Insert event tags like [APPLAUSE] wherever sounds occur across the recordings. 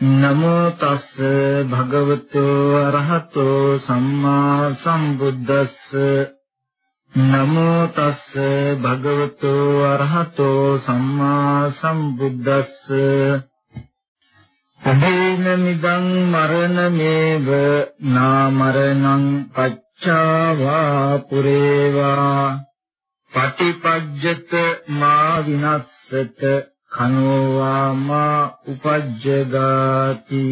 නමෝ තස් භගවතු අරහතෝ සම්මා සම්බුද්දස්ස නමෝ තස් භගවතු අරහතෝ සම්මා සම්බුද්දස්ස අදීන මිදං මරණමේව නාමරණං පච්චාවා පුරේවා පටිපජ්ජත මා විනස්සත කනෝවාමා උපජ්ජගාති.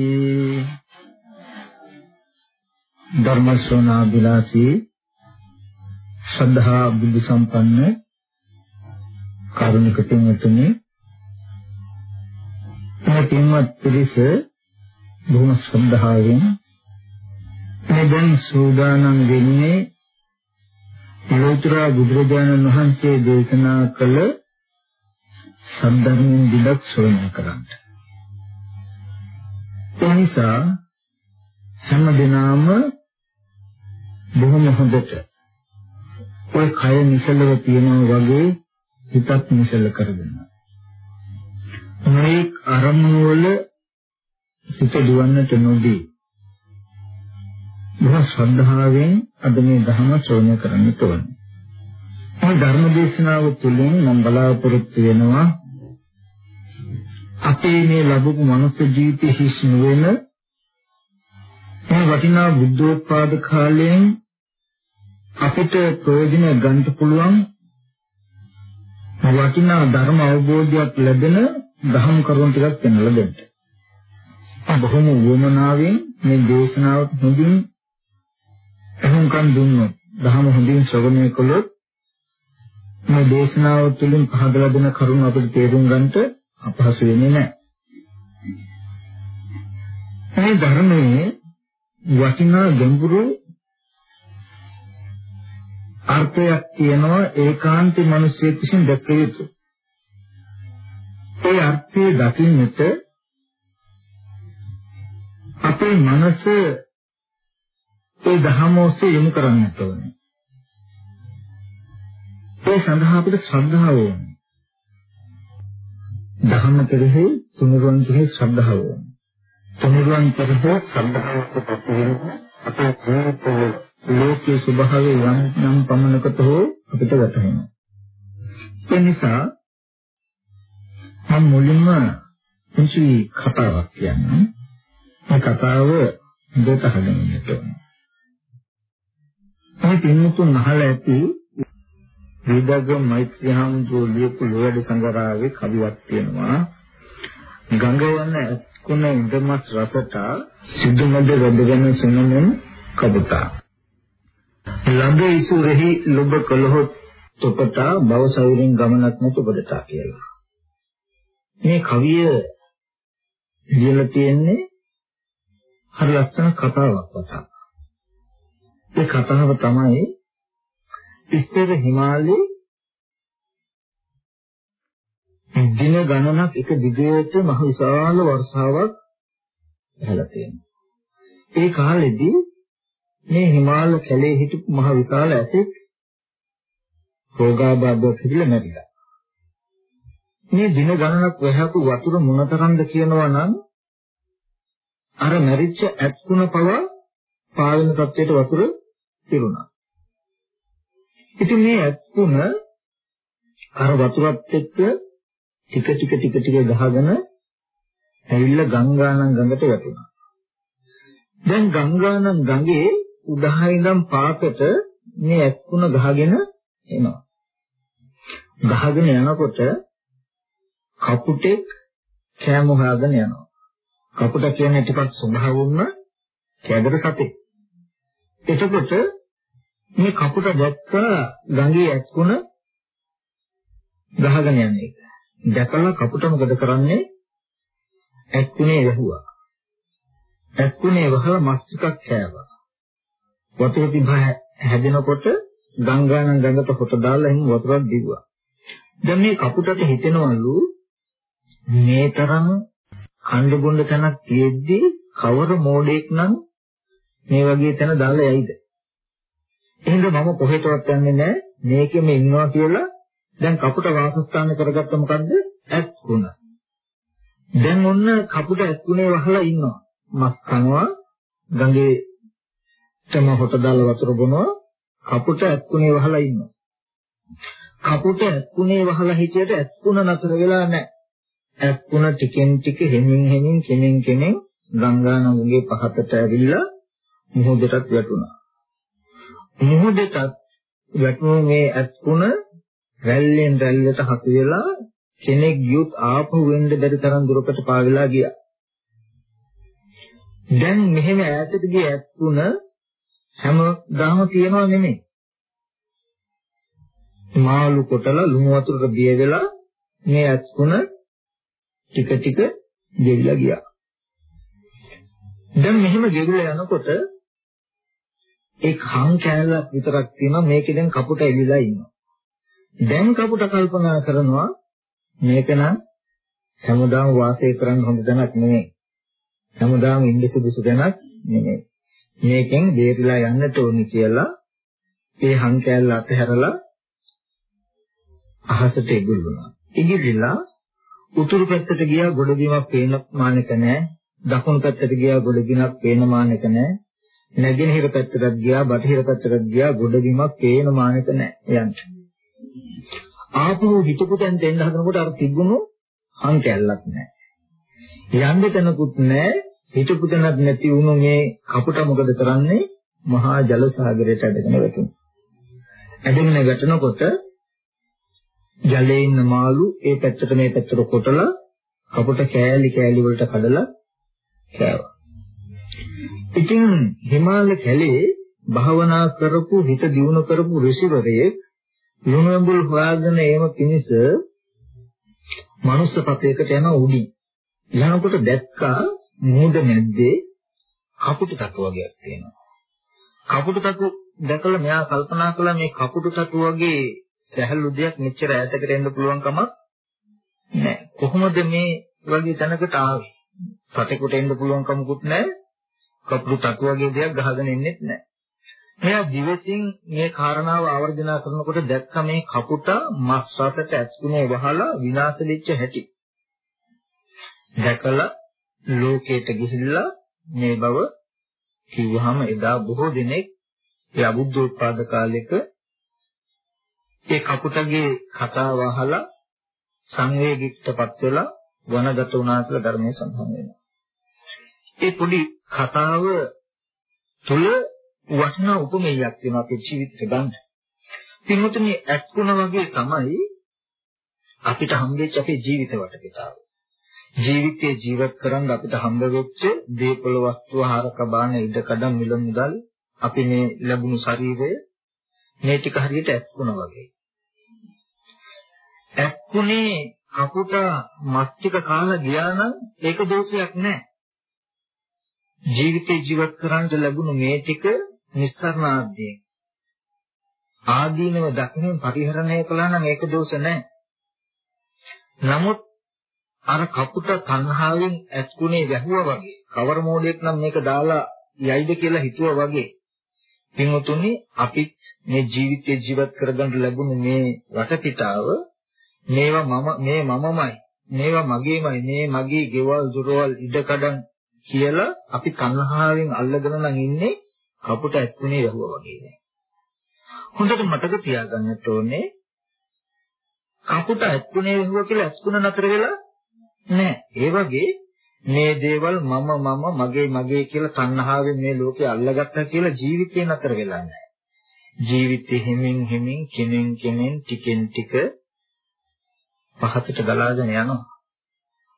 ධර්ම ශ්‍රවණා විලාසී ශ්‍රද්ධා බුද්ධ සම්පන්න කරුණික පින්වතුනි මේ පින්වත් පිරිස බොහොම ශ්‍රද්ධාවෙන් මේ දැන් සූදානම් වෙන්නේ ලෝතර බුදුරජාණන් වහන්සේ දේශනා කළ සම්ධර්මයෙන් දිලක් ශ්‍රවණය කරන්න. ඒ නිසා හැම දිනම බොහොම හොඳට ඔය කය නිසලව තියනවා වගේ හිතත් නිසල කරගෙන. මේ අරමුණු වල හිත දුවන්නට නොදී බොහෝ ශ්‍රද්ධාවෙන් අද මේ ධර්ම ශ්‍රවණය කරන්න ඕනේ. මේ ධර්ම දේශනාව තුළින් මම බලාපොරොත්තු වෙනවා අපේ මේ ලැබපු මනුස්ස ජීවිතේ හිස් නොවන මේ වටිනා බුද්ධෝත්පාද කාලයෙන් අපිට ප්‍රයෝජන ගන්න පුළුවන් වටිනා ධර්ම අවබෝධයක් ලැබෙන දහම් කරුණු ටිකක් පෙන්වලා දෙන්න. බොහොම වමනාවෙන් මේ දේශනාව හොඳින් අහුම්කම් දුන්නොත් දහම හොඳින් ශ්‍රවණය කළොත් මේ දේශනාව තුළින් පහදලා දෙන කරුණු අපිට තේරුම් ගන්නට අපහසු වෙන්නේ නැහැ. මේ ධර්මයේ වටිනා ගැඹුරු අර්ථයක් තියෙනවා ඒකාන්ත මිනිසෙක් විසින් දැක්ක යුතු. ඒ අර්ථය දකින්නට අපේ මනස ඒ ධර්ම ඔස්සේ යොමු කරන්නට ඕනේ. ඒ සඳහා අපිට ශ්‍රද්ධාව ඕනේ. ධර්ම කෙරෙහි තුනුරුවන් කෙරෙහි ශ්‍රද්ධාව ඕනේ. තුනුරුවන් කෙරෙහි ශ්‍රද්ධාවක් ප්‍රතිවිරුද්ධ අපේ ජීවිතයේ ලෝකයේ ස්වභාවය යම් යම් පමණකට හෝ අපිට වැටහෙනවා. ඒ නිසා මම මුලින්ම පුංචි කතාවක් කියන්නේ. මේ කතාව දෙක හදන්නට ඕනේ. මේ පින්තුන් අහලා ඇති විදග්ග මෛත්‍රී හාමුදුරුවෝ ලියපු ලෝයඩ සංගරාවේ කවියක් තියෙනවා. ගංගවන එක්කුණ ඉදමස් රසට සිදුමද වැදගෙන සුනමෙන් කබුතා. ළඟ ඉසුරෙහි ලොබ කළහොත් තොපට බව සවිරින් ගමනක් නැතු පොදටා කියලා. මේ කවිය ලියලා තියෙන්නේ හරි ලස්සන කතාවක් වතා ඒ කතාව තමයි ඉස්සර හිමාලයේ දින ගණනක් එක දිගට මහ විශාල වර්ෂාවක් ඇහැලා තියෙනවා. ඒ කාලෙදී මේ හිමාල කැලේ හිටපු මහ විශාල ඇතෙක් රෝගාබාධයක් හිදලා මැරිලා. මේ දින ගණනක් වැහපු වතුර මොනතරම්ද කියනවා නම් අර මැරිච්ච ඇත්කුණ පව පාවෙන තත්ත්වයට වතුර පිරුණා. ඉතින් මේ ඇත්තුම අර වතුරත් එක්ක ටික ටික ටික ටික ගහගෙන ඇවිල්ලා ගංගානම් ගඟට වැටුණා. දැන් ගංගානම් ගඟේ උඩහා ඉඳන් පාතට මේ ඇත්තුන ගහගෙන එනවා. ගහගෙන යනකොට කපුටෙක් කෑම හොයාගෙන යනවා. කපුට කියන්නේ ටිකක් ස්වභාවයෙන්ම කැදර සතෙක්. එතකොට මේ කපුට දැක්ක ගඟේ ඇත්කුණ ගහගෙන යන්නේ. දැකලා කපුට මොකද කරන්නේ? ඇත්කුණේ වැහුවා. ඇත්කුණේ වහලා මස් ටිකක් කෑවා. වතුර තිබ්බා හැදෙනකොට ගංගානම් ගඟට හොට දාලා එහෙම වතුරක් දිව්වා. දැන් මේ කපුටට හිතෙනවලු මේ තරම් කණ්ඩ බොණ්ඩ තැනක් තියෙද්දි කවර මෝඩෙක් නම් මේ වගේ තැන දාලා යයිද? එහෙනම් මම කොහෙටවත් යන්නේ නැහැ. මේකෙම ඉන්නවා කියලා දැන් කපුට වාසස්ථාන කරගත්ත මොකද්ද? ඇත්කුණ. දැන් ඔන්න කපුට ඇත්කුනේ වහලා ඉන්නවා. මස් කනවා ගඟේ තම හොට දාලා වතුර බොනවා කපුට ඇත්කුනේ වහලා ඉන්නවා. කපුට ඇත්කුනේ වහලා හිටියට ඇත්කුණ නතර වෙලා නැහැ. ඇත්කුණ ටිකෙන් ටික හෙමින් හෙමින් කෙමෙන් කෙමෙන් ගංගා නඟුගේ පහතට ඇවිල්ලා මුහුදටත් වැටුණා. මුහුදටත් වැටුණු මේ ඇත්කුණ රැල්ලෙන් රැල්ලට හසු වෙලා කෙනෙක් ගියොත් ආපහු වෙන්න බැරි තරම් දුරකට පාවෙලා ගියා. දැන් මෙහෙම ඈතට ගිය ඇත්කුණ හැමදාම තියනවා නෙමෙයි. මාළු කොටලා ලුණු වතුරට බිය වෙලා මේ ඇත්කුණ ටික ටික ගෙවිලා ගියා. දැන් මෙහෙම ගෙවිලා යනකොට ඒ කන් කෑල්ලක් විතරක් තියෙනවා මේකේ දැන් කපුට එලිලා ඉන්නවා. දැන් කපුට කල්පනා කරනවා මේක නම් හැමදාම වාසය කරන්න හොඳ තැනක් නෙමෙයි. හැමදාම ඉන්න සුදුසු තැනක් නෙමෙයි. මේකෙන් බේරිලා යන්නට ඕනි කියලා ඒ හං කෑල්ල අතහැරලා අහසට එගුල්ුණා. ඉගිරිලා උතුරු පැත්තට ගියා ගොඩබිමක් පේන මානක නැහැ. දකුණු පැත්තට ගියා ගොඩබිමක් පේන මානක නැහැ. නැගෙනහිර පැත්තට ගියා බටහිර පැත්තට ගියා ගොඩබිමක් පේන මානක නැහැ. යන්න. ආපහු හිතපු තැනට එන්න හදනකොට අර තිබුණු හං කැල්ලක් නැහැ. යන්න තැනකුත් නැහැ. හිතපු තැනක් නැති වුණු මේ කපුට මොකද කරන්නේ? මහා ජල සාගරයට ඇදගෙන වැටුණා. ඇදගෙන වැටෙනකොට ජලයේ ඉන්න මාළු ඒ පැත්තට මේ පැත්තට කොටලා කපුට කෑලි කෑලි වලට කඩලා කෑවා. ඉතින් හිමාල කැලේ භාවනා කරපු හිත දියුණු කරපු ඍෂිවරයෙක් ලුණුඹුල් හොයාගෙන ඒම පිණිස මනුස්ස පතේකට යන උඩින් යනකොට දැක්කා මුහුද මැද්දේ කපුටු තටු වගේක් තියෙනවා. කපුටු තටු දැකලා මෙයා කල්පනා කළා මේ කපුටු තටු වගේ සැහැල්ලු දෙයක් මෙච්චර ඈතකට එන්න පුළුවන් කමක් නැහැ. කොහොමද මේ වගේ තැනකට ආවේ? සතෙකුට එන්න පුළුවන් කමකුත් නැහැ. කපුටු තටු වගේ දෙයක් ගහගෙන එන්නෙත් නැහැ. මෙයා දිවසින් මේ කාරණාව ආවර්ජනා කරනකොට දැක්ක මේ කපුට මස් රසට ඇතුනේ වහලා විනාශ වෙච්ච හැටි. දැකලා ලෝකයට ගිහිල්ලා මේ බව කිව්වහම එදා බොහෝ දෙනෙක් ඒ අබුද්ධෝත්පාද කාලෙක ඒ කපුටගේ කතාව අහලා සංවේගීත්වපත් වෙලා වනගත වුණා කියලා ධර්මයේ සඳහන් වෙනවා. ඒ පොඩි කතාව තුළ වටිනා උපමේයයක් තියෙනවා අපේ ජීවිතේ ගන්න. පින්වතුනි ඇත්කුණ වගේ තමයි අපිට හම්බෙච්ච අපේ ජීවිත වටපිටාව. ජීවිතේ ජීවත් කරන් අපිට හම්බ වෙච්ච දීපල වස්තු ආහාර කබාන ඉඩ කඩම් මිල මුදල් අපි මේ ලැබුණු ශරීරය මේ ටික හරියට ඇත්කුණ වගේ. ඇත්කුණේ කපුට මස් ටික කාලා ගියා නම් ඒක දෝෂයක් නෑ. ජීවිතේ ජීවත් කරන්න ලැබුණු මේ ටික නිස්සාරණාද්දී ආදීනව දක්මින් පරිහරණය කළා නම් ඒක දෝෂ නැහැ. නමුත් අර කපුට තණ්හාවෙන් ඇස්කුනේ වැහුවා වගේ කවර මොඩෙක් නම් මේක දාලා යයිද කියලා හිතුවා වගේ පින්වතුනි අපිත් මේ ජීවිතේ ජීවත් කරගන්න ලැබුණු මේ වටපිටාව මේවා මම මේ මමමයි මේවා මගේමයි මේ මගේ ගෙවල් දොරවල් ඉඩකඩම් කියලා අපි තණ්හාවෙන් අල්ලගෙන නම් ඉන්නේ කපුට ඇත්ුනේ යහුවා වගේ නෑ. හොඳට මතක තියාගන්නට ඕනේ කපුට ඇත්ුනේ යහුවා කියලා ඇත්ුන නතර වෙලා නෑ. ඒ වගේ මේ දේවල් මම මම මගේ මගේ කියලා තණ්හාවෙන් මේ ලෝකේ අල්ලගත්තා කියලා ජීවිතේ නතර වෙලා නෑ. ජීවිතේ හිමින් හිමින් කෙනෙන් කෙනෙන් ටිකෙන් ටික පහතට ගලාගෙන යනවා.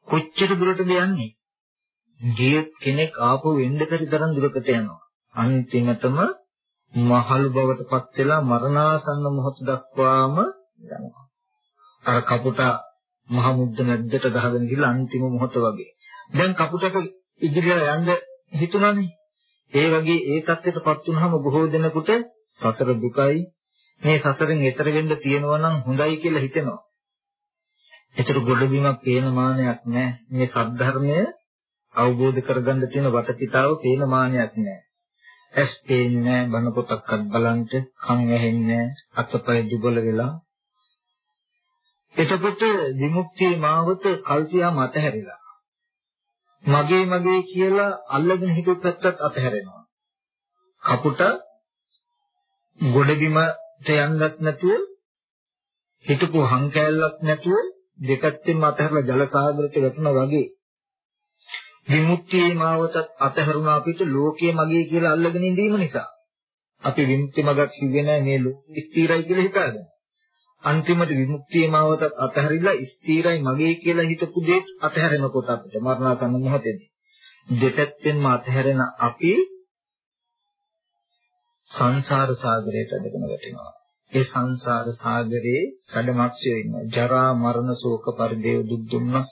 කොච්චර දුරටද යන්නේ? ගිය කෙනෙක් ආපහු වෙන්න බැරි තරම් දුරකට යනවා. අන්තිමටම මහලු බවට පත් වෙලා මරණාසන්න මොහොත දක්වාම යනවා. අර කපුට මහ මුද්ද මැද්දට ගහගෙන ගිහලා අන්තිම මොහොත වගේ. දැන් කපුටට ඉදිරියට යන්න හිතුණානේ. ඒ වගේ ඒ தත්ත්වයටපත් වුනහම බොහෝ දෙනෙකුට සතර දුකයි මේ සසරෙන් එතර වෙන්න තියෙනවා නම් හොඳයි කියලා හිතෙනවා. ඒතර ගොඩබිමක් පේන මානයක් නැහැ. මේ සද්ධර්මය අවබෝධ කරගන්න තියෙන වටපිටාව පේන මානයක් නැහැ. ඇස් පේන්නේ නැහැ, බන පොතක්වත් බලන්ට, කන් ඇහෙන්නේ නැහැ, අතපය දුබල වෙලා. එතකොට විමුක්තිය මාවත කල්පියා මත හැරිලා. මගේ මගේ කියලා අල්ලගෙන හිටු පැත්තත් අතහැරෙනවා. කපුට ගොඩබිමට යන්නත් නැතුව හිටපු හංකෑල්ලක් නැතුව දෙපැත්තෙන්ම අතහැරලා ජල සාගරයට වැටුණා වගේ විමුක්තියේ මාවතත් අතහැරුණා අපිට ලෝකයේ මගේ කියලා අල්ලගෙන ඉඳීම නිසා අපි විමුක්ති මගක් කිව්වේ නැහැ මේ ලෝකෙ ස්ථිරයි කියලා හිතාගෙන අන්තිමට විමුක්තියේ මාවතත් අතහැරිලා ස්ථිරයි මගේ කියලා හිතපු දේ අතහැරෙනකොට අපිට මරණාසන්න මොහොතේදී දෙපැත්තෙන්ම අතහැරෙන අපි සංසාර සාගරයට අදගෙන වැටෙනවා. ඒ සංසාර සාගරේ සැඩමක්ෂයෝ ඉන්නවා. ජරා මරණ ශෝක පරිදේව දුක් දුම්නස්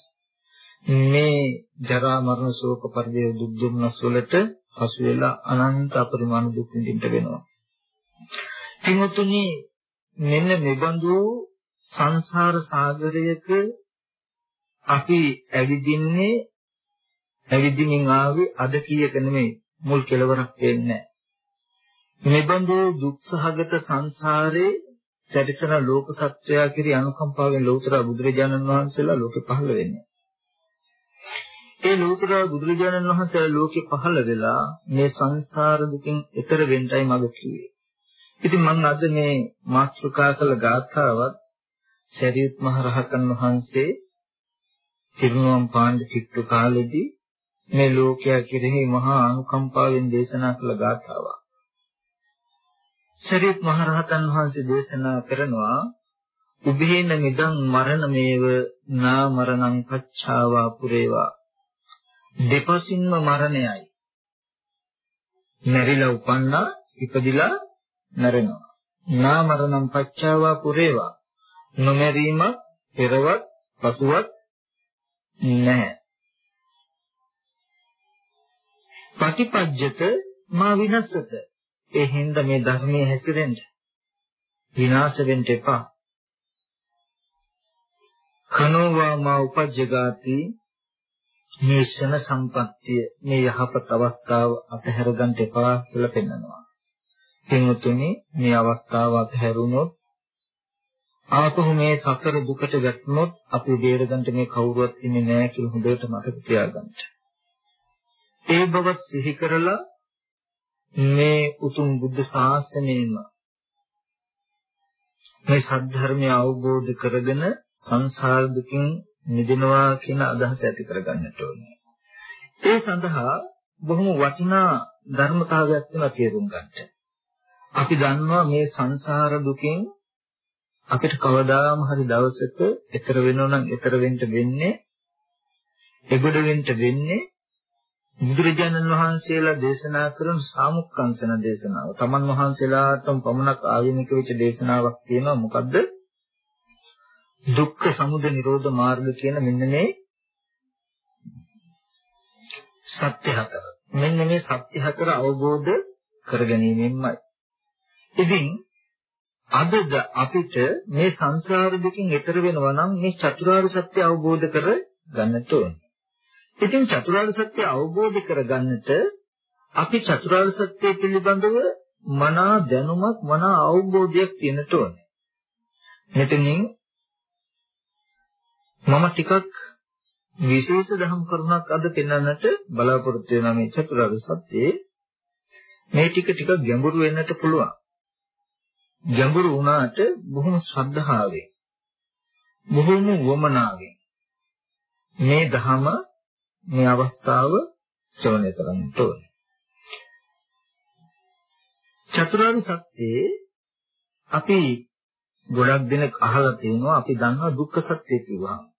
මේ ජරා මරණ ශෝක පරිදේව දුක් දුම්නස් වලට හසු වෙලා අනන්ත අපරිමාණ දුක් විඳින්න වෙනවා. පින්වතුනි මෙන්න මෙබඳු සංසාර සාගරයක අපි ඇවිදින්නේ ඇවිදින්මින් ආවේ අද කීයක නෙමෙයි මුල් කෙලවරක් වෙන්නේ මෙබඳු දුක්සහගත සංසාරේ සැරිසන ලෝක සත්‍යය කිරි අනුකම්පාවෙන් ලෞතර බුදුරජාණන් වහන්සේලා ලෝකෙ පහළ වෙන්නේ. ඒ ලෞතර බුදුරජාණන් වහන්සේලා ලෝකෙ පහළ වෙලා මේ සංසාර දුකින් එතර වෙන්නයි මඟ කිව්වේ. ඉතින් මම අද මේ මාතෘකා කළ ගාථාවත් සරියුත් මහ රහතන් වහන්සේ තිරුණුවම් පාණ්ඩ කිට්ටු කාලෙදී මේ ලෝකයා කෙරෙහි මහා අනුකම්පාවෙන් දේශනා කළ ගාථාවක්. සරියුත් මහ රහතන් වහන්සේ දේශනා කරනවා උභේන නිදං මරණමේව නා මරණං පච්චාවා පුරේවා දෙපසින්ම මරණයයි. මැරිලා උපන්නා ඉපදිලා මැරෙනවා. නා මරණම් පච්චාවා පුරේවා. නොමැරීම පෙරවත් පසුවත් නැහැ. ප්‍රතිපජ්ජත මා විනස්සත. ඒ හින්දා මේ ධර්මයේ හැසිරෙන්න විනාශ වෙන්න එපා. කනෝවා මා උපජ්ජගාති මේ ශන සම්පත්තිය මේ යහපත් අවස්ථාව අතහැර ගන්න එපා කියලා පෙන්නනවා. පින්වතුනි මේ අවස්ථාව අතහැරුණොත් ආපහු මේ සතර දුකට වැටුනොත් අපි බේරගන්න මේ කවුරුවත් ඉන්නේ නැහැ කියලා හොඳට මතක තියාගන්න. ඒ බවත් සිහි කරලා මේ උතුම් බුද්ධ ශාසනයම මේ සද්ධර්මය අවබෝධ කරගෙන සංසාර දුකින් මිදෙනවා කියන අදහස ඇති කරගන්නට ඕනේ. ඒ සඳහා බොහොම වටිනා ධර්මතාවයක් වෙනවා තේරුම් ගන්නට. අපි දන්නවා මේ සංසාර දුකෙන් අපිට කවදාම හරි දවසක ඈතර වෙනව නම් ඈතර වෙන්න වෙන්නේ එගොඩ වෙන්න වෙන්නේ බුදුරජාණන් වහන්සේලා දේශනා කරන සාමුක්කංශන දේශනාව. තමන් වහන්සේලාටම පමණක් ආයනික වෙච්ච දේශනාවක් තියෙනවා. මොකද්ද? දුක්ඛ සමුදය නිරෝධ මාර්ග කියන මෙන්න මේ සත්‍ය හතර. මෙන්න මේ සත්‍ය හතර අවබෝධ කරගැනීමෙන්මයි. ඉතින් අදද අපිට මේ සංසාර දුකින් එතර වෙනවා නම් මේ චතුරාර්ය සත්‍ය අවබෝධ කර ගන්නට ඕනේ. ඉතින් චතුරාර්ය සත්‍ය අවබෝධ කරගන්නට අපි චතුරාර්ය සත්‍ය පිළිබඳව මනා දැනුමක් මනා අවබෝධයක් තියෙනට ඕනේ. මෙතනින් මම ටිකක් විශේෂ දහම් කරුණක් අද පෙන්වන්නට බලාපොරොත්තු වෙනා මේ චතුරාර්ය සත්‍යයේ මේ ටික ටික ගැඹුරු වෙන්නට පුළුවන්. ගැඹුරු වුණාට බොහොම ශ්‍රද්ධාවෙන් බොහොම වමනාවෙන් මේ ධහම මේ අවස්ථාව ශ්‍රවණය කරන්න ඕනේ. චතුරාර්ය සත්‍යයේ අපි ගොඩක් දෙනෙක් අහලා තියෙනවා අපි දන්නවා දුක්ඛ සත්‍ය කිව්වහම.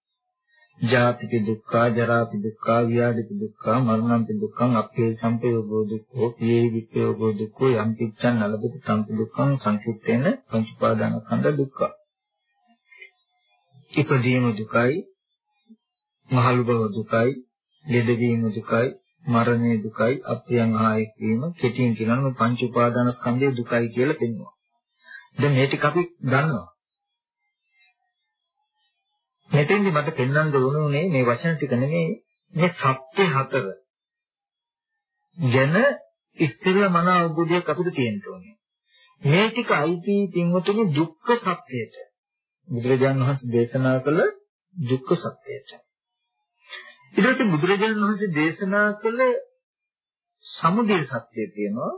ජාතිපි දුක්ඛ, ජරාපි දුක්ඛ, ව්‍යාධිපි දුක්ඛ, මරණම්පි දුක්ඛං, අපේ සංපයෝගෝ දුක්ඛෝ, පියේ විපයෝගෝ දුක්ඛෝ, යම් පිච්ඡන් නලබති සංපි දුක්ඛං සංකිට්ඨේන පංච උපාදානස්කන්ධ දුක්ඛ. ඉපදීම දුකයි, මහලු බව දුකයි, ළඩවීම දුකයි, මරණය දුකයි, අප්‍රියං ආයෙක් වීම, කෙටියෙන් කියනවා මේ පංච උපාදානස්කන්ධය දුකයි කියලා පෙන්වනවා. දැන් මේ ටික අපි දන්නවා. මෙතෙන්දි මට පෙන්වන්න ඕනුනේ මේ වචන ටික නෙමෙයි මේ සත්‍ය හතර. ගැන ඉස්සෙල්ලා මන අවබෝධයක් අපිට තියෙන්න ඕනේ. මේ ටික අයිති පින්වතුනි දුක්ඛ සත්‍යයට. බුදුරජාණන් වහන්සේ දේශනා කළ දුක්ඛ සත්‍යයට. ඊට පස්සේ බුදුරජාණන් වහන්සේ දේශනා කළ සමුදය සත්‍යය තියෙනවා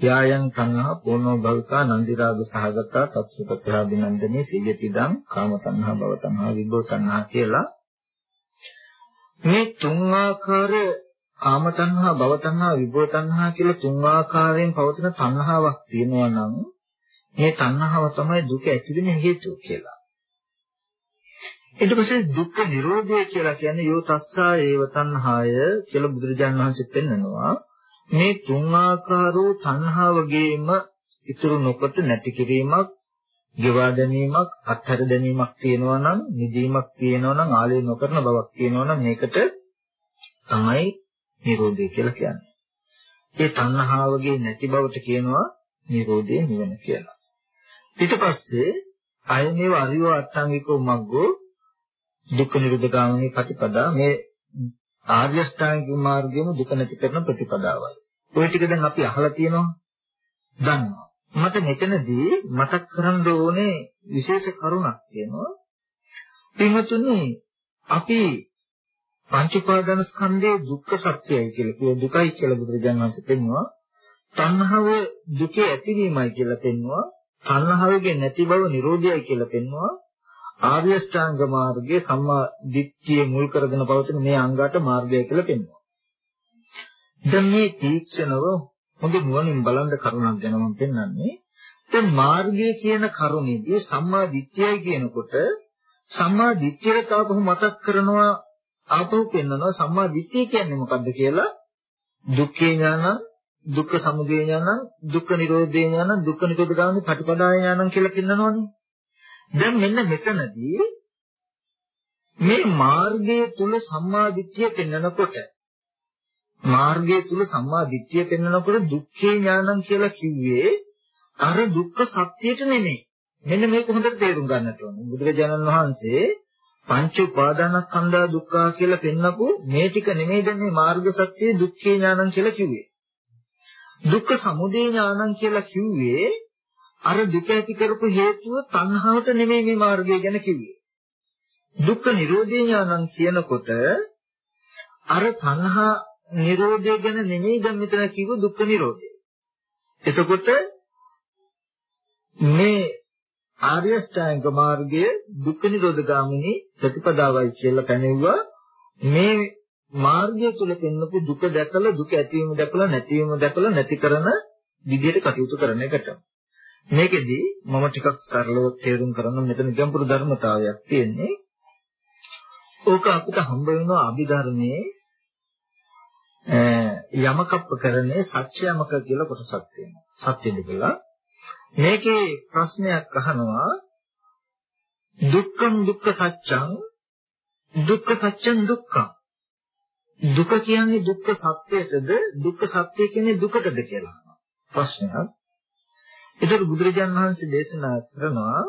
යායන් තණ්හා පොනෝ භවිකා නන්දිරාග සහගතා තත්සුපත්‍යාදිනන්දනේ සියතිදං කාම තණ්හා භව තණ්හා විභව තණ්හා කියලා මේ තුන් ආකාර කාම තණ්හා භව තණ්හා විභව තණ්හා කියලා තුන් ආකාරයෙන් පවතින තණ්හාවක් තියෙනවා නම් මේ තණ්හාව තමයි දුක ඇති වෙන හේතුව කියලා. ඊට පස්සේ දුක්ඛ නිරෝධය කියලා කියන්නේ යෝ තස්සා ඒව තණ්හාය කියලා බුදුරජාණන් වහන්සේ පෙන්නනවා. මේ තුන් ආකාරෝ තණ්හාවගේම ඉතුරු නොකොට නැති කිරීමක්, ගෙවා දැමීමක්, අත්හැර දැමීමක් තියෙනවා නම්, නිදීමක් තියෙනවා නම්, ආලේ නොකරන බවක් තියෙනවා නම් මේකට තමයි නිරෝධය කියලා කියන්නේ. ඒ තණ්හාවගේ නැති බවට කියනවා නිරෝධය නිවන කියලා. ඊට පස්සේ අයමේව අරියෝ අට්ඨාංගිකෝ මග්ගෝ දුක්ඛ නිරෝධ ගාමිනී ප්‍රතිපදා මේ ආර්ය ශ්‍රාංගික මාර්ගයේම දුක නැති කරන ප්‍රතිපදාවයි. ওই ටික දැන් අපි අහලා තියෙනවා. දන්නවා. මට මෙතනදී මතක් කරන්න ඕනේ විශේෂ කරුණක් තියෙනවා. පින්වතුනි අපි පංච උපාදාන ස්කන්ධයේ දුක්ඛ සත්‍යයි කියලා කිය දුකයි කියලා බුදුරජාණන් වහන්සේ පෙන්වුවා. තණ්හාව දුකේ ඇතිවීමයි කියලා පෙන්වුවා. තණ්හාවගේ නැති බව නිරෝධයයි කියලා පෙන්වුවා. ආර්ය ශ්‍රාංග මාර්ගයේ සම්මා දිට්ඨිය මුල් කරගෙන පවතින මේ අංගාට මාර්ගය කියලා පෙන්වනවා. දැන් මේ තීක්ෂණව හොඳ නුවණින් බලන්න කරුණක් ගැන මම පෙන්වන්නේ. දැන් මාර්ගය කියන කරුණේදී සම්මා දිට්ඨියයි කියනකොට සම්මා දිට්ඨියට තව මතක් කරනවා ආපහු පෙන්වනවා සම්මා දිට්ඨිය කියන්නේ මොකද්ද කියලා දුක්ඛේ ඥානං දුක්ඛ සමුදය ඥානං දුක්ඛ නිරෝධේ ඥානං දුක්ඛ නිරෝධගාමී පටිපදාය ඥානං කියලා පෙන්වනවනේ දැන් මෙන්න මෙතනදී මේ මාර්ගය තුල සම්මා දිට්ඨිය පෙන්වනකොට මාර්ගය තුල සම්මා දිට්ඨිය පෙන්වනකොට දුක්ඛේ ඥානං කියලා කිව්වේ අර දුක්ඛ සත්‍යයට නෙමෙයි. මෙන්න මේක හොඳට තේරුම් ගන්නට ඕනේ. බුදුරජාණන් වහන්සේ පංච උපාදානස්කන්ධා දුක්ඛා කියලා පෙන්නපු මේ ටික නෙමෙයි දැන් මේ මාර්ග සත්‍යයේ දුක්ඛේ ඥානං කියලා කිව්වේ. දුක්ඛ සමුදය ඥානං කියලා කිව්වේ අර දුක ඇති කරපු හේතුව තණ්හාවට නෙමෙයි මේ මාර්ගය ගැන කිව්වේ. දුක්ඛ නිරෝධේ ඥානං කියනකොට අර තණ්හා නිරෝධය ගැන නෙමෙයි දැන් මෙතන කිව්ව දුක්ඛ නිරෝධය. එතකොට මේ ආර්ය ශ්‍රැංග මාර්ගයේ දුක්ඛ නිරෝධ ගාමිනී ප්‍රතිපදාවයි කියලා පැනෙවුවා මේ මාර්ගය තුල පෙන්වපු දුක දැකලා දුක ඇතිවීම දැකලා නැතිවීම දැකලා නැති කරන විදිහට කටයුතු කරන එකට. මේකෙදි මම ටිකක් සරලව තේරුම් කරන්න මෙතන ගැඹුරු ධර්මතාවයක් තියෙන්නේ. ඕක අපිට හම්බ වෙනවා අභිධර්මයේ යමකප්ප කරන්නේ සත්‍ය යමක කියලා කොටසක් තියෙනවා. සත්‍යෙද කියලා. මේකේ ප්‍රශ්නයක් අහනවා දුක්ඛං දුක්ඛ සත්‍යං දුක්ඛ සත්‍යං දුක්ඛං දුක කියන්නේ දුක්ඛ සත්‍යයටද දුක්ඛ සත්‍ය කියන්නේ දුකටද කියලා ප්‍රශ්නයක් ඒතර බුදුරජාන් වහන්සේ දේශනා කරනවා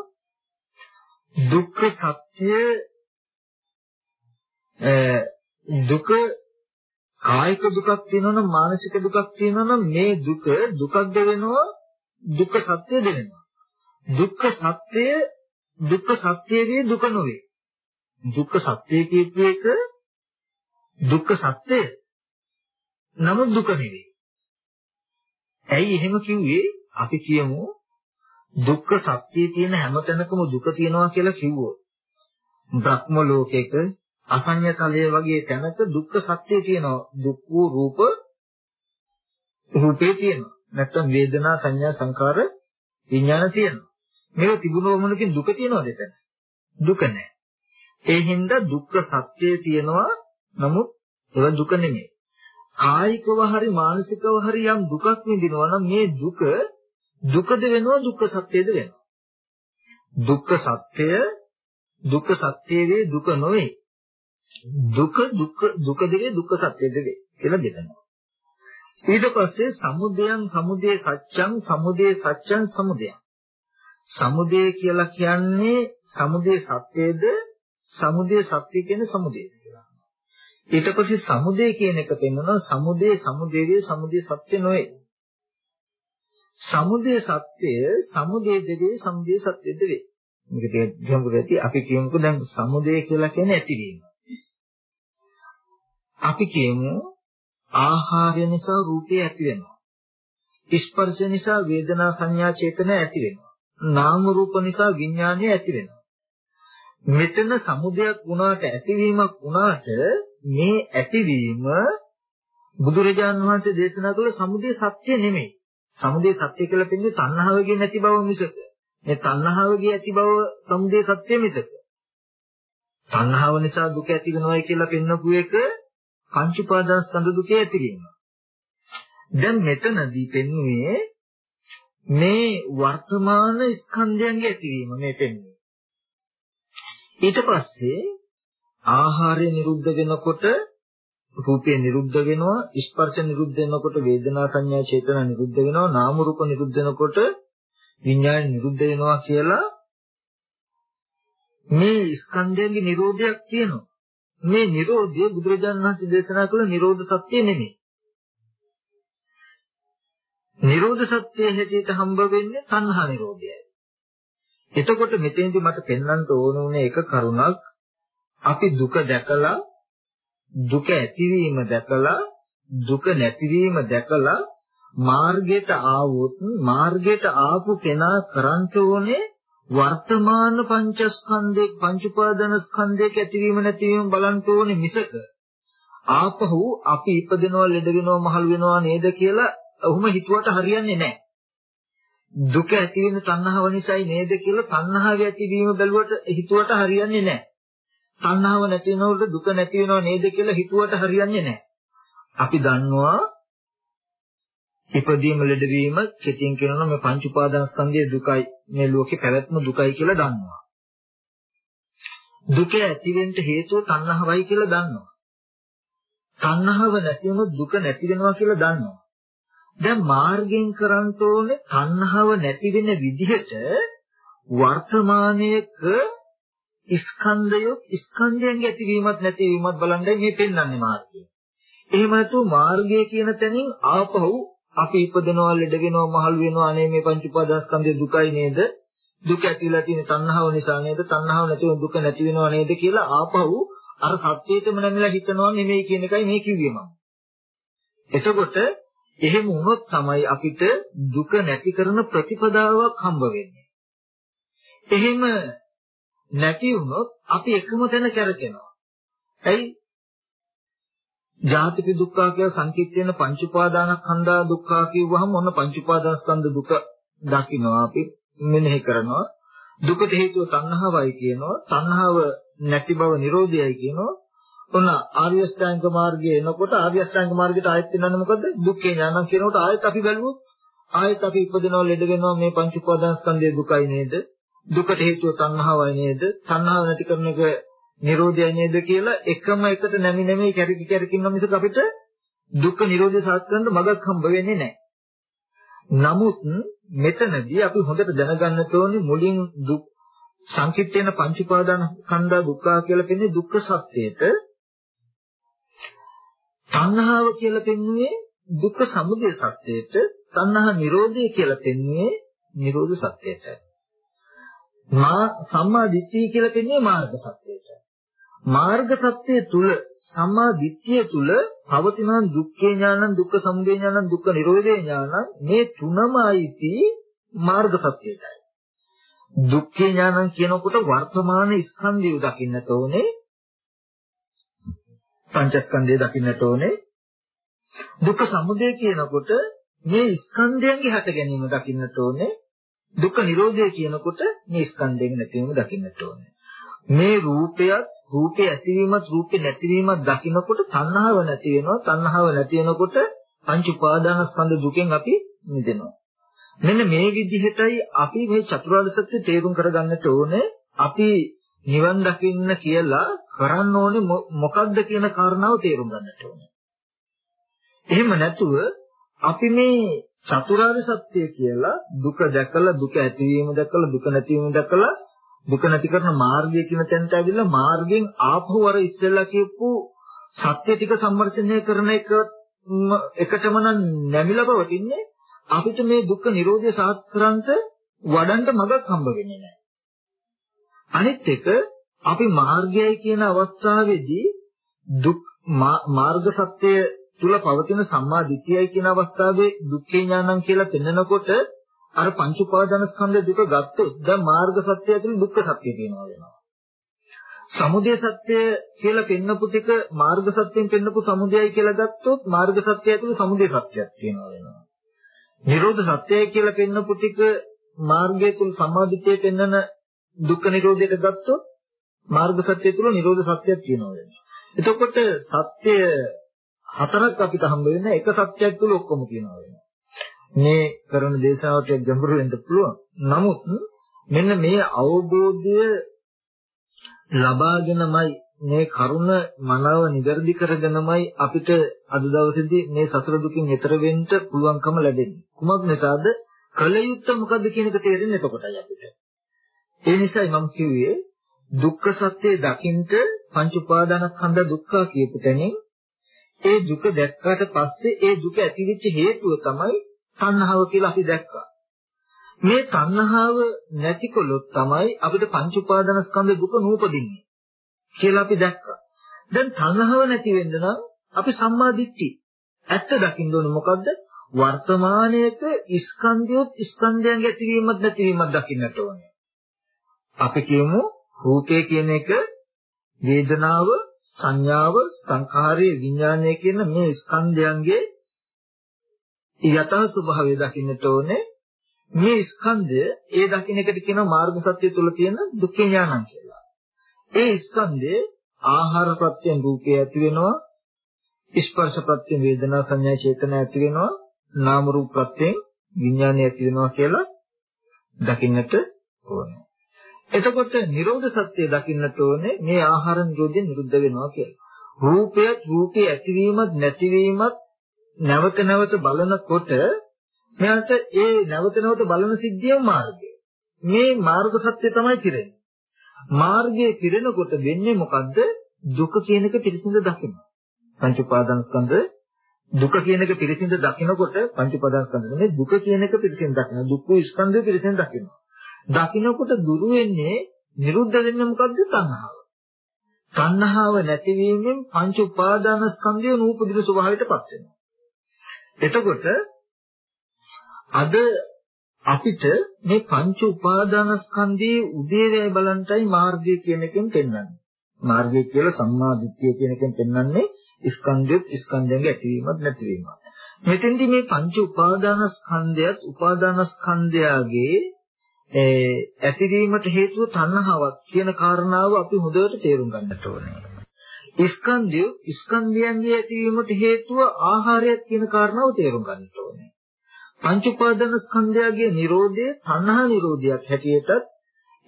දුක්ඛ සත්‍ය දුක කායික දුකක් තියෙනවනම් මානසික දුකක් තියෙනවනම් මේ දුක දුකක්ද වෙනවා දුක්ඛ සත්‍ය දෙනවා දුක්ඛ සත්‍ය දුක්ඛ සත්‍යයේ දුක නොවේ. දුක්ඛ සත්‍ය කියපු එක දුක්ඛ සත්‍ය. නමුත් දුක නෙවෙයි ඇයි එහෙම කිව්වේ? අපි කියමු දුක්ඛ සත්‍යය තියෙන හැමතැනකම දුක තියෙනවා කියලා කිව්වොත් බ්‍රහ්ම ලෝකයක අසඤ්ඤ තලයේ වගේ තැනක දුක්ඛ සත්‍යය තියෙනවා. දුක් වූ රූප රූපේ තියෙනවා. නැත්තම් වේදනා සංඥා සංකාර විඥාන තියෙනවා. මේක තිබුණොමනකින් දුක තියෙනවද එතන? දුක නැහැ. ඒ හින්දා දුක්ඛ සත්‍යය තියෙනවා. නමුත් ඒක දුක නෙමෙයි. කායිකව හරි මානසිකව හරි යම් දුකක් විඳිනවා නම් මේ දුක දුකද වෙනවා දුක්ඛ සත්‍යද වෙනවා. දුක්ඛ සත්‍ය දුක්ඛ සත්‍යයේ දුක නොවේ. දුක දුක්ඛ දුක දෙවේ දුක්ඛ සත්‍ය දෙවේ කියලා දෙනවා. ඊට පස්සේ සමුදයං සමුදේ සත්‍යං සමුදේ සත්‍යං සමුදයං. සමුදය කියලා කියන්නේ සමුදේ සත්‍යයේද සමුදේ සත්‍ය කියන්නේ සමුදේද කියලා. ඊට පස්සේ සමුදේ කියන එක පෙන්වනවා සමුදේ සමුදේවේ සමුදේ සත්‍ය නොවේ. සමුදය සත්‍යය සමුදය දෙවේ සමුදය සත්‍ය දෙවේ. මේක ගැඹුරු ඇති අපි කියමුකෝ දැන් සමුදය කියලා කියන්නේ ඇතිවීම. අපි කියමු ආහාරය නිසා රූපය ඇති වෙනවා. ස්පර්ශ නිසා වේදනා සංඥා චේතන ඇති වෙනවා. නාම රූප නිසා විඥානය ඇති වෙනවා. මෙතන සමුදයක් වුණාට ඇතිවීමක් වුණාට මේ ඇතිවීම බුදුරජාණන් වහන්සේ දේශනා කළ සමුදය සත්‍ය නෙමෙයි. සමුදය සත්‍ය කියලා කියන්නේ තණ්හාවගේ නැති බව මිසක. මේ තණ්හාවගේ ඇති බව සමුදය සත්‍ය මිසක. තණ්හාව නිසා දුක ඇති වෙනවයි කියලා පෙන්වපු එක පංච උපාදානස්කන්ධ දුකේ ඇතිවීම. දැන් මෙතනදී පෙන්වන්නේ මේ වර්තමාන ස්කන්ධයන්ගේ ඇතිවීම මේ පෙන්වන්නේ. ඊට පස්සේ ආහාරය නිරුද්ධ වෙනකොට රූපය නිරුද්ධ වෙනවා ස්පර්ශ නිරුද්ධ වෙනකොට වේදනා සංඥා චේතනා නිරුද්ධ වෙනවා නාම රූප නිරුද්ධ වෙනකොට විඥාන නිරුද්ධ වෙනවා කියලා මේ ස්කන්ධයන්ගේ නිරෝධයක් තියෙනවා. මේ නිරෝධය බුදුරජාණන් වහන්සේ දේශනා කළ නිරෝධ සත්‍ය නෙමෙයි. නිරෝධ සත්‍ය හැටියට හම්බ වෙන්නේ තණ්හා නිරෝධයයි. එතකොට මෙතෙන්දි මට පෙන්වන්න ඕන උනේ එක කරුණක්. අපි දුක දැකලා දුක ඇතිවීම දැකලා දුක නැතිවීම දැකලා මාර්ගයට ආවොත් මාර්ගයට ආපු කෙනා කරන්ට ඕනේ වර්තමාන පංචස්කන්ධේ පංච උපාදාන ස්කන්ධයක ඇතිවීම නැතිවීම බලන්න ඕනේ මිසක ආපහු අපි ඉපදෙනවා ලෙඩ වෙනවා මහලු වෙනවා නේද කියලා ඔහුම හිතුවට හරියන්නේ නැහැ. දුක ඇති වෙන තණ්හාව නිසායි නේද කියලා තණ්හාව ඇතිවීම බැලුවට හිතුවට හරියන්නේ නැහැ. තණ්හාව නැති වෙනකොට දුක නැති වෙනව නේද කියලා හිතුවට හරියන්නේ නැහැ. අපි දන්නවා ඉපදීම ලෙඩවීම කෙටියෙන් කියනවා මේ පංච උපාදානස්කන්ධයේ දුකයි මේ ලෝකේ පැවැත්ම දුකයි කියලා දන්නවා. දුක ඇතිවෙන්න හේතුව තණ්හාවයි කියලා දන්නවා. තණ්හාව නැති වුණොත් දුක නැති වෙනවා කියලා දන්නවා. දැන් මාර්ගයෙන් කරන්න ඕනේ තණ්හාව නැති වෙන විදිහට වර්තමානයේක ස්කන්ධය ස්කන්ධයන්ගේ ඇතිවීමත් නැතිවීමත් බලන්නයි මේ පෙන්වන්නේ මාර්ගය. එහෙම නැතු මාර්ගය කියන තැනින් ආපහු අපි ඉපදෙනවා ලෙඩ වෙනවා මහලු වෙනවා අනේ මේ පංච උපාදානස්කන්ධය දුකයි නේද? දුක ඇතිලා තියෙන තණ්හාව නිසා නේද? තණ්හාව නැතිව දුක නැති වෙනවා නේද කියලා ආපහු අර සත්‍යයටම නැමිලා හිතනවා නෙමෙයි කියන එකයි මේ කිව්වේ මම. එතකොට එහෙම වුණොත් තමයි අපිට දුක නැති කරන ප්‍රතිපදාවක් හම්බ වෙන්නේ. එහෙම නැති වුණොත් අපි එකම තැන කැරකෙනවා. ඇයි? ජාතිපි දුක්ඛ කියලා සංකීර්ණ පංච උපාදානස්කන්ධා දුක්ඛ කියවහම ඔන්න පංච උපාදානස්කන්ධ දුක දකින්නවා අපි මෙනෙහි කරනවා. දුකට හේතුව තණ්හාවයි කියනවා. තණ්හාව නැති බව නිරෝධයයි කියනවා. ඔන්න ආර්ය අෂ්ටාංග මාර්ගයේ එනකොට ආර්ය අෂ්ටාංග මාර්ගයට ආයෙත් වෙනන්නේ මොකද? දුක්ඛේ ඥානං කියනකොට ආයෙත් අපි බැලුවොත් ආයෙත් අපි ඉපදෙනවා ලෙඩ වෙනවා මේ පංච උපාදානස්කන්ධයේ දුකයි නේද? දුකට හේතුව තණ්හාවයි නේද? තණ්හාව නැති කරන එක නිරෝධයයි නේද කියලා එකම එකට නැමි නැමි කැරකි කැරකින්න මිසක අපිට දුක්ඛ නිරෝධය සාක්ෂාත් කරන්න මගක් හම්බ වෙන්නේ නැහැ. නමුත් මෙතනදී අපි හොඳට දැනගන්න ඕනේ මුලින් දුක් සංකිට්ඨේන පංච උපාදාන කන්දා දුක්ඛ කියලා කියන්නේ දුක්ඛ සත්‍යයට තණ්හාව කියලා පෙන්වන්නේ දුක්ඛ සමුදය සත්‍යයට තණ්හා නිරෝධය කියලා පෙන්වන්නේ නිරෝධ සත්‍යයට මා සම්මා දිට්ඨිය කියලා පෙන්වන්නේ මාර්ග සත්‍යයට මාර්ග සත්‍යය තුල සම්මා දිට්ඨිය තුල පවතින දුක්ඛේ ඥානං දුක්ඛ සමුදය ඥානං දුක්ඛ නිරෝධේ ඥානං මේ තුනම අයිති මාර්ග සත්‍යයටයි දුක්ඛේ ඥානං කියනකොට වර්තමාන ස්කන්ධය දකින්නට ඕනේ පංචස්කන්ධය දකින්නට ඕනේ. දුක්ඛ සමුදය කියනකොට මේ ස්කන්ධයන්ගේ හට ගැනීම දකින්නට ඕනේ. දුක්ඛ නිරෝධය කියනකොට මේ ස්කන්ධයෙන් නැතිවීම දකින්නට ඕනේ. මේ රූපයත් රූපේ ඇතිවීමත් රූපේ නැතිවීමත් දකිනකොට තණ්හාව නැති වෙනවා. තණ්හාව නැති වෙනකොට පංච උපාදානස්කන්ධ දුකෙන් අපි මිදෙනවා. මෙන්න මේ විදිහටයි අපි මේ චතුරාර්ය සත්‍ය තේරුම් කරගන්නට ඕනේ. අපි නිවන් දකින්න කියලා කරන්න ඕනේ මොකක්ද කියන කාරණාව තේරුම් ගන්නට ඕනේ. එහෙම නැතුව අපි මේ චතුරාර්ය සත්‍ය කියලා දුක දැකලා දුක ඇතිවීම දැකලා දුක නැතිවීම දැකලා දුක නැති කරන මාර්ගය කියන තැනට ඇවිල්ලා මාර්ගයෙන් ආපහු අර ඉස්සෙල්ලා කියපු සත්‍ය ටික සම්මර්ෂණය කරන එක එකටම නම් නැමිලා පවතින්නේ අපිට මේ දුක්ඛ නිරෝධය සාත් කරන්ට වඩන්න මගක් හම්බ වෙන්නේ නැහැ. අනිත් එක අපි මාර්ගයයි කියන අවස්ථාවේදී දුක් මාර්ග සත්‍ය තුල පවතින සම්මා දිට්ඨියයි කියන අවස්ථාවේ දුක්ඛේ ඥානං කියලා පෙන්නකොට අර පංච උපාදාන ස්කන්ධ දුක ගත්තොත් දැන් මාර්ග සත්‍ය ඇතුළේ දුක්ඛ සත්‍ය කියනවා වෙනවා. සමුදය සත්‍ය කියලා පෙන්නපු ටික මාර්ග සත්‍යයෙන් පෙන්නපු සමුදයයි කියලා ගත්තොත් මාර්ග සත්‍ය ඇතුළේ සමුදය සත්‍යයක් තියෙනවා වෙනවා. නිරෝධ සත්‍යය කියලා පෙන්නපු ටික මාර්ගය තුල සම්මාදිට්ඨිය පෙන්නන දුක්ඛ නිරෝධයට ගත්තොත් මාර්ග සත්‍ය තුල නිරෝධ සත්‍යයක් තියෙනවා වෙනවා. එතකොට සත්‍ය හතරක් අපිට හම්බ වෙන එක සත්‍යයක් තුල ඔක්කොම තියෙනවා වෙනවා. මේ කරන දේශාවට ගැඹුරු වෙන්න පුළුවන්. නමුත් මෙන්න මේ අවබෝධය ලබාගෙනමයි මේ කරුණ මනාව නිගර්දි කරගෙනමයි අපිට අද දවසේදී මේ සසර දුකින් එතර වෙන්න පුළුවන්කම ලැබෙන්නේ. කුමක් නිසාද? කල යුත්තේ මොකද්ද කියන එක තේරෙන්නේ එතකොටයි අපිට. ඒ නිසායි මම කිව්වේ දුක්ඛ සත්‍ය දකින්ට පංච උපාදානස්කන්ධ දුක්ඛ කියපු තැනින් ඒ දුක දැක්කාට පස්සේ ඒ දුක ඇතිවෙච්ච හේතුව තමයි තණ්හාව කියලා අපි දැක්කා. මේ තණ්හාව නැතිකොලොත් තමයි අපිට පංච උපාදානස්කන්ධ දුක නූපදින්නේ කියලා අපි දැක්කා. දැන් තණ්හාව නැති වෙන්න නම් අපි සම්මා දිට්ඨි ඇත්ත දකින්න ඕනේ මොකද්ද? වර්තමානයේක ස්කන්ධයොත් ස්කන්ධයන්ගේ ඇතිවීමත් නැතිවීමත් දකින්නට ඕනේ. අපි කියමු රූපය කියන එක වේදනාව සංඥාව සංඛාරය විඥානය කියන මේ ස්කන්ධයන්ගේ යථා ස්වභාවය දකින්නට ඕනේ මේ ස්කන්ධය ඒ දකින්න එකට කියනවා මාර්ග සත්‍ය තුල තියෙන දුක්ඛ ඥානං කියලා. ඒ ස්කන්ධය ආහාර ප්‍රත්‍යයෙන් රූපය ඇති වෙනවා ස්පර්ශ ප්‍රත්‍යයෙන් වේදනා සංඥා චේතන ඇති වෙනවා නාම රූප ප්‍රත්‍යයෙන් විඥානය ඇති වෙනවා කියලා දකින්නට ඕනේ. එතකොට නිරෝධ සත්‍ය දකින්නට ඕනේ මේ ආහාර නිරෝධය නිරුද්ධ වෙනවා කියලා. රූපයත් රූපේ ඇතිවීමත් නැතිවීමත් නැවත නැවත බලනකොට මෙයාට ඒ නැවත නැවත බලන සිද්ධිය මාර්ගය. මේ මාර්ග සත්‍ය තමයි පිරෙන්නේ. මාර්ගයේ පිරෙනකොට වෙන්නේ මොකද්ද? දුක කියන එක පිරිසිඳ දකින්න. පංච උපාදානස්කන්ධ දුක කියන එක පිරිසිඳ දකිනකොට පංච උපාදානස්කන්ධ නෙමෙයි දුක කියන එක පිරිසිඳ දකින්න. දුක්ඛ ස්කන්ධය පිරිසිඳ දකින්න. දකින්නකොට දුරු වෙන්නේ නිරුද්ධ වෙන්නේ මොකද්ද? තණ්හාව. තණ්හාව නැතිවීමෙන් පංච උපාදානස්කන්ධය නූපදින ස්වභාවයටපත් වෙනවා. එතකොට අද අපිට මේ පංච උපාදානස්කන්ධයේ උදේවැය බලන්ටයි මාර්ගය කියන එකෙන් පෙන්වන්නේ. මාර්ගය කියලා සම්මා දිට්ඨිය කියන එකෙන් පෙන්වන්නේ ස්කන්ධයත් ස්කන්ධයන්ගේ ඇතිවීමත් නැතිවීමත්. මෙතෙන්දී මේ පංච උපාදානස්කන්ධයත් උපාදානස්කන්ධයගේ ඇතිවීමට හේතුව තණ්හාවක් කියන කාරණාව අපි හොඳට තේරුම් ගන්නට ඕනේ. ස්කන්ධය ස්කන්ධයන්ගේ ඇතිවීමට හේතුව ආහාරයක් කියන කාරණාව තේරුම් ගන්නට ඕනේ. පංච උපාදාන ස්කන්ධයගේ Nirodhe තණ්හා Nirodhayak හැටියටත්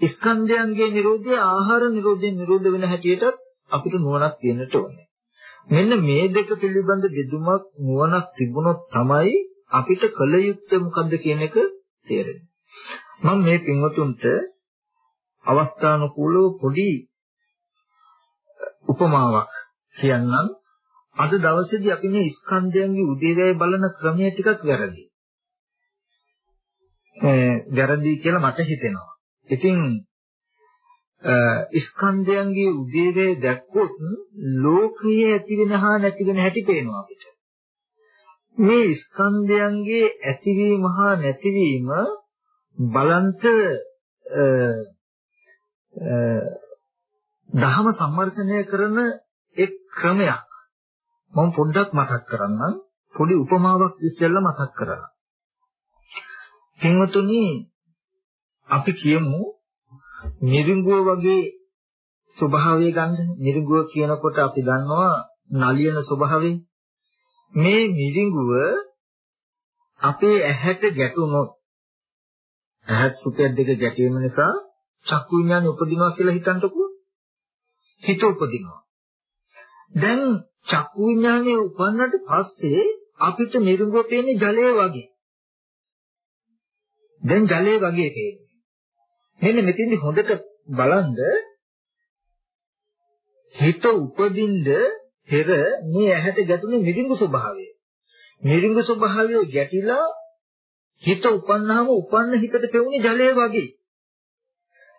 ස්කන්ධයන්ගේ Nirodhe ආහාර Nirodhen නිරෝධ වෙන හැටියටත් අපිට නුවණක් තියෙන්නට ඕනේ. මෙන්න මේ දෙක පිළිබඳ දෙදුමක් නුවණක් තිබුණොත් තමයි අපිට කල යුත්තේ මොකද්ද කියන එක තේරෙන්නේ. මම මේ පින්වතුන්ට අවස්ථානුකූලව පොඩි උපමාවක් කියන්නම්. අද දවසේදී අපි මේ ස්කන්ධයන්ගේ උදේවැය බලන ක්‍රමය ටිකක් වැරදි. වැරදි කියලා මට හිතෙනවා. ඉතින් ස්කන්ධයන්ගේ උදේවැය දැක්කොත් ලෝකයේ ඇති වෙන හා නැති වෙන හැටි පේනවා අපිට. මේ ස්කන්ධයන්ගේ ඇතිවීම හා නැතිවීම බලන්ට දහම සම්මර්ෂණය කරන එක් ක්‍රමයක්. මම පොඩ්ඩක් මතක් කරන්නම්. පොඩි උපමාවක් ඉස්සෙල්ලා මතක් කරලා. පින්වතුනි අපි කියමු නිරිඟුව වගේ ස්වභාවය ගන්න. නිරිඟුව කියනකොට අපි දන්නවා නලියන ස්වභාවය. මේ නිරිඟුව අපේ ඇහැට ගැටුනොත් ඇහත් සුපයක් දෙක ගැටීම නිසා චක්කු විඥානය උපදිනවා කියලා හිතන්නකෝ. හිත උපදිනවා. දැන් චක්කු විඥානය උපන්නට පස්සේ අපිට නිරුංගෝ පේන්නේ ජලය වගේ. දැන් ජලය වගේ පේන්නේ මෙන්න මෙතෙන්දි හොඳට බලන්න. හිත උපදින්න පෙර මේ ඇහැට ගැටුනේ නිරිංගු ස්වභාවය. නිරිංගු ස්වභාවය ගැටිලා හිත උපන්නාම උපන්න හිතට පෙවුනේ ජලය වගේ.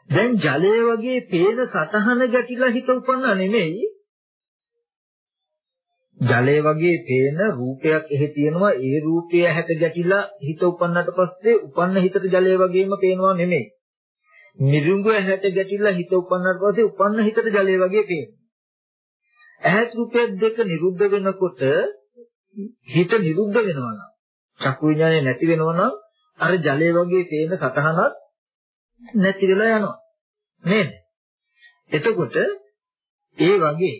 දැන් ජලය වගේ පේන සතහන ගැටිලා හිත උපන්නා නෙමෙයි. ජලය වගේ පේන රූපයක් එහෙ තියෙනවා ඒ රූපය හැට ගැටිලා හිත උපන්නට පස්සේ උපන්න හිතට ජලය වගේම පේනවා නෙමෙයි. නිරුංගුව හැට ගැටිලා හිත උපන්නට පස්සේ උපන්න හිතට ජලය වගේ පේනවා. ඇහත් රූපයක් දෙක නිරුද්ධ වෙනකොට හිත නිරුද්ධ වෙනවා නම් චක්කු විඥානය නැති වෙනවා නම් අර ජලය වගේ පේන සතහනක් නැති වෙලා යනවා. නේද? එතකොට ඒ වගේ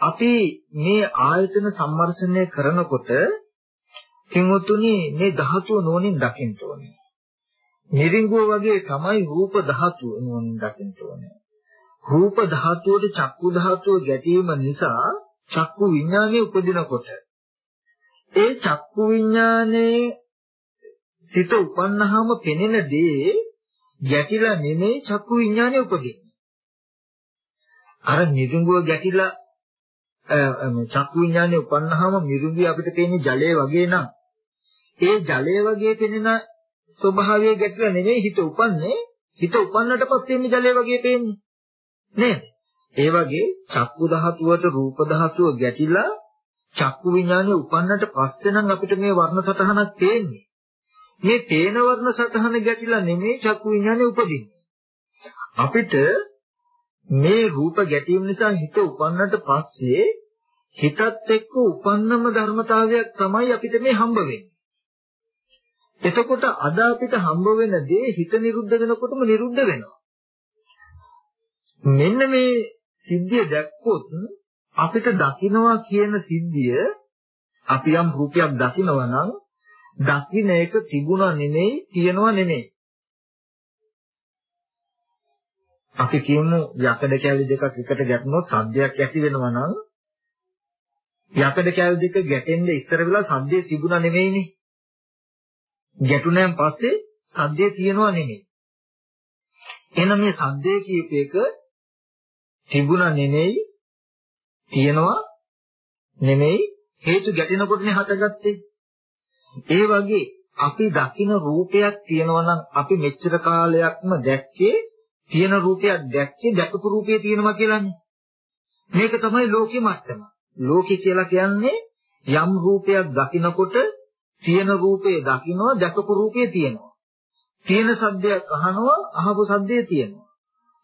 අපි මේ ආයතන සම්මර්ෂණය කරනකොට කිමුතුනි මේ ධාතුව නෝනින් දකින්න ඕනේ. නිරිංගුව වගේ තමයි රූප ධාතුව නෝනින් දකින්න ඕනේ. රූප ධාතුවට චක්කු ධාතුව ගැටීම නිසා චක්කු විඥානය උපදිනකොට ඒ චක්කු විඥානයේ සිත උපන්නාම පෙනෙන දේ ගැටිලා නෙමෙයි චක්කු විඥානය උපදින්නේ. අර නිරුංගුව ගැටිලා චක්කු විඥානය උපන්නාම මිරුඟි අපිට පේන්නේ ජලය වගේ නම් ඒ ජලය වගේ පෙනෙන ස්වභාවය ගැටලා නෙමෙයි හිත උපන්නේ හිත උපන්නට පස්සේ මේ ජලය වගේ පේන්නේ නේද? ඒ වගේ චක්කු ධාතුවට රූප ධාතුව ගැටිලා චක්කු විඥානය උපන්නට පස්සේ නම් අපිට මේ වර්ණ සටහනක් පේන්නේ. මේ පේන වර්ණ සටහන ගැටිලා නෙමෙයි චක්කු විඥානය උපදින්නේ. අපිට මේ රූප ගැටීම නිසා හිත උපන්නට පස්සේ හිතත් එක්ක උපන්නම ධර්මතාවයක් තමයි අපිට මේ හම්බ වෙන්නේ. එතකොට අද අපිට හම්බ වෙන දේ හිත නිරුද්ධ වෙනකොටම නිරුද්ධ වෙනවා. මෙන්න මේ සිද්ධිය දැක්කොත් අපිට දකින්නවා කියන සිද්ධිය අපි යම් රූපයක් දකිනවා නම් දකින්න එක තිබුණා නෙමෙයි තියෙනවා නෙමෙයි. අපි කියමු යකඩ කැලි දෙකක් එකට ගැටුනොත් සද්දයක් ඇති වෙනවා නම් යකඩ කැලි දෙක ගැටෙන්න ඉස්සර වෙලා සද්දේ තිබුණා නෙමෙයිනේ. ගැටුණාන් පස්සේ සද්දේ තියෙනවා නෙමෙයි. එහෙනම් මේ සද්දේ කියප එක තිබුණා නෙමෙයි තියෙනවා නෙමෙයි හේතු ගැටෙනකොටනේ හටගත්තේ. ඒ වගේ අපි දකින රූපයක් තියෙනවා නම් අපි මෙච්චර කාලයක්ම දැක්කේ තියෙන රූපයක් දැක්කේ දැකපු රූපේ තියෙනවා කියලානේ. මේක තමයි ලෝකෙ මට්ටම. ලෝකෙ කියලා කියන්නේ යම් රූපයක් දකිනකොට තියෙන රූපේ දකිනවා දැකපු රූපේ තියෙනවා. තියෙන සද්දයක් අහනවා අහපු සද්දේ තියෙනවා.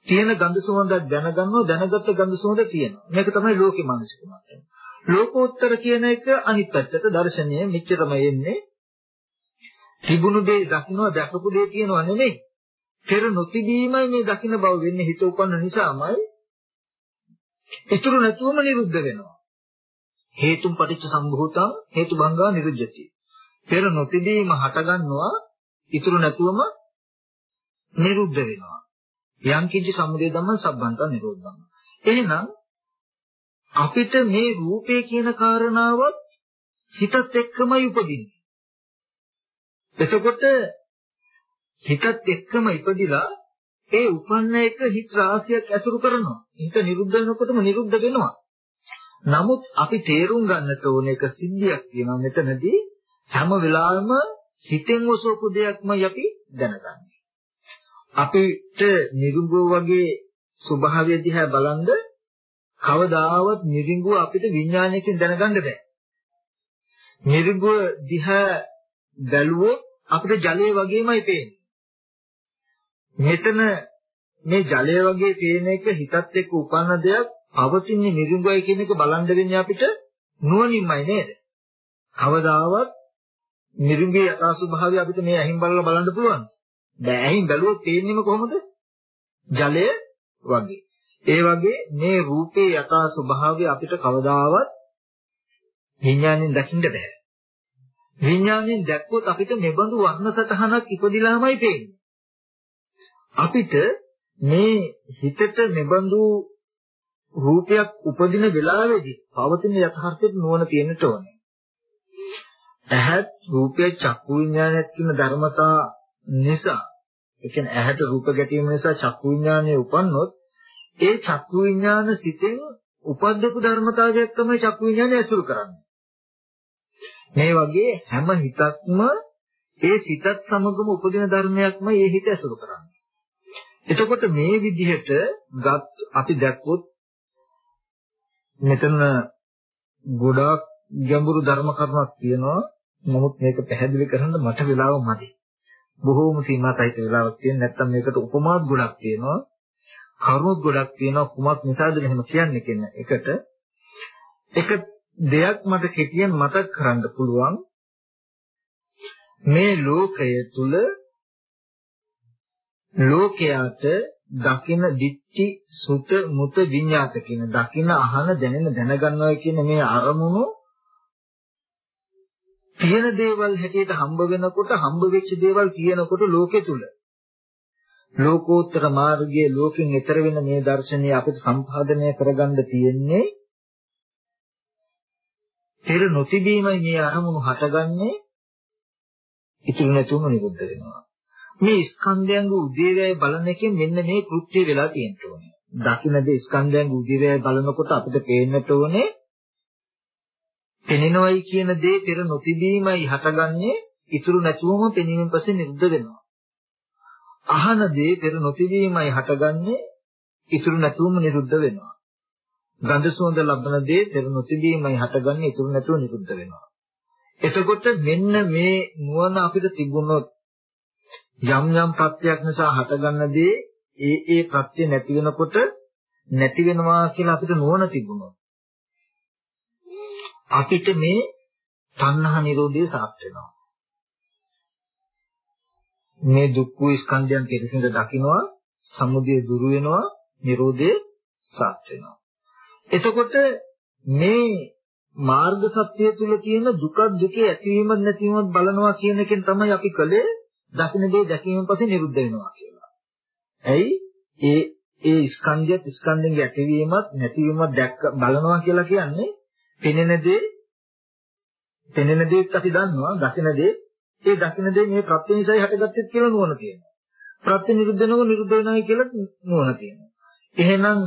තියෙන ගඳ සුවඳක් දැනගන්නවා දැනගත්ත ගඳ සුවඳ තියෙනවා. මේක තමයි ලෝකේ මානසික මට්ටම. ලෝකෝත්තර කියන එක අනිත් පැත්තට දර්ශනය මෙච්චරම එන්නේ තිබුණු දේ දකින්නවා දැකපු දේ තියෙනවා නෙමෙයි. පෙර නොතිබීමයි මේ දකින්න බව වෙන්නේ හිත උපන්න නිසාමයි. ඉතුරු නැතුවම නිරුද්ධ වෙනවා. හේතුම් පටිච්ච සම්භූතං හේතු භංගා නිරුද්ධති. පෙර නොතිබීම හටගන්නවා ඉතුරු නැතුවම නිරුද්ධ වෙනවා. යම් කිසි සමුදය ධම්ම සම්බන්ත නිරෝධං. එහෙනම් අපිට මේ රූපේ කියන කාරණාවත් හිතත් එක්කමයි උපදින්නේ. එතකොට හිතත් එක්කම ඉපදිලා ඒ උපන්න එක හිත රාශියක් ඇසුරු කරනවා. හිත නිරුද්ධ වෙනකොටම නිරුද්ධ වෙනවා. නමුත් අපි තේරුම් ගන්නට ඕන එක සිද්ධියක් තියෙනවා මෙතනදී හැම වෙලාවෙම හිතෙන් ඔසවපු දෙයක්මයි අපි දැනගන්නේ. අපිට නිරුංගුව වගේ ස්වභාවය දිහා බලනද කවදාවත් නිරුංගුව අපිට විඥානයකින් දැනගන්න බෑ. නිරුංගුව දිහා බැලුවොත් අපිට ජලය වගේමයි පේන්නේ. මෙතන මේ ජලය වගේ පේන එක හිතත් එක්ක උපන්න දෙයක් පවතින්නේ නිරුංගුවයි කියන එක බලන්න වෙන්නේ අපිට නුවණින්මයි නේද? කවදාවත් නිරුංගයේ යථා ස්වභාවය අපිට මේ ඇහින් බලලා බලන්න පුළුවන්. බෑ ඇහින් බැලුවොත් පේන්නේම කොහොමද? ජලය වගේ. ඒ වගේ මේ රූපේ යථා ස්වභාවය අපිට කවදාවත් විඥාණයෙන් දකින්න බෑ. විඥාණයෙන් දැක්කොත් අපිට මෙබඳු වර්ණ සටහනක් ඉපදිලාමයි පේන්නේ. අපිට මේ හිතට මෙබඳු රූපයක් උපදින වෙලාවේදී පවතින යථාර්ථයට නුවණ තියෙන්නට ඕනේ. ඇහත් රූපය චක්කු විඥානයක් කියන ධර්මතා නිසා ඒ කියන්නේ ඇහැට රූප ගැටීම නිසා චක්කු විඥානය උපන්නොත් ඒ චක්කු විඥාන සිතෙන් උපද්දපු ධර්මතාවයක් තමයි චක්කු විඥානය ඇසුරු කරන්නේ. මේ වගේ හැම හිතක්ම ඒ සිතත් සමගම උපදින ධර්මයක්ම ඒ හිත ඇසුරු කරන්නේ. එතකොට මේ විදිහට ගත් අපි දැක්කොත් මෙතන ගොඩාක් ගැඹුරු ධර්ම කරුණක් තියෙනවා. නමුත් මේක පැහැදිලි කරන්න මට වෙලාව මදි. බොහෝම සීමාසහිත වෙලාවක් තියෙන නැත්නම් මේකට උපමාත් ගොඩක් තියෙනවා. කරුණුත් ගොඩක් තියෙනවා. කුමක් නිසාද මෙහෙම කියන්නේ කියන එකට එක දෙයක් මට කෙටියෙන් මතක් කරන්න පුළුවන්. මේ ලෝකය තුල ලෝකයාට දකින දිට්ඨි සුත මුත විඤ්ඤාත කියන දකින අහන දැනෙන දැනගන්නවා කියන මේ අරමුණු තියෙන දේවල් හැටියට හම්බ වෙනකොට හම්බ වෙච්ච දේවල් තියෙනකොට ලෝකෙ තුල. ලෝකෝත්තර මාර්ගයේ ලෝකෙන් ඈතර වෙන මේ දර්ශනය අපිට සම්පාදනය කරගන්න තියෙන්නේ පෙර නොතිබීමයි මේ අරමුණු හටගන්නේ. ඉතුරු නැතුම නිරුද්ධ වෙනවා. මේ ස්කන්ධයන්ගේ උදේවැය බලන එකෙන් මෙන්න මේ කෘත්‍ය වෙලා තියෙන්න ඕනේ. දකින්නද ස්කන්ධයන්ගේ උදේවැය බලනකොට අපිට පේන්නට ඕනේ පෙනෙනවයි කියන දේ පෙර නොතිබීමයි හටගන්නේ ඉතුරු නැතුවම පෙනීමෙන් පස්සේ නිරුද්ධ වෙනවා. අහන දේ පෙර නොතිබීමයි හටගන්නේ ඉතුරු නැතුවම නිරුද්ධ වෙනවා. ගන්ධ සුවඳ ලබන දේ පෙර නොතිබීමයි හටගන්නේ ඉතුරු නැතුව නිරුද්ධ වෙනවා. එතකොට මෙන්න මේ නුවණ අපිට තිබුණොත් යම් යම් ප්‍රත්‍යක් නිසා හටගන්න දේ ඒ ඒ ප්‍රත්‍ය නැති වෙනකොට නැති වෙනවා කියලා අපිට නුවණ තිබුණොත් අපිට මේ තණ්හා නිරෝධය සාර්ථක වෙනවා. මේ දුක්ඛ ස්කන්ධයන් පිළිසිඳ දකින්නවා සමුදය දුරු වෙනවා නිරෝධය සාර්ථක වෙනවා. එතකොට මේ මාර්ග සත්‍යය තුල තියෙන දුක දුකේ ඇතිවීමත් නැතිවීමත් බලනවා කියන එකෙන් තමයි අපි කලේ දකින්න දේ දැකීමෙන් පස්සේ නිරුද්ධ වෙනවා කියලා. ඇයි? ඒ ඒ ස්කන්ධයත් ස්කන්ධෙන්ගේ ඇතිවීමත් නැතිවීමත් දැක්ක බලනවා කියලා කියන්නේ පෙනෙන දේ පෙනෙන දේත් අපි දන්නවා දකින දේ ඒ දකින දේ මේ ප්‍රත්‍ය නිසායි හටගත්තේ කියලා නුවණ තියෙනවා. ප්‍රත්‍ය නිරුද්ධ වෙනකොට නිරුද්ධ වෙනවයි කියලා නුවණ තියෙනවා. එහෙනම්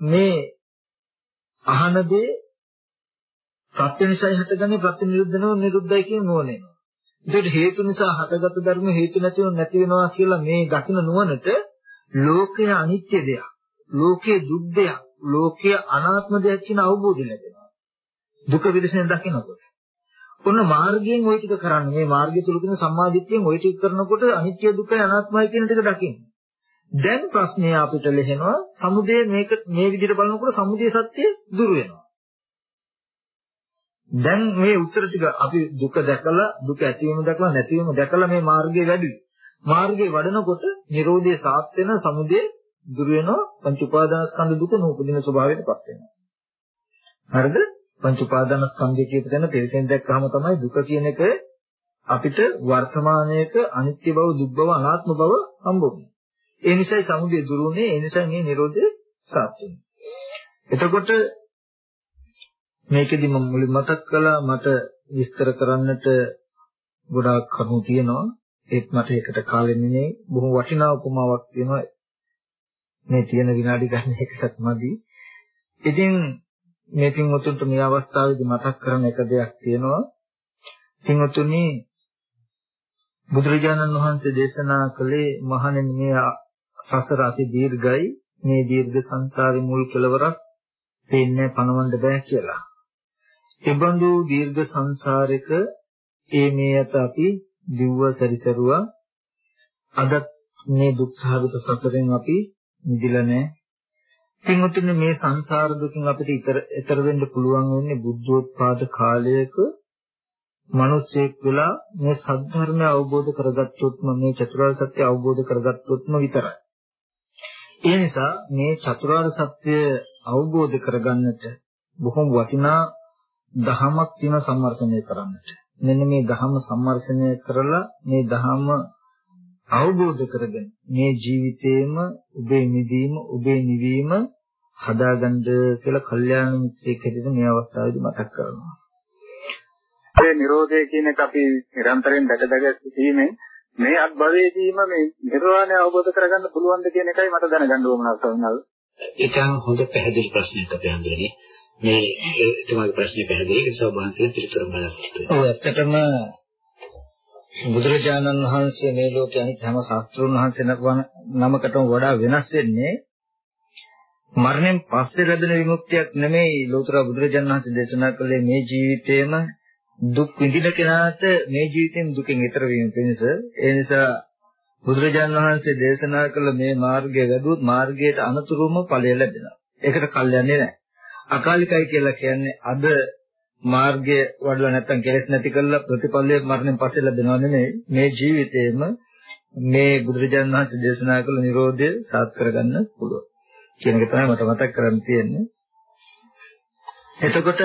මේ අහන දේ ප්‍රත්‍ය නිසායි හටගන්නේ ප්‍රත්‍ය නිරුද්ධ වෙනව නිරුද්ධයි කියන නුවණ එනවා. ඒකට හේතු නිසා හටගත් ධර්ම හේතු නැතිව නැති වෙනවා කියලා මේ දකින නුවණට ලෝකය අනිත්‍ය දෙයක්. ලෝකයේ දුක් දෙයක්. ලෝකයේ අනාත්ම දෙයක් කියන අවබෝධය ලැබෙනවා. දුක විදසෙන් දකිනකොට. ඔන්න මාර්ගයෙන් ওই ටික කරන්නේ. මේ මාර්ගය තුල තියෙන සම්මාදිට්ඨියෙන් ওই ටික කරනකොට අනිත්‍ය දුක්ඛ අනාත්මයි කියන ටික දකින්න. දැන් ප්‍රශ්නය අපිට ලෙහෙනවා සමුදය මේක මේ විදිහට බලනකොට සමුදය සත්‍ය දුර වෙනවා. දැන් මේ උත්තර ටික අපි දුක දැකලා දුක ඇතිවීම දැකලා නැතිවීම දැකලා මේ මාර්ගයේ වැඩි. මාර්ගයේ වඩනකොට Nirodhe සාත් වෙන සමුදේ දුර වෙනවා පංච උපාදානස්කන්ධ දුක නූපදින ස්වභාවයටපත් වෙනවා. හරිද? පංච උපාදානස්කන්ධය කියප තැන තේරෙන් දැක්කහම තමයි දුක කියන එක අපිට වර්තමානයේක අනිත්‍ය බව, දුක් බව, අනාත්ම බව හම්බුනේ. ඒ නිසායි සමුදය දුරුනේ, ඒ නිසා මේ Nirodhe සාත් වෙනවා. එතකොට මේකෙදි මම මුලින් මතක් කළා මට විස්තර කරන්නට ගොඩාක් කරුණු තියෙනවා ඒත් මට ඒකට කාලෙ නෙමෙයි බොහොම වටිනා උපමාවක් තියෙනවා මේ තියෙන විනාඩි ගන්න එකකට මදි ඉතින් මේ පින්වතුන්ට මේ අවස්ථාවේදී මතක් කරන එක දෙයක් තියෙනවා පින්වතුනි බුදුරජාණන් වහන්සේ දේශනා කළේ මහණෙනි මේ සසර අති දීර්ඝයි මේ දීර්ඝ සංසාරේ මුල් කෙලවරක් පේන්නේ පණවන්න බෑ කියලා. එබඳු දීර්ඝ සංසාරයක ඒ මේ යත අපි දිව්ව සැරිසරුවා අද මේ දුක් සහගත සසරෙන් අපි නිදිලා නැහැ. පින්වතුනි මේ සංසාර දුකින් අපිට ඊතර වෙන්න පුළුවන් වෙන්නේ බුද්ධෝත්පාද කාලයක මිනිස්සෙක් වෙලා මේ සද්ධර්මය අවබෝධ කරගත්තොත්ම මේ චතුරාර්ය සත්‍ය අවබෝධ කරගත්තොත්ම විතරයි. ඒ නිසා මේ චතුරාර්ය සත්‍ය අවබෝධ කරගන්නට බොහොම වටිනා දහමක් තියෙන සම්මර්ෂණය කරන්නට. මෙන්න මේ දහම සම්මර්ෂණය කරලා මේ දහම අවබෝධ කරගෙන මේ ජීවිතේම ඔබේ නිදීම ඔබේ නිවීම හදාගන්න කියලා කල්යාණ මිත්‍රයෙක් හැටියට මේ අවස්ථාවේදී මතක් කරනවා. ඒ Nirodhe කියන එක අපි නිරන්තරයෙන් දැක දැක සිටීමෙන් මේ අත්භවයේදීම මේ නිර්වාණය අවබෝධ කරගන්න පුළුවන්ද කියන එකයි මට දැනගන්න ඕන සවනල්. ඒක හොඳ පැහැදිලි ප්‍රශ්නයක් අපි හඳුනන්නේ. මේ එතුමාගේ ප්‍රශ්නේ පැහැදිලි ඒ නිසා වහන්සේ පිළිතුරු බලන්න. ඔව් ඇත්තටම බුදුරජාණන් වහන්සේ මේ ලෝකයේ අනිත් හැම ශාස්ත්‍රඥ වහන්සේ නමකටම වඩා වෙනස් වෙන්නේ මරණයෙන් පස්සේ ලැබෙන විමුක්තියක් නෙමෙයි ලෝතර බුදුරජාණන් වහන්සේ දේශනා කළේ මේ ජීවිතේම දුක් විඳින කෙනාට මේ ජීවිතෙන් දුකෙන් ඈතර වීම පිණිස ඒ නිසා බුදුරජාණන් වහන්සේ දේශනා කළ මේ මාර්ගය වැදුවොත් මාර්ගයට අනුතුරුම ඵලය ලැබෙනවා. ඒකට කල් යන්නේ නැහැ. අකාලිකයි කියලා කියන්නේ අද මාර්ගය වඩලා නැත්තම් කෙලෙස් නැති කරලා ප්‍රතිඵලය මරණයෙන් පස්සේ ලැබෙනව නෙමෙයි. මේ ජීවිතේම මේ බුදුරජාණන් වහන්සේ දේශනා කළ Nirodha සාත් කරගන්න පුළුවන්. කියන එක තමයි මට මතක් කරන්න තියෙන්නේ. එතකොට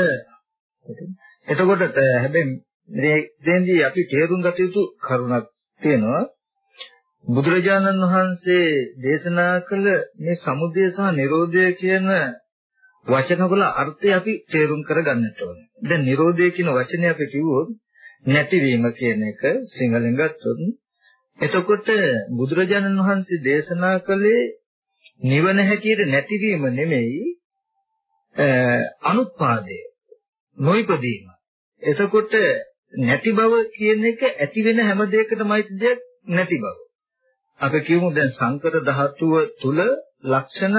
එතකොට හැබැයි මේ දෙන්දී අපි තේරුම් ගත යුතු කරුණක් තියෙනවා. බුදුරජාණන් වහන්සේ දේශනා කළ මේ සමුදය සහ නිරෝධය කියන වචනවල අර්ථය අපි තේරුම් කරගන්නට ඕනේ. දැන් නිරෝධය කියන වචනේ අපි කිව්වොත් නැතිවීම කියන එක සිංහලෙන් ගත්තොත් එතකොට බුදුරජාණන් වහන්සේ දේශනා කළේ නිවන හැටියට නැතිවීම නෙමෙයි අනුත්පාදය නොයිපදීම. එතකොට නැති බව කියන එක ඇති වෙන හැම දෙයකටමයි දෙයක් නැති බව. අපි කියමු දැන් සංකත ධාතුව තුල ලක්ෂණ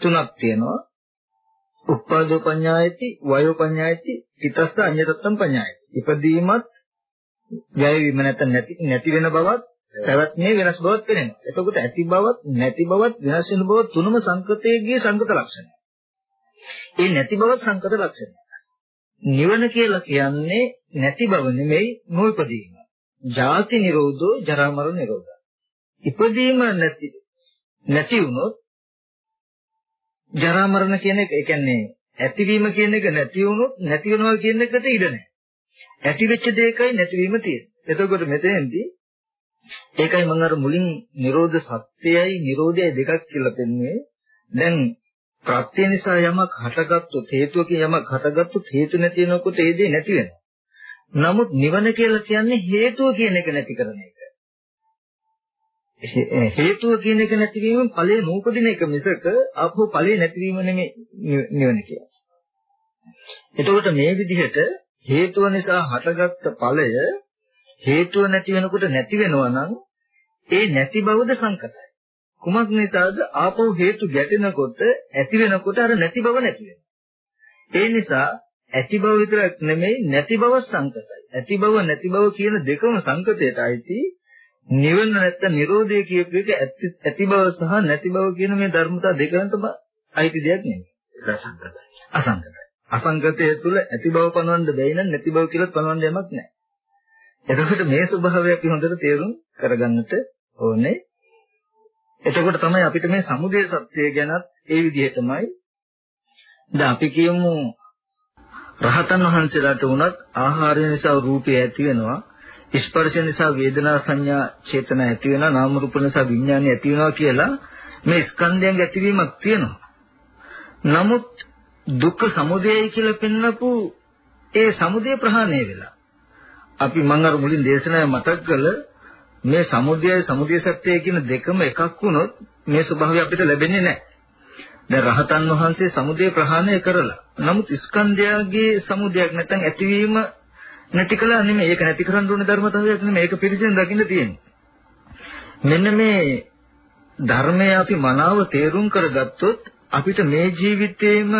තුනක් තියෙනවා. උප්පාදෝ පඤ්ඤායති, වයෝ පඤ්ඤායති, චිතස්ස අඤ්ඤතත්තම් පඤ්ඤායති. ඉපදීමත්, වැයවීම නැත්නම් නැති නැති වෙන බවත්, පැවැත්මේ වෙනස් බවත් පෙනෙනවා. එතකොට ඇති බවත්, නැති බවත්, වෙනස් වෙන බවත් තුනම සංකතයේගේ සංකත ලක්ෂණ. ඒ නැති බවත් සංකත ලක්ෂණය. නිවන කියලා කියන්නේ නැති බව නෙමෙයි නොඉපදීම. ජාති නිරෝධෝ ජරා මරණ නිරෝධ. ඉපදීම නැති නැති වුණොත් ජරා මරණ කියන එක ඒ කියන්නේ ඇතිවීම කියන එක නැති වුණොත් නැති වෙනවා කියන එකට ඉඩ නැහැ. ඇති වෙච්ච දෙයකයි නැතිවීම තියෙන්නේ. එතකොට මෙතෙන්දී ඒකයි මම අර මුලින් Nirodha සත්‍යයයි Nirodhayයි දෙකක් කියලා පෙන්වන්නේ. දැන් ප්‍රත්‍ය නිසා යමක් හටගත්තොත් හේතුවකින් යමක් හටගත්තොත් හේතු නැති වෙනකොට ඒ දේ නැති වෙනවා. නමුත් නිවන කියලා කියන්නේ හේතුව කියන එක නැති කරන එක. හේතුව කියන එක නැතිවීම ඵලයේ නූපදින එක මිසක ආපහු ඵලයේ නැතිවීම නෙමෙයි නිවන කියන්නේ. එතකොට මේ විදිහට හේතුව නිසා හටගත්ත ඵලය හේතුව නැති වෙනකොට නැති වෙනවා නම් ඒ නැති බවද සංකතයි. කුමක් නිසාද ආපහු හේතු ගැටෙනකොට ඇති වෙනකොට අර නැති බව නැති වෙනවා. ඒ නිසා ඇති බව විතරක් නෙමෙයි නැති බව සංකතයි. ඇති බව නැති බව කියන දෙකම සංකතයට අයිති නිවන නැත්නම් Nirodhe කියපු එක ඇති බව සහ නැති බව කියන මේ ධර්මතා දෙකකට අයිති දෙයක් නෙමෙයි. අසංගතයි. අසංගතයි. අසංගතය තුළ ඇති බව පනවන්න බැයි නම් නැති බව කියලා පනවන්න යමක් නැහැ. එතකොට මේ ස්වභාවය අපි හොඳට තේරුම් කරගන්නට ඕනේ. එතකොට තමයි අපිට මේ සමුදය සත්‍යය ගැනත් ඒ විදිහටමයි දැන් අපි කියමු රහතන් වහන්සේලාට වුණත් ආහාරය නිසා රූපය ඇති වෙනවා ස්පර්ශ නිසා වේදනා සංඥා චේතන ඇති වෙනවා නාම රූප නිසා විඥානය ඇති වෙනවා කියලා මේ ස්කන්ධයන්ගේ ඇතිවීමක් තියෙනවා. නමුත් දුක්ඛ සමුදයයි කියලා පෙන්නපු ඒ සමුදය ප්‍රහාණය වෙලා. අපි මම අර මුලින් දේශනාවේ මතක් කළ මේ සමුදයයි සමුදය සත්‍යය කියන දෙකම එකක් වුණොත් මේ ස්වභාවය අපිට ලැබෙන්නේ නැහැ. දැන් රහතන් වහන්සේ සමුදය ප්‍රහාණය කරලා. නමුත් ස්කන්ධයගේ සමුදයක් නැත්නම් ඇතිවීම නැති කළා නෙමෙයි. ඒක නැති කරන්න ඕන ධර්මතාවයක් නෙමෙයි. ඒක පිළිසෙන් දකින්න තියෙන්නේ. මෙන්න මේ ධර්මය අපි මනාව තේරුම් කරගත්තොත් අපිට මේ ජීවිතේම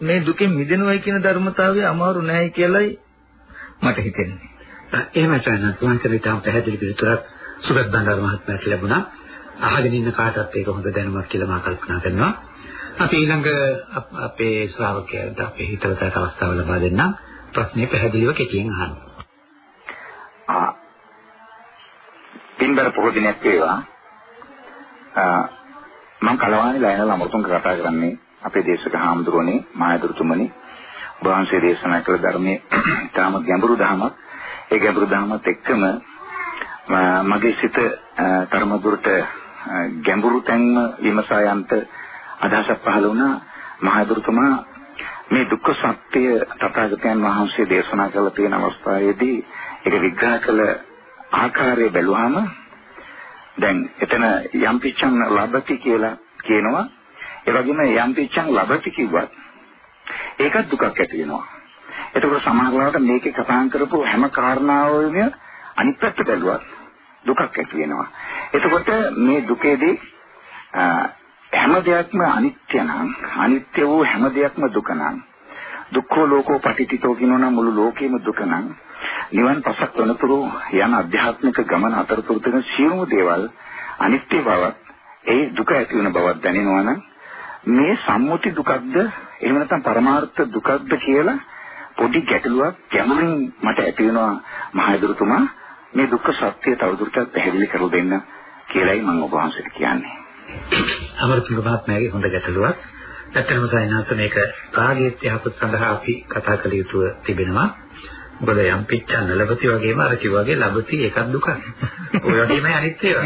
මේ දුකෙන් මිදෙනවයි කියන ධර්මතාවය අමාරු නැහැ කියලයි මට හිතෙන්නේ. එහෙමයි තමයි. තුන්කරේ තාම පැහැදිලි පිළිතුරක් සුගත් බණ්ඩාර මහත්මයාට ලැබුණා. අහගෙන ඉන්න කාටත් ඒක හොඳ දැනුමක් කියලා මම කල්පනා කරනවා. අපි ඊළඟ අපේ ශ්‍රාවකයන්ට අපේ හිතවතට අවස්ථාව ලබා දෙන්නම්. ප්‍රශ්නේ පැහැදිලිව කෙටියෙන් අහන්න. ආ පින්බර පොහොය දිනයක් වේවා. ආ මම කලවාණි ලයන ළමතුන් කතා කරන්නේ අපේ දේශක හාමුදුරනේ මායදුරුතුමනි වහන්සේ දේශනා කළ ධර්මයේ [CLEARS THROAT] තාම ගැඹුරු ධර්මයක් ඒ ගැඹුරු ධර්මත් එක්කම මගේ සිත තරම දුරට ගැඹුරු තැන්ම විමසා යන්ට අදහසක් පහළ වුණා මහදුරුතුමා මේ දුක්ඛ සත්‍ය තථාගතයන් වහන්සේ දේශනා කළ තියෙන අවස්ථාවේදී ඒක විග්‍රහ කළ ආකාරය බැලුවාම දැන් එතන යම් පිච්ඡන් ලබති කියලා කියනවා. ඒ වගේම යම් පිච්ඡන් ලබති කිව්වත් ඒකත් දුකක් ඇති වෙනවා. එතකොට සමහරවිට මේකේ කතා කරපු හැම කාරණාවෙම අනිත් පැත්ත බැලුවත් දුකක් ඇති වෙනවා. එතකොට මේ දුකේදී හැම දෙයක්ම අනිත්‍ය නම් අනිත්‍ය වූ හැම දෙයක්ම දුක නම් දුක්ඛෝ ලෝකෝ පටිච්චිතෝ කියනනම් මුළු ලෝකෙම දුක නම් නිවන් පසක් වනතුරු යන අධ්‍යාත්මික ගමන අතරතුර තියෙන සියලුම දේවල් අනිත්‍ය බවත් ඒ දුක ඇති වෙන බවක් දැනෙනවා නම් මේ සම්මුති දුකක්ද එහෙම නැත්නම් පරමාර්ථ දුකක්ද කියලා පොඩි ගැටලුවක් ගැඹුරින් මට ඇති වෙනවා මහේදුරතුමා මේ දුක්ඛ සත්‍ය තවදුරටත් පැහැදිලි කර දෙන්න කියලායි මම ඔබ වහන්සේට කියන්නේ. අමරතුංග මහත්මයාගේ හොඳ ගැටලුවක්. ඇත්තටම සයනාස මේක කාගේත් යහපත් සඳහා අපි කතා කළ යුතු තිබෙනවා. මොකද යම් පිච්චන් ලැබති වගේම අර කිව්වාගේ ලැබති එකක් දුකක්. ඔය වගේමයි අනිත් ඒවා.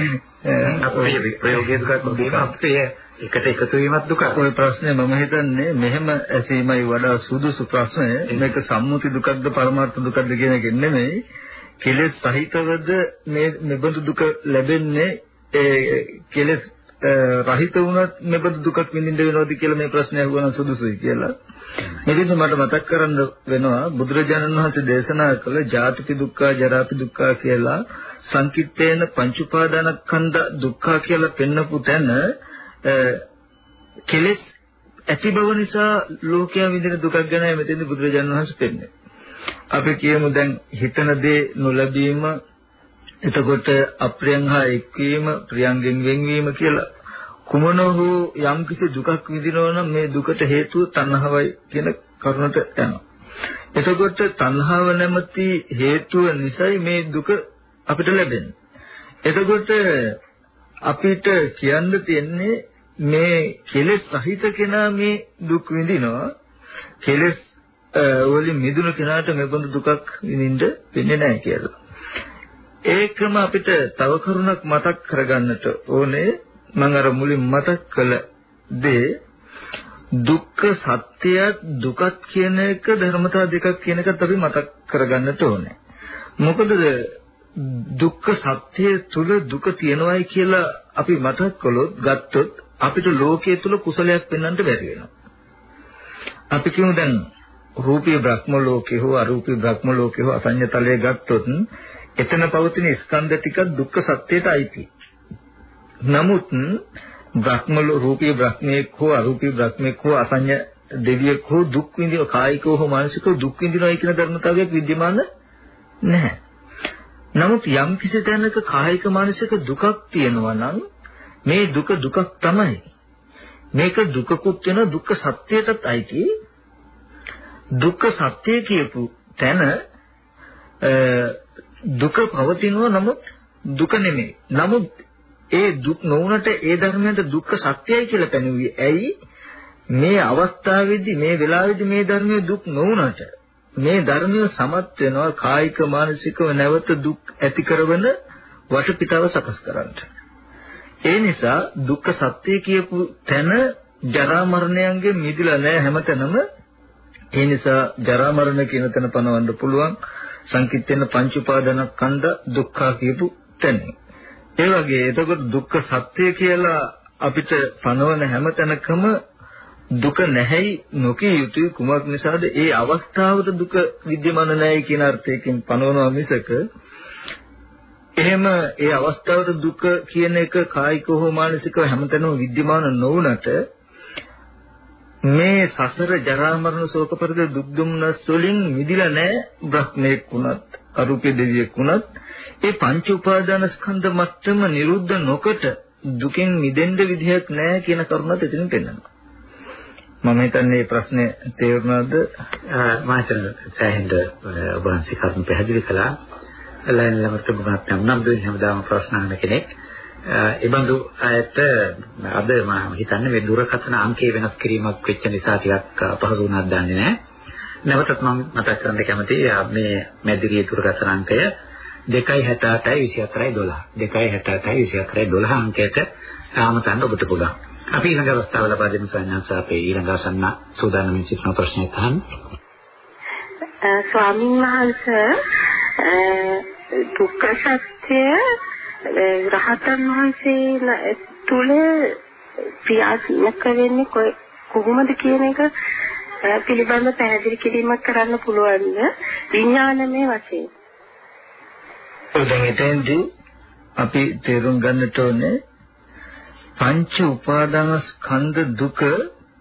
[LAUGHS] අපේ ප්‍රයෝගයේ දුකක් වගේම අපේ එකට එකතු වීමත් දුක. ওই ප්‍රශ්නේ මම හිතන්නේ මෙහෙම ඇසීමයි වඩා සුදුසු ප්‍රශ්නය. මේක සම්මුති දුකක්ද පරමාර්ථ දුකක්ද කියන එක නෙමෙයි. කෙලෙස් සහිතවද මේ මෙබඳු දුක ලැබෙන්නේ ඒ කෙලෙස් රහිත වුණත් මෙබඳු දුකක් විඳින්න වෙනවද කියලා මේ ප්‍රශ්නේ අහුවන සුදුසුයි කියලා. මේකෙන් මට මතක් කරන්න වෙනවා බුදුරජාණන් වහන්සේ දේශනා කළ ජාතිපි දුක්ඛ ජරාපි දුක්ඛ කියලා සංකිට්ඨේන පංච උපාදානස්කන්ධ දුක්ඛ කියලා පෙන්නපු තැන කෙලෙස් ඇති බව නිසා ලෝකයා විඳින දුකක් ගැන මෙතෙන්ද බුදුරජාණන් වහන්සේ පෙන්නේ. අපි කියමු දැන් හිතන දේ නොලැබීම එතකොට අප්‍රියං හා එක්වීම ප්‍රියංගෙන් වෙන්වීම කියලා කුමන හෝ යම්කිසි දුකක් විඳිනවා නම් මේ දුකට හේතුව තණ්හාවයි කියන කරුණට යනවා. එතකොට තණ්හාව නැමැති හේතුව නිසායි මේ දුක අපිට ලැබෙන්නේ. එතකොට අපිට කියන්න තියෙන්නේ මේ කෙලෙස් සහිත කෙනා මේ දුක් විඳිනවා. කෙලෙස් වලින් මිදුණු කෙනාට මෙබඳු දුකක් විඳින්න වෙන්නේ නැහැ කියලා. ඒකම අපිට තව කරුණක් මතක් කරගන්නට ඕනේ මම අර මුලින් මතක් කළ දේ දුක්ඛ සත්‍යයත් දුකත් කියන එක ධර්මතා දෙකක් කියන එකත් අපි මතක් කරගන්නට ඕනේ. මොකද දුක්ඛ සත්‍ය තුල දුක තියෙනවායි කියලා අපි මතක් කළොත් ගත්තොත් අපිට ලෝකයේ තුල කුසලයක් පෙන්වන්න බැරි වෙනවා. අපි කියමු දැන් රූපී බ්‍රහ්ම ලෝකේ හෝ අරූපී බ්‍රහ්ම ලෝකේ හෝ අසඤ්ඤතලයේ ගත්තොත් එතන පවතින ස්කන්ධ ටික දුක්ඛ සත්‍යයට අයිති. නමුත් බ්‍රහ්ම රූපී බ්‍රහ්මේක හෝ අරූපී බ්‍රහ්මේක හෝ අසඤ්ඤ දෙවියෙක් හෝ දුක් විඳින කායිකව හෝ මානසිකව දුක් විඳිනවයි කියන ධර්මතාවයක් විද්‍යමාන නැහැ. නමුත් යම් කිසි තැනක කායික මානසික දුකක් තියෙනවා නම් මේ දුක දුකක් තමයි. මේක දුකකුත් වෙන දුක්ඛ සත්‍යයටත් අයිති. දුක්ඛ සත්‍ය කියපු තැන දුක පවතිනවා නමුත් දුක නෙමෙයි. නමුත් ඒ දුක් නොවුනට ඒ ධර්මයට දුක්ඛ සත්‍යයි කියලා පැනුවේ. ඇයි? මේ අවස්ථාවේදී මේ වෙලාවේදී මේ ධර්මයේ දුක් නොවුනට මේ ධර්මය සමත් වෙනවා කායික මානසිකව නැවත දුක් ඇති කරන වටපිටාව සකස් කරන්නට. ඒ නිසා දුක්ඛ සත්‍ය කියපු තැන ජරා මරණයන්ගෙන් මිදිලා නැහැ හැමතැනම. ඒ නිසා ජරා මරණ කියන තැන පනවන්න පුළුවන්. සංකිට්ඨෙන පංච උපාදානස්කන්ධ දුක්ඛ කියපු තැන. ඒ වගේ එතකොට දුක්ඛ සත්‍ය කියලා අපිට පනවන හැම තැනකම දුක නැහැයි නොකිය යුතුයි කුමක් නිසාද ඒ අවස්ථාවට දුක विद्यमान නැහැයි කියන අර්ථයකින් පනවනවා මිසක එහෙම ඒ අවස්ථාවට දුක කියන එක කායිකව හෝ මානසිකව හැමතැනම विद्यमान නොවුනට මේ සසර ජරා මරණ ශෝක පරිද දුක් දුම්නස් වලින් මිදිලා නැහැ. බ්‍රහ්මෙක් වුණත් අරුපේ දෙවියෙක් වුණත් ඒ පංච උපාදාන ස්කන්ධ මට්ටම නිරුද්ධ නොකොට දුකෙන් මිදෙන්න විදිහක් නැහැ කියන කරුණත් එතනින් පෙන්නනවා මම හිතන්නේ මේ ප්‍රශ්නේ තේරුණාද? මම හිතන්නේ සෑහෙන්න ඔබ වහන්සේ කරුණු පැහැදිලි කළා. ලයින් ළමට ගුණත් නම් දුන්නේ හැමදාම ප්‍රශ්න අහන කෙනෙක්. ඒබඳු අයට අද මම හිතන්නේ මේ දුරකථන අංකයේ වෙනස් කිරීමක් වෙච්ච නිසා ටිකක් අපහසු වුණාද දන්නේ නැහැ. නැවතත් මම මතක් කරන්න කැමතියි මේ මැදිරියේ දුරකථන අංකය 268යි 24යි 12. 268යි 24යි 12 අංකයට සාමතන්න ඔබට පුළුවන්. අපි ඊළඟ අවස්ථාව ලබා දෙමු සයන්ස් අපේ ඊළඟ අසන්න සූදානම් සිටින ප්‍රශ්නයක් අහන්න. ස්වාමීන් වහන්සේ දුක්ඛ සත්‍ය රහතන් වහන්සේ තුල ක්‍රියාත්මක වෙන්නේ කොහොමද කියන එක පිළිබඳ පැහැදිලි කිරීමක් කරන්න පුළුවන්ද විඥානමය වශයෙන් දැන් එතෙන්දී අපි තේරුම් ගන්නට ඕනේ පංච උපාදාන ස්කන්ධ දුක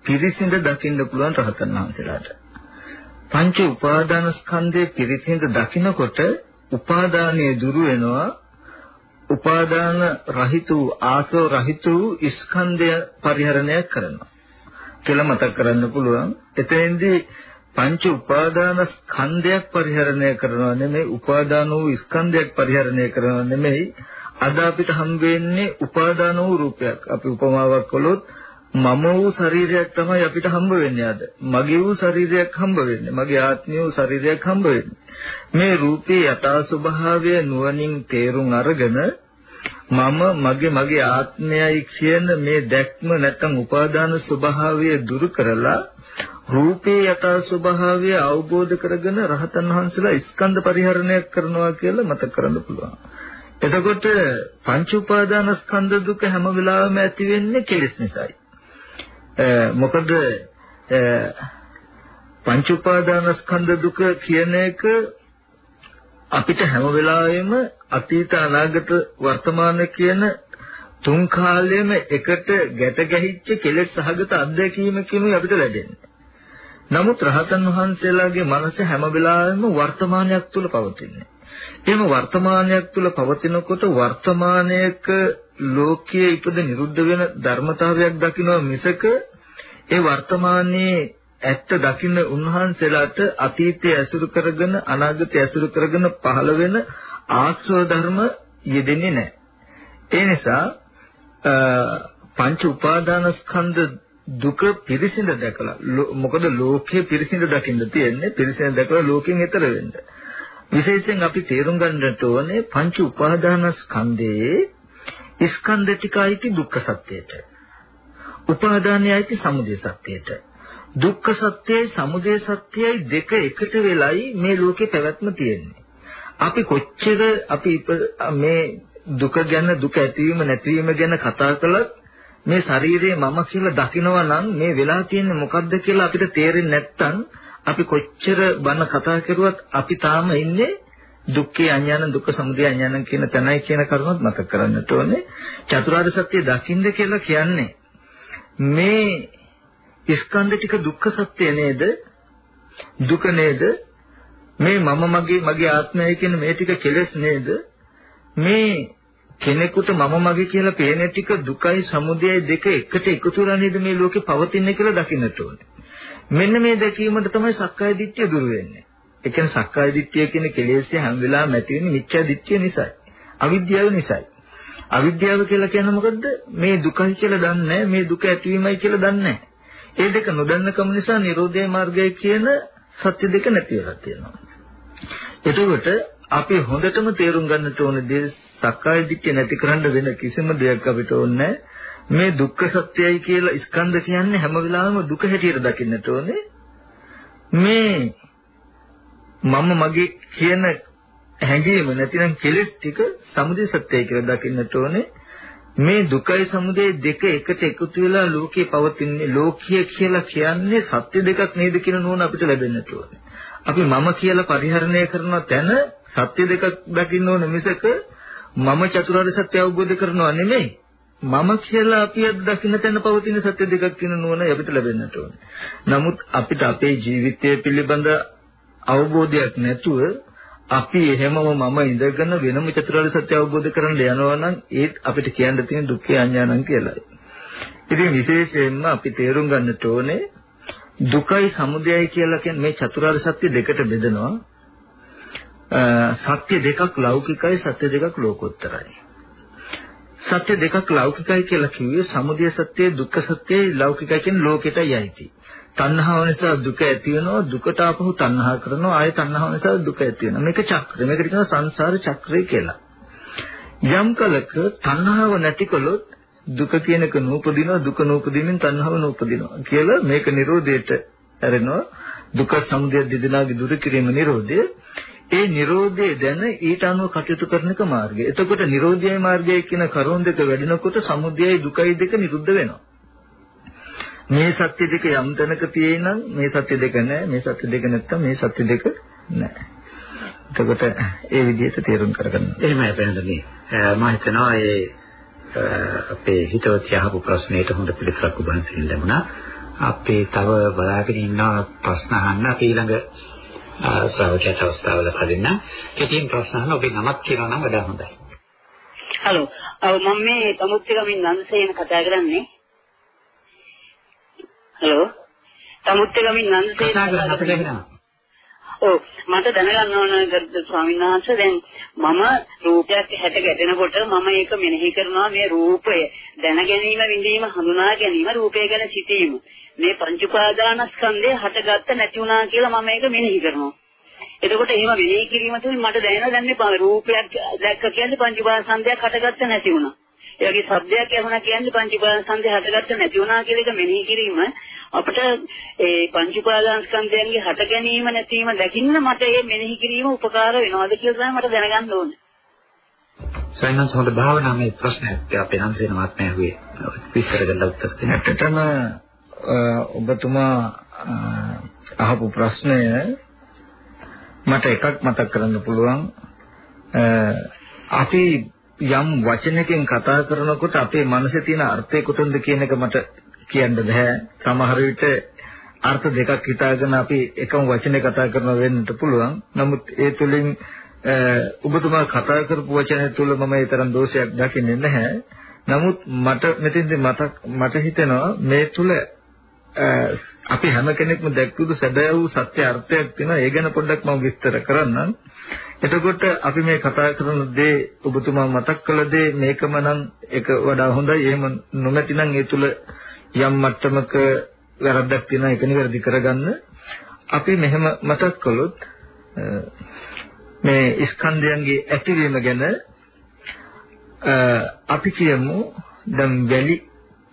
පිරිසිඳ දකින්න පුළුවන් රහතන් වහන්සේලාට. පංච උපාදාන ස්කන්ධයේ පිරිසිඳ දකිනකොට උපාදානයේ දුරු වෙනවා උපාදාන රහිත වූ ආසෝ රහිත වූ ස්කන්ධය පරිහරණය කරනවා. කියලා මතක් කරන්න පුළුවන්. එතෙන්දී පංච උපාදාන ස්කන්ධයක් පරිහරණය කරනවා නෙමෙයි උපාදාන වූ ස්කන්ධයක් පරිහරණය කරනවා නෙමෙයි. අද අපිට හම් වෙන්නේ උපාදාන වූ රූපයක්. අපි උපමාවක් කළොත් මම වූ ශරීරයක් තමයි අපිට හම්බ වෙන්නේ අද. මගේ වූ ශරීරයක් හම්බ වෙන්නේ. මගේ ආත්මය වූ ශරීරයක් හම්බ වෙන්නේ. මේ රූපේ යථා ස්වභාවය නුවණින් තේරුම් අරගෙන මම මගේ මගේ ආත්මයයි කියන මේ දැක්ම නැත්නම් උපාදාන ස්වභාවය දුරු කරලා රූපේ යථා ස්වභාවය අවබෝධ කරගෙන රහතන් වහන්සේලා ස්කන්ධ පරිහරණය කරනවා කියලා මතක කරගන්න පුළුවන්. එතකොට පංච උපාදාන ස්කන්ධ දුක හැම වෙලාවෙම ඇති වෙන්නේ කෙලෙස් නිසායි. මොකද පංච උපාදානස්කන්ධ දුක කියන එක අපිට හැම වෙලාවෙම අතීත අනාගත වර්තමාන කියන තුන් කාලෙම එකට ගැට ගැහිච්ච කෙලෙස් සහගත අත්දැකීමකින් අපිට ලැබෙන්නේ. නමුත් රහතන් වහන්සේලාගේ මනස හැම වෙලාවෙම වර්තමානයක් තුල පවතින්නේ. එහෙම වර්තමානයක් තුල පවතිනකොට වර්තමානයක ලෝකයේ ඉපද නිරුද්ධ වෙන ධර්මතාවයක් දකිනවා මිසක ඒ වර්තමානයේ ඇත්ත දකින්න උන්වහන්සේලාට අතීතය ඇසුරු කරගෙන අනාගතය ඇසුරු කරගෙන පහළ වෙන ආශ්‍රව ධර්ම යෙදෙන්නේ නැහැ. ඒ නිසා පංච උපාදානස්කන්ධ දුක පිරිසිඳ දැකලා මොකද ලෝකයේ පිරිසිඳ දකින්න තියෙන්නේ පිරිසිඳ දැකලා ලෝකෙන් එතර වෙන්න. විශේෂයෙන් අපි තේරුම් ගන්නට ඕනේ පංච උපාදානස්කන්ධයේ ස්කන්ධ ටිකයිති දුක්ඛ සත්‍යයට. උපාදානයයිති සමුදය සත්‍යයට. දුක්ඛ සත්‍යයයි සමුදය සත්‍යයයි දෙක එකට වෙලයි මේ ලෝකේ පැවැත්ම තියෙන්නේ. අපි කොච්චර අපි මේ දුක ගැන දුක ඇතිවීම නැතිවීම ගැන කතා කළත් මේ ශරීරය මම කියලා දකිනවා නම් මේ වෙලා තියෙන්නේ මොකද්ද කියලා අපිට තේරෙන්නේ නැත්නම් අපි කොච්චර බන කතා කරුවත් අපි තාම ඉන්නේ දුක්ඛේ අඥාන දුක්ඛ සමුදය අඥාන කියන තැනයි කියන කරුණත් මතක් කරගන්නට ඕනේ. චතුරාර්ය සත්‍ය දකින්න කියලා කියන්නේ මේ ස්කන්ධ ටික දුක්ඛ සත්‍ය නේද? දුක නේද? මේ මම මගේ මගේ ආත්මය කියන මේ ටික කෙලෙස් නේද? මේ කෙනෙකුට මම මගේ කියලා පේන ටික දුකයි සමුදයයි දෙක එකට එකතු වෙලා නේද මේ ලෝකේ පවතින්නේ කියලා දකින්නට ඕනේ. මෙන්න මේ දැකීමට තමයි සක්කාය දිට්ඨිය දුර වෙන්නේ. ඒ කියන්නේ සක්කාය දිට්ඨිය කියන කෙලෙස්ය හැම වෙලාවෙම ඇති වෙන්නේ මිච්ඡා දිට්ඨිය නිසායි. අවිද්‍යාව නිසායි. අවිද්‍යාව කියලා කියන්නේ මොකද්ද? මේ දුකයි කියලා දන්නේ මේ දුක ඇතිවීමයි කියලා දන්නේ ඒ දෙක නොදන්නකම නිසා Nirodhe මාර්ගය කියන සත්‍ය දෙක නැති වෙලා තියෙනවා. එතකොට අපි හොඳටම තේරුම් ගන්නට ඕනේ දේ සක්කාය දිට්ඨිය නැති කරන්න වෙන කිසිම දෙයක් අපිට ඕනේ මේ දුක්ඛ සත්‍යයි කියලා ස්කන්ධ කියන්නේ හැම වෙලාවෙම දුක හැටියට දකින්නට ඕනේ. මේ මම මගේ කියන හැඟීම නැතිනම් කෙලෙස් ටික සමුදය සත්‍යය කියලා දකින්නට ඕනේ. මේ දුකයි සමුදය දෙක එකට එකතු වෙලා ලෝකේ පවතින්නේ ලෝකීය කියලා කියන්නේ සත්‍ය දෙකක් නේද කියන නෝන අපිට ලැබෙන්නට ඕනේ. අපි මම කියලා පරිහරණය කරන තැන සත්‍ය දෙකක් දකින්න ඕන මිසක මම චතුරාර්ය සත්‍ය අවබෝධ කරනවා නෙමෙයි. මම කියලා අපි අද දකින්න තැන පවතින සත්‍ය දෙකක් කියන නෝන අපිට ලැබෙන්නට ඕනේ. නමුත් අපිට අපේ ජීවිතය පිළිබඳ අවබෝධයක් නැතුව අපි එහෙමම මම ඉඳගෙන වෙනම චතුරාර්ය සත්‍ය අවබෝධ කරගන්න යනවා නම් ඒත් අපිට කියන්න තියෙන දුක්ඛ අඥානං කියලායි. ඉතින් විශේෂයෙන්ම අපි තේරුම් ගන්නට ඕනේ දුකයි සමුදයයි කියලා කියන්නේ මේ චතුරාර්ය සත්‍ය දෙකට බෙදෙනවා. සත්‍ය දෙකක් ලෞකිකයි සත්‍ය දෙකක් ලෝකෝත්තරයි. සත්‍ය දෙකක් ලෞකිකයි කියලා කිව්වේ සමුදය සත්‍යයි දුක්ඛ සත්‍යයි ලෞකිකයි කියන ලෝකෙටයි යයිති. තණ්හාව නිසා දුක ඇති වෙනවා දුකට ආපහු තණ්හා කරනවා ආයෙ තණ්හාව නිසා දුක ඇති වෙනවා. මේක චක්‍රය. මේකට කියනවා සංසාර චක්‍රය කියලා. යම් කලක තණ්හාව නැතිකොලොත් දුක කියන එක නූපදිනවා දුක නූපදින්මින් තණ්හාව නූපදිනවා කියලා මේක Nirodheට ඇරෙනවා. දුක සමුදය දෙදෙනාගේ දුරු කිරීම Nirodhe. ඒ Nirodhe දැන ඊට අනුව කටයුතු කරන එක මාර්ගය. එතකොට Nirodhe මාර්ගය කියන කරුණ දෙක වැඩිනකොට සමුදයයි දුකයි දෙක නිරුද්ධ වෙනවා. මේ සත්‍ය දෙක යම් තැනක තියෙනම් මේ සත්‍ය දෙක නැහැ මේ සත්‍ය දෙක නැත්තම් මේ සත්‍ය දෙක නැහැ. එතකොට ඒ විදිහට තේරුම් කරගන්න. එහෙමයි පැහැදිලි. මම හිතනවා ඒ අපේ හිතවතිය අහපු ප්‍රශ්නෙට හොඳ පිළිතුරක් ඔබ වහන්සේගෙන් ලැබුණා. අපේ තව බලාගෙන ඉන්න ප්‍රශ්න අහන්න අපි ඊළඟ ශ්‍රාවකයාට අවස්ථාව ලබා දෙන්න. කෙටියෙන් ප්‍රශ්න අහන්න ඔබේ නමක් කියනවා නම් වඩා හොඳයි. හලෝ. මම මේ තමුත්තිගමින් නන්දසේන කතා කරන්නේ. හලෝ. තමුත්තිගමින් නන්දසේන කතා කරන්න අපිට එනවා. ඔව් මට දැනගන්න ඕන ස්වාමීන් වහන්සේ දැන් මම රූපයක් හැට ගැටෙනකොට මම ඒක මෙනෙහි කරනවා මේ රූපය දැන ගැනීම විඳීම හඳුනා ගැනීම රූපය ගැන සිතීම මේ පංච උපාදානස්කන්ධය හටගත්ත නැති වුණා කියලා මම ඒක මෙනෙහි කරනවා එතකොට එහෙම මෙනෙහි කිරීම තුළින් මට දැනෙන දැන් මේ රූපයක් දැක්ක කියන්නේ පංච උපාදානස්කන්ධයක් හටගත්ත නැති වුණා ඒ වගේ શબ્දයක් ඇහුණා කියන්නේ පංච උපාදානස්කන්ධය හටගත්ත නැති වුණා කියලා එක මෙනෙහි කිරීම අපිට ඒ පංච උපාදානස්කන්ධයන්ගේ හට ගැනීම නැතිවීම දකින්න මට මේ මෙනෙහි කිරීම උපකාර වෙනවද කියලා තමයි මට දැනගන්න ඕනේ. සයන්ස් හොඳ භාවනාමය ප්‍රශ්නයක් අපේ හන්සේන මාත්මය හුවේ විස්තර කරලා උත්තර දෙන්න. ඇත්තටම ඔබතුමා අහපු ප්‍රශ්නය මට එකක් මතක් කරන්න පුළුවන් අපි යම් වචනකින් කතා කරනකොට අපේ මනසේ තියෙන අර්ථය කොතනද කියන එක මට කියන්න බෑ. සමහර විට අර්ථ දෙකක් හිතාගෙන අපි එකම වචනේ කතා කරන වෙන්නත් පුළුවන්. නමුත් ඒ තුලින් ඔබතුමා කතා කරපු වචනය තුල මම ඒ තරම් දෝෂයක් දකින්නේ නැහැ. නමුත් මට මෙතෙන්දි මතක් මට හිතෙනවා මේ තුල අපි හැම කෙනෙක්ම දැක්කුදු සැබෑ වූ සත්‍ය අර්ථයක් තියෙනවා. ඒ ගැන පොඩ්ඩක් මම විස්තර කරන්නම්. එතකොට අපි මේ කතා කරන දේ ඔබතුමා මතක් කළ දේ මේකම නම් එක වඩා හොඳයි. එහෙම නොමැතිනම් ඒ තුල යම් මට්ටමක වැරද්දක් තියෙනවා ඒක නිවැරදි කරගන්න අපි මෙහෙම මතක් කළොත් මේ ස්කන්ධයන්ගේ ඇතිවීම ගැන අපි කියමු දැන් වැලි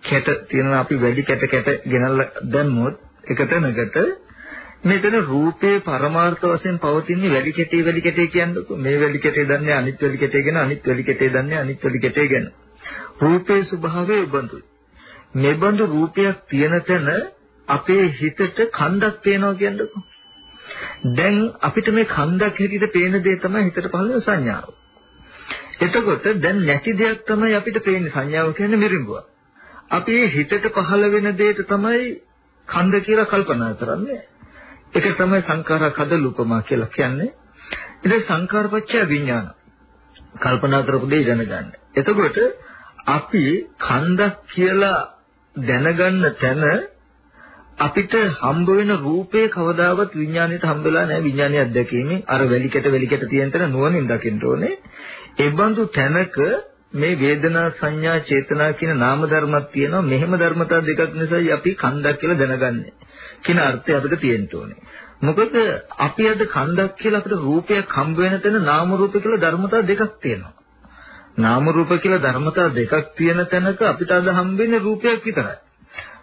කැට තියෙනවා අපි වැලි කැට කැට ගෙනල්ලා දැම්මොත් එක තැනකට මෙතන රූපේ පරමාර්ථ වශයෙන් පවතින වැලි කැටේ වැලි කැටේ කියන්නේ මේ වැලි කැටේ දන්නේ අනිත් වැලි කැටේ ගැන අනිත් වැලි කැටේ දන්නේ අනිත් වැලි කැටේ ගැන රූපේ ස්වභාවය බඳුයි මෙබඳු රූපයක් තියෙන තැන අපේ හිතට කන්දක් පේනවා කියන්නකො. දැන් අපිට මේ කන්දක් හැටියට පේන දේ තමයි හිතට පහළ වෙන සංඥාව. එතකොට දැන් නැති දෙයක් තමයි අපිට පේන්නේ සංඥාව කියන්නේ මිරිඟුව. අපි හිතට පහළ වෙන දෙයට තමයි කන්ද කියලා කල්පනා කරන්නේ. ඒක තමයි සංඛාරා කදලුපමා කියලා කියන්නේ. ඉතින් සංඛාරපච්චය විඥාන. කල්පනා කරපු දේ දැනගන්න. එතකොට අපි කන්දක් කියලා දැනගන්න තැන අපිට හම්බ වෙන රූපේ කවදාවත් විඥාණයට හම්බෙලා නැහැ විඥානීය අත්දැකීමෙන් අර වැලිකැට වැලිකැට තියෙන තැන නුවණින් දකින්න ඕනේ ඒ බඳු තැනක මේ වේදනා සංඥා චේතනා කියන නාම ධර්මයක් තියෙනවා මෙහෙම ධර්මතා දෙකක් නිසායි අපි කන්දක් කියලා දැනගන්නේ කියන අර්ථය අපිට තියෙන්න ඕනේ මොකද අපි අද කන්දක් කියලා අපිට රූපයක් හම්බ වෙන තැන නාම රූප කියලා ධර්මතා දෙකක් තියෙනවා නාම රූප කියලා ධර්මතා දෙකක් තියෙන තැනක අපිට අද හම්බෙන්නේ රූපයක් විතරයි.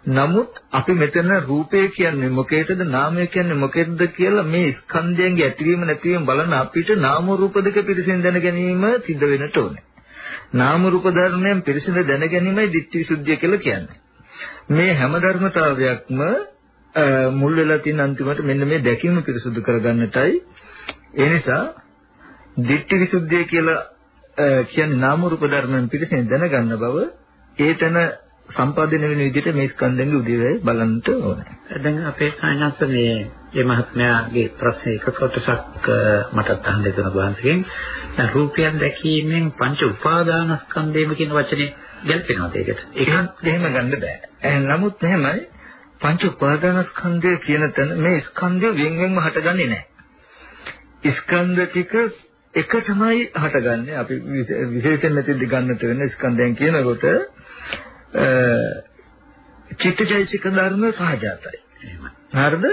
නමුත් අපි මෙතන රූපය කියන්නේ මොකේද නාමය කියන්නේ මොකේද කියලා මේ ස්කන්ධයන්ගේ ඇතිවීම නැතිවීම බලන අපිට නාම රූප දෙක පිරිසින් දැන ගැනීම සිද්ධ වෙන්නට ඕනේ. නාම රූප ධර්මයන් පිරිසිදු දැන ගැනීමයි ditthi visuddhiya කියලා කියන්නේ. මේ හැම ධර්මතාවයක්ම මුල් වෙලා තියෙන අන්තිමට මෙන්න මේ දැකීම පිරිසුදු කරගන්නටයි ඒ නිසා ditthi visuddhiya කියලා කියන්නේ නාම රූප ධර්මයන් පිළිසෙන් දැනගන්න බව ඒතන සම්පාදනය වෙන විදිහට මේ ස්කන්ධයන්ගේ උදේවැය බලන්නට ඕනේ. දැන් අපේ සායනස් මේ මේ මහත්මයාගේ ප්‍රශ්න එක කොටසක් මටත් අහන්න දෙන වහන්සේගෙන් දැන් රූපයන් දැකීමෙන් පංච උපාදානස්කන්ධයම කියන වචනේ ගැලපෙනවද ඒකට? ඒක එහෙම ගන්න බෑ. නමුත් එහෙමයි පංච උපාදානස්කන්ධය කියන තැන මේ ස්කන්ධය වෙන් වෙන්ම හටගන්නේ නැහැ. ස්කන්ධ ටික එක තමයි හටගන්නේ අපි විශේෂයෙන් මෙතෙන්දි ගන්නට වෙන ස්කන්ධයන් කියනකොට චිත්තජයසික ධර්ම සහජාතයි. හරිද?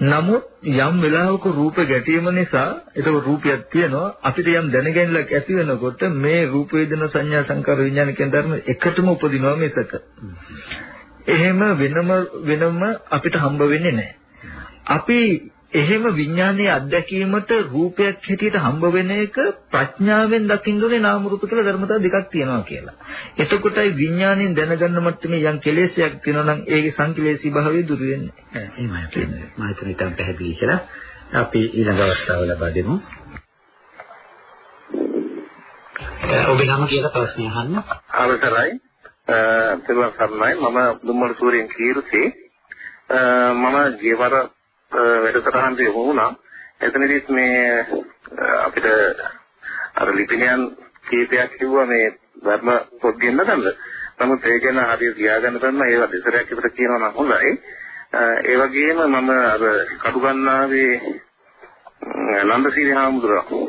නමුත් යම් වෙලාවක රූප ගැටීම නිසා ඒක රූපයක් තියෙනවා අපිට යම් දැනගැනීමක් ඇති වෙනකොට මේ රූප වේදනා සංඥා සංකාර විඥාන කියන ධර්ම එකටම උපදිනවා මේසක. එහෙම වෙනම වෙනම අපිට හම්බ වෙන්නේ නැහැ. අපි එහෙම විඥානයේ අත්දැකීමට රූපයක් හැටියට හම්බ වෙන එක ප්‍රඥාවෙන් දකින්න ඕනේ නාම රූප කියලා ධර්මතා දෙකක් තියෙනවා කියලා. එතකොටයි විඥාණයෙන් දැනගන්න මට්ටමේ යම් කෙලෙසයක් තියෙනවා නම් ඒකේ සංකලේශී භාවය දුරු වෙන්නේ. එහෙමයි කියන්නේ. මම හිතන්නේ ඊටම පැහැදිලි කියලා. අපි ඊළඟ අවස්ථාව ලබා දෙමු. ඔබේ නම කියලා ප්‍රශ්නය අහන්න. අවසරයි. තෙරුවන් සරණයි. මම දුම්මල සූරියන් කීරුති. මම ජීවර වැඩසටහනට යොමු වුණා. එතනදිත් මේ අපිට අර ලිපිනයන් කීපයක් කිව්වා මේ ධර්ම පොත් ගෙන්න ගන්න. නමුත් ඒ ගැන හරියට කියාගන්න බැන්න ඒවා දෙසරයක් විතර කියනවා නම් හොඳයි. ඒ වගේම මම අර කඩුගන්නාවේ නන්දසිරි හාමුදුරුවෝ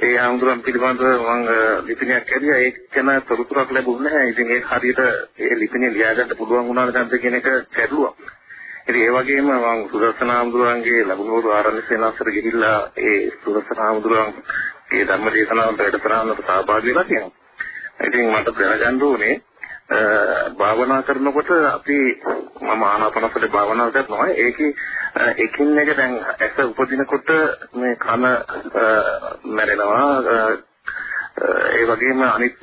ඒ හාමුදුරුවන් පිළිබඳව මම ලිපිනයක් ඇරියා ඒක ගැන තොරතුරක් ලැබුණ නැහැ. ඉතින් ඒක හරියට ඒ ලිපිනේ ලියාගන්න පුළුවන් වුණාද නැද්ද කියන එක ගැටලුවක්. ඉතින් ඒ වගේම මම සුදර්ශන හාමුදුරුවන්ගේ ලැබුණු ආරණ්‍ය සේනාසතර ගිහිල්ලා ඒ සුදර්ශන හාමුදුරුවන් ඒ ධර්ම දේශනාවට වැඩසටහනට සහභාගී වෙලා තියෙනවා. ඉතින් මට දැනගන්න ඕනේ භාවනා කරනකොට අපි මම ආනාපානසති භාවනාව කරනවා. ඒකේ එකින් එක දැන් ඇස උපදිනකොට මේ කන මැරෙනවා. ඒ වගේම අනිත්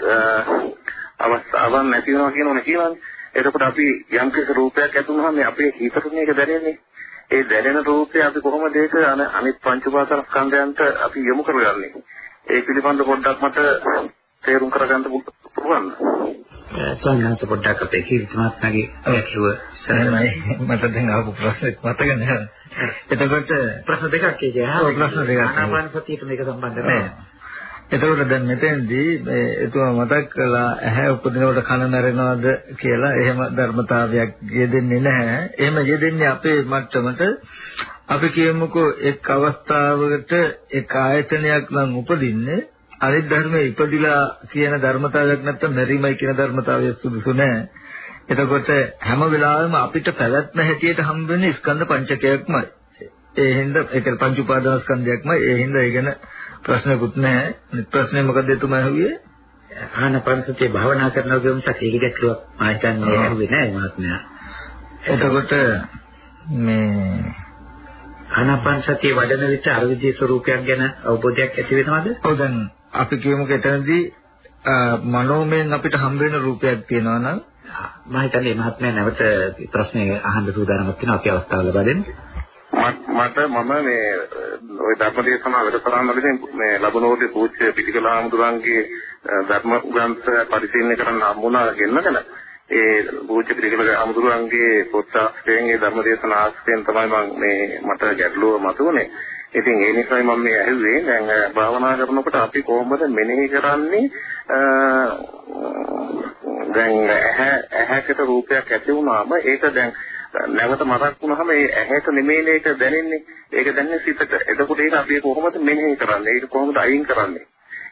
අවස්ථාවන් නැති වෙනවා කියනෝනේ කියලානේ. එතකොට අපි යම් කිසි රූපයක් ඇතුණාම අපේ හිතට මේක දැනෙන්නේ ඒ දැනෙන රූපය අපි කොහොමද ඒක අනිත් පංච උපාදානස්කන්ධයන්ට අපි යොමු කරගන්නේ ඒ පිළිබඳව පොඩ්ඩක් මට තේරුම් කරගන්න පුළුවන් සංඝාස පොඩ්ඩක් අපේ කීර්තිමාත්මගේ ගැටලුව එහෙමයි මට දැන් ආපු ප්‍රශ්නෙත් මතක නැහැ. එතකොට ප්‍රශ්න දෙකක් කියනවා. ප්‍රශ්න දෙකක්. ආනාපාන සතියට මේක සම්බන්ධ නැහැ. එතකොට දැන් මෙතෙන්දී මේ එතුමා මතක් කළා ඇහැ උපදිනකොට කන නැරෙනවද කියලා එහෙම ධර්මතාවයක් යෙදෙන්නේ නැහැ. එහෙම යෙදෙන්නේ අපේ මට්ටමට අපි කියමුකෝ එක් අවස්ථාවකට එක් ආයතනයක් නම් උපදින්නේ අනිත් ධර්මයේ ඉපදිලා කියන ධර්මතාවයක් නැත්තම් මෙරිමයි කියන ධර්මතාවය සුදුසු නෑ. එතකොට හැම වෙලාවෙම අපිට පැවැත්ම හැටියට හම්බ වෙන්නේ ස්කන්ධ පංචකයක්මයි. ඒ හින්දා ඒක පංච උපාදානස්කන්ධයක්මයි. ඒ හින්දා ඒ ගැන ප්‍රශ්නකුත් නැහැ. අනිත් ප්‍රශ්නේ මොකද එතුමා අහුවේ? ආනපනසතිය භාවනා කරනවා කියමු සත් ඒක ගැටලුවක් මා හිතන්නේ ඇහුවේ නෑ මහත්මයා. එතකොට මේ ආනාපානසතිය වඩන විට අර විදිහේ ස්වરૂපයක් ගැන අවබෝධයක් ඇති වෙනවද? ඔව් දැන් අපි කියමුකෝ එතනදී මනෝමයෙන් අපිට හම්බ වෙන රූපයක් තියෙනවා නම් මම හිතන්නේ මහත්මයා නැවත ප්‍රශ්නේ අහන්න සූදානම්ක් වෙනවා අපි අවස්ථාව ලබා දෙන්න. මට මම මේ ওই ධර්මදේශනා වැඩසටහන වලදී මේ ලබනෝදේ පූජ්‍ය පිටිකල ආමුදුරන්ගේ ධර්ම ග්‍රන්ථ පරිශීලනය කරන්න හම්බුණා ගෙන්නගෙන ඒ පූජ්‍ය පිටිකල ආමුදුරන්ගේ පොත් ආශ්‍රයෙන් ඒ ධර්මදේශනා ආශ්‍රයෙන් තමයි මම මේ මට ගැටලුව මතුවනේ. ඉතින් ඒ නිසායි මම මේ ඇහුවේ. දැන් භාවනා කරනකොට අපි කොහොමද මෙනෙහි කරන්නේ? දැන් ඇහැ ඇහැකට රූපයක් ඇති වුණාම ඒක දැන් නැවත මතක් වුණාම ඒ ඇහැට නෙමෙයි ඒක දැනෙන්නේ. ඒක දැනෙන්නේ සිතට. එතකොට ඒක අපි කොහොමද මෙනෙහි කරන්නේ? ඒක කොහොමද අයින් කරන්නේ?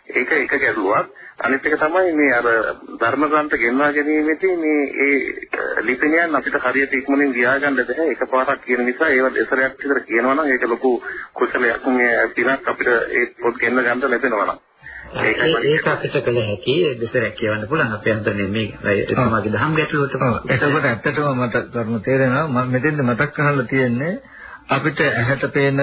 ඒක එක ගැටලුවක්. අනිත් එක තමයි මේ අර ධර්ම ග්‍රන්ථ ගෙන්වා ගැනීමේදී මේ ඒ ලිපිනයන් අපිට හරියට ඉක්මනින් ලියා ගන්න බැහැ. එකපාරක් කියන නිසා ඒව දෙසරයක් විතර කියනවා නම් ඒක ලොකු කුසලයක්. මේ පිනක් අපිට ඒ පොත් ගෙන්න ගන්න ලැබෙනවා නම්. ඒක අපිට කළ හැකි දෙසරයක් කියවන්න පුළුවන්. අපේ අන්තරනේ මේ එතුමාගේ දහම් ගැටලුවට එතකොට ඇත්තටම මට කරුණු තේරෙනවා. මම මෙතෙන්ද මතක් කරලා තියෙන්නේ අපිට ඇහැට පේන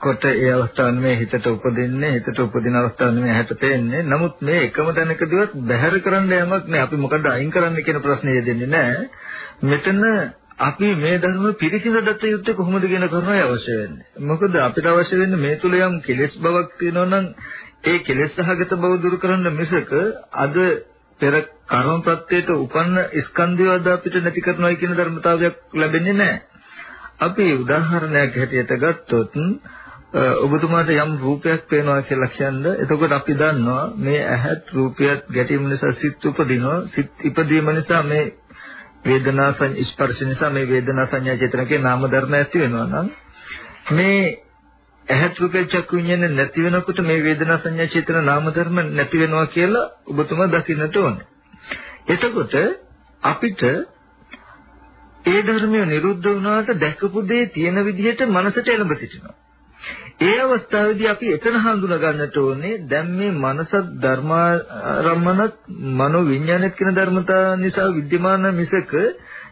කොට ඒ අවස්ථාව නෙමෙයි හිතට උපදින්නේ. හිතට උපදින අවස්ථාව නෙමෙයි ඇහැට පේන්නේ. නමුත් මේ එකම තැනකදීවත් බැහැර කරන්න යමක් නෑ. අපි මොකද අයින් කරන්න කියන ප්‍රශ්නේ දෙන්නේ නෑ. මෙතන අපි මේ ධර්ම පිරිසිදු දත්ත යුත්තේ කොහොමද කියන කරුණයි අවශ්‍ය වෙන්නේ. මොකද අපිට අවශ්‍ය වෙන්නේ මේ තුල යම් කෙලෙස් බවක් තියෙනවා නම් ඒ කෙලෙස් සහගත බව දුරු කරන්න මිසක අද පෙර කර්ම ප්‍රත්‍යයට උපන්න ස්කන්ධය අද අපිට නැති කරනවා කියන ධර්මතාවයක් ලැබෙන්නේ නැහැ. අපි උදාහරණයක් හැටියට ගත්තොත් ඔබතුමාට යම් රූපයක් පේනවා කියලා කියන්නේ එතකොට අපි දන්නවා මේ ඇහත් රූපයත් ගැටීම නිසා සිත් උපදිනවා සිත් ඉපදීම නිසා මේ වේදනා ස්පර්ශ නිසා මේ වේදනා සංඥා චේතනකේ නාම ධර්ම ඇති වෙනවා නම් මේ ඇහත් රූපේ චක්කු විඤ්ඤාණ නැති වෙනකොට මේ වේදනා සංඥා චේතන නාම ධර්ම නැති වෙනවා කියලා ඔබතුමා දකින්නට ඕනේ. එතකොට අපිට ඒ ධර්මය නිරුද්ධ වුණාට දැකපු දේ තියෙන විදිහට මනසට එළඹ සිටිනවා. ඒ අවස්ථාවේදී අපි එතන හඳුනා ගන්නට ඕනේ දැන් මේ මනස ධර්මාරම්මනත් මනෝ විඤ්ඤාණත් කියන ධර්මතා නිසා විද්‍යමාන මිසක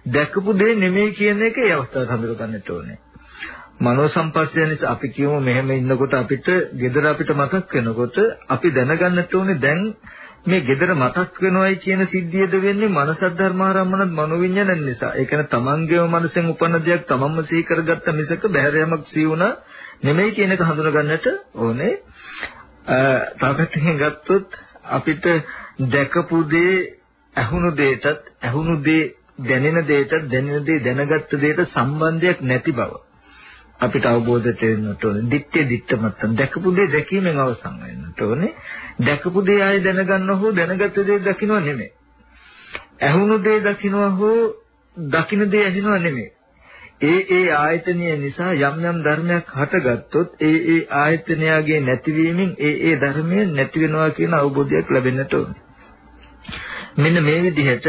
දැකපු දේ නෙමෙයි කියන එක ඒ අවස්ථාවට හඳුනා ගන්නට ඕනේ. මනෝ සම්පස්සය නිසා අපි කියමු මෙහෙම ඉන්නකොට අපිට gedara අපිට මතක් වෙනකොට අපි දැනගන්නට ඕනේ දැන් මේ gedara මතක් වෙනවයි කියන සිද්ධියද වෙන්නේ මනස ධර්මාරම්මනත් මනෝවිඤ්ඤාණය නිසා. ඒ කියන්නේ තමන්ගේම මනසෙන් උපන්න දෙයක් තමන්ම සිහි කරගත්ත මිසක බහැර යමක් සිහි වුණා නෙමෙයි කියන එක හඳුනා ගන්නට ඕනේ. තව පැත්තකින් ගත්තොත් අපිට දැකපු දේ ඇහුණු දෙයටත් ඇහුණු දේ දැනෙන දෙයටත් දැනෙන දේ දැනගත්ත දෙයට සම්බන්ධයක් නැති බව අපිට අවබෝධ වෙන්නට ඕනේ. දිත්තේ දිත්ත මත්තන් දැකපු දේ දැකීමෙන් අවසන් වෙන්නට ඕනේ. දැකපු දේ ආයෙ දැනගන්න හෝ දැනගත්ත දේ දකින්න නෙමෙයි. ඇහුණු දේ දකින්න හෝ දකින්න දේ ඇහෙනව නෙමෙයි. ඒ ඒ ආයතනය නිසා යම් යම් ධර්මයක් හටගත්තොත් ඒ ඒ ආයතනයගේ නැතිවීමෙන් ඒ ඒ ධර්මය නැති වෙනවා කියන අවබෝධයක් ලැබෙන්නට ඕනේ. මෙන්න මේ විදිහට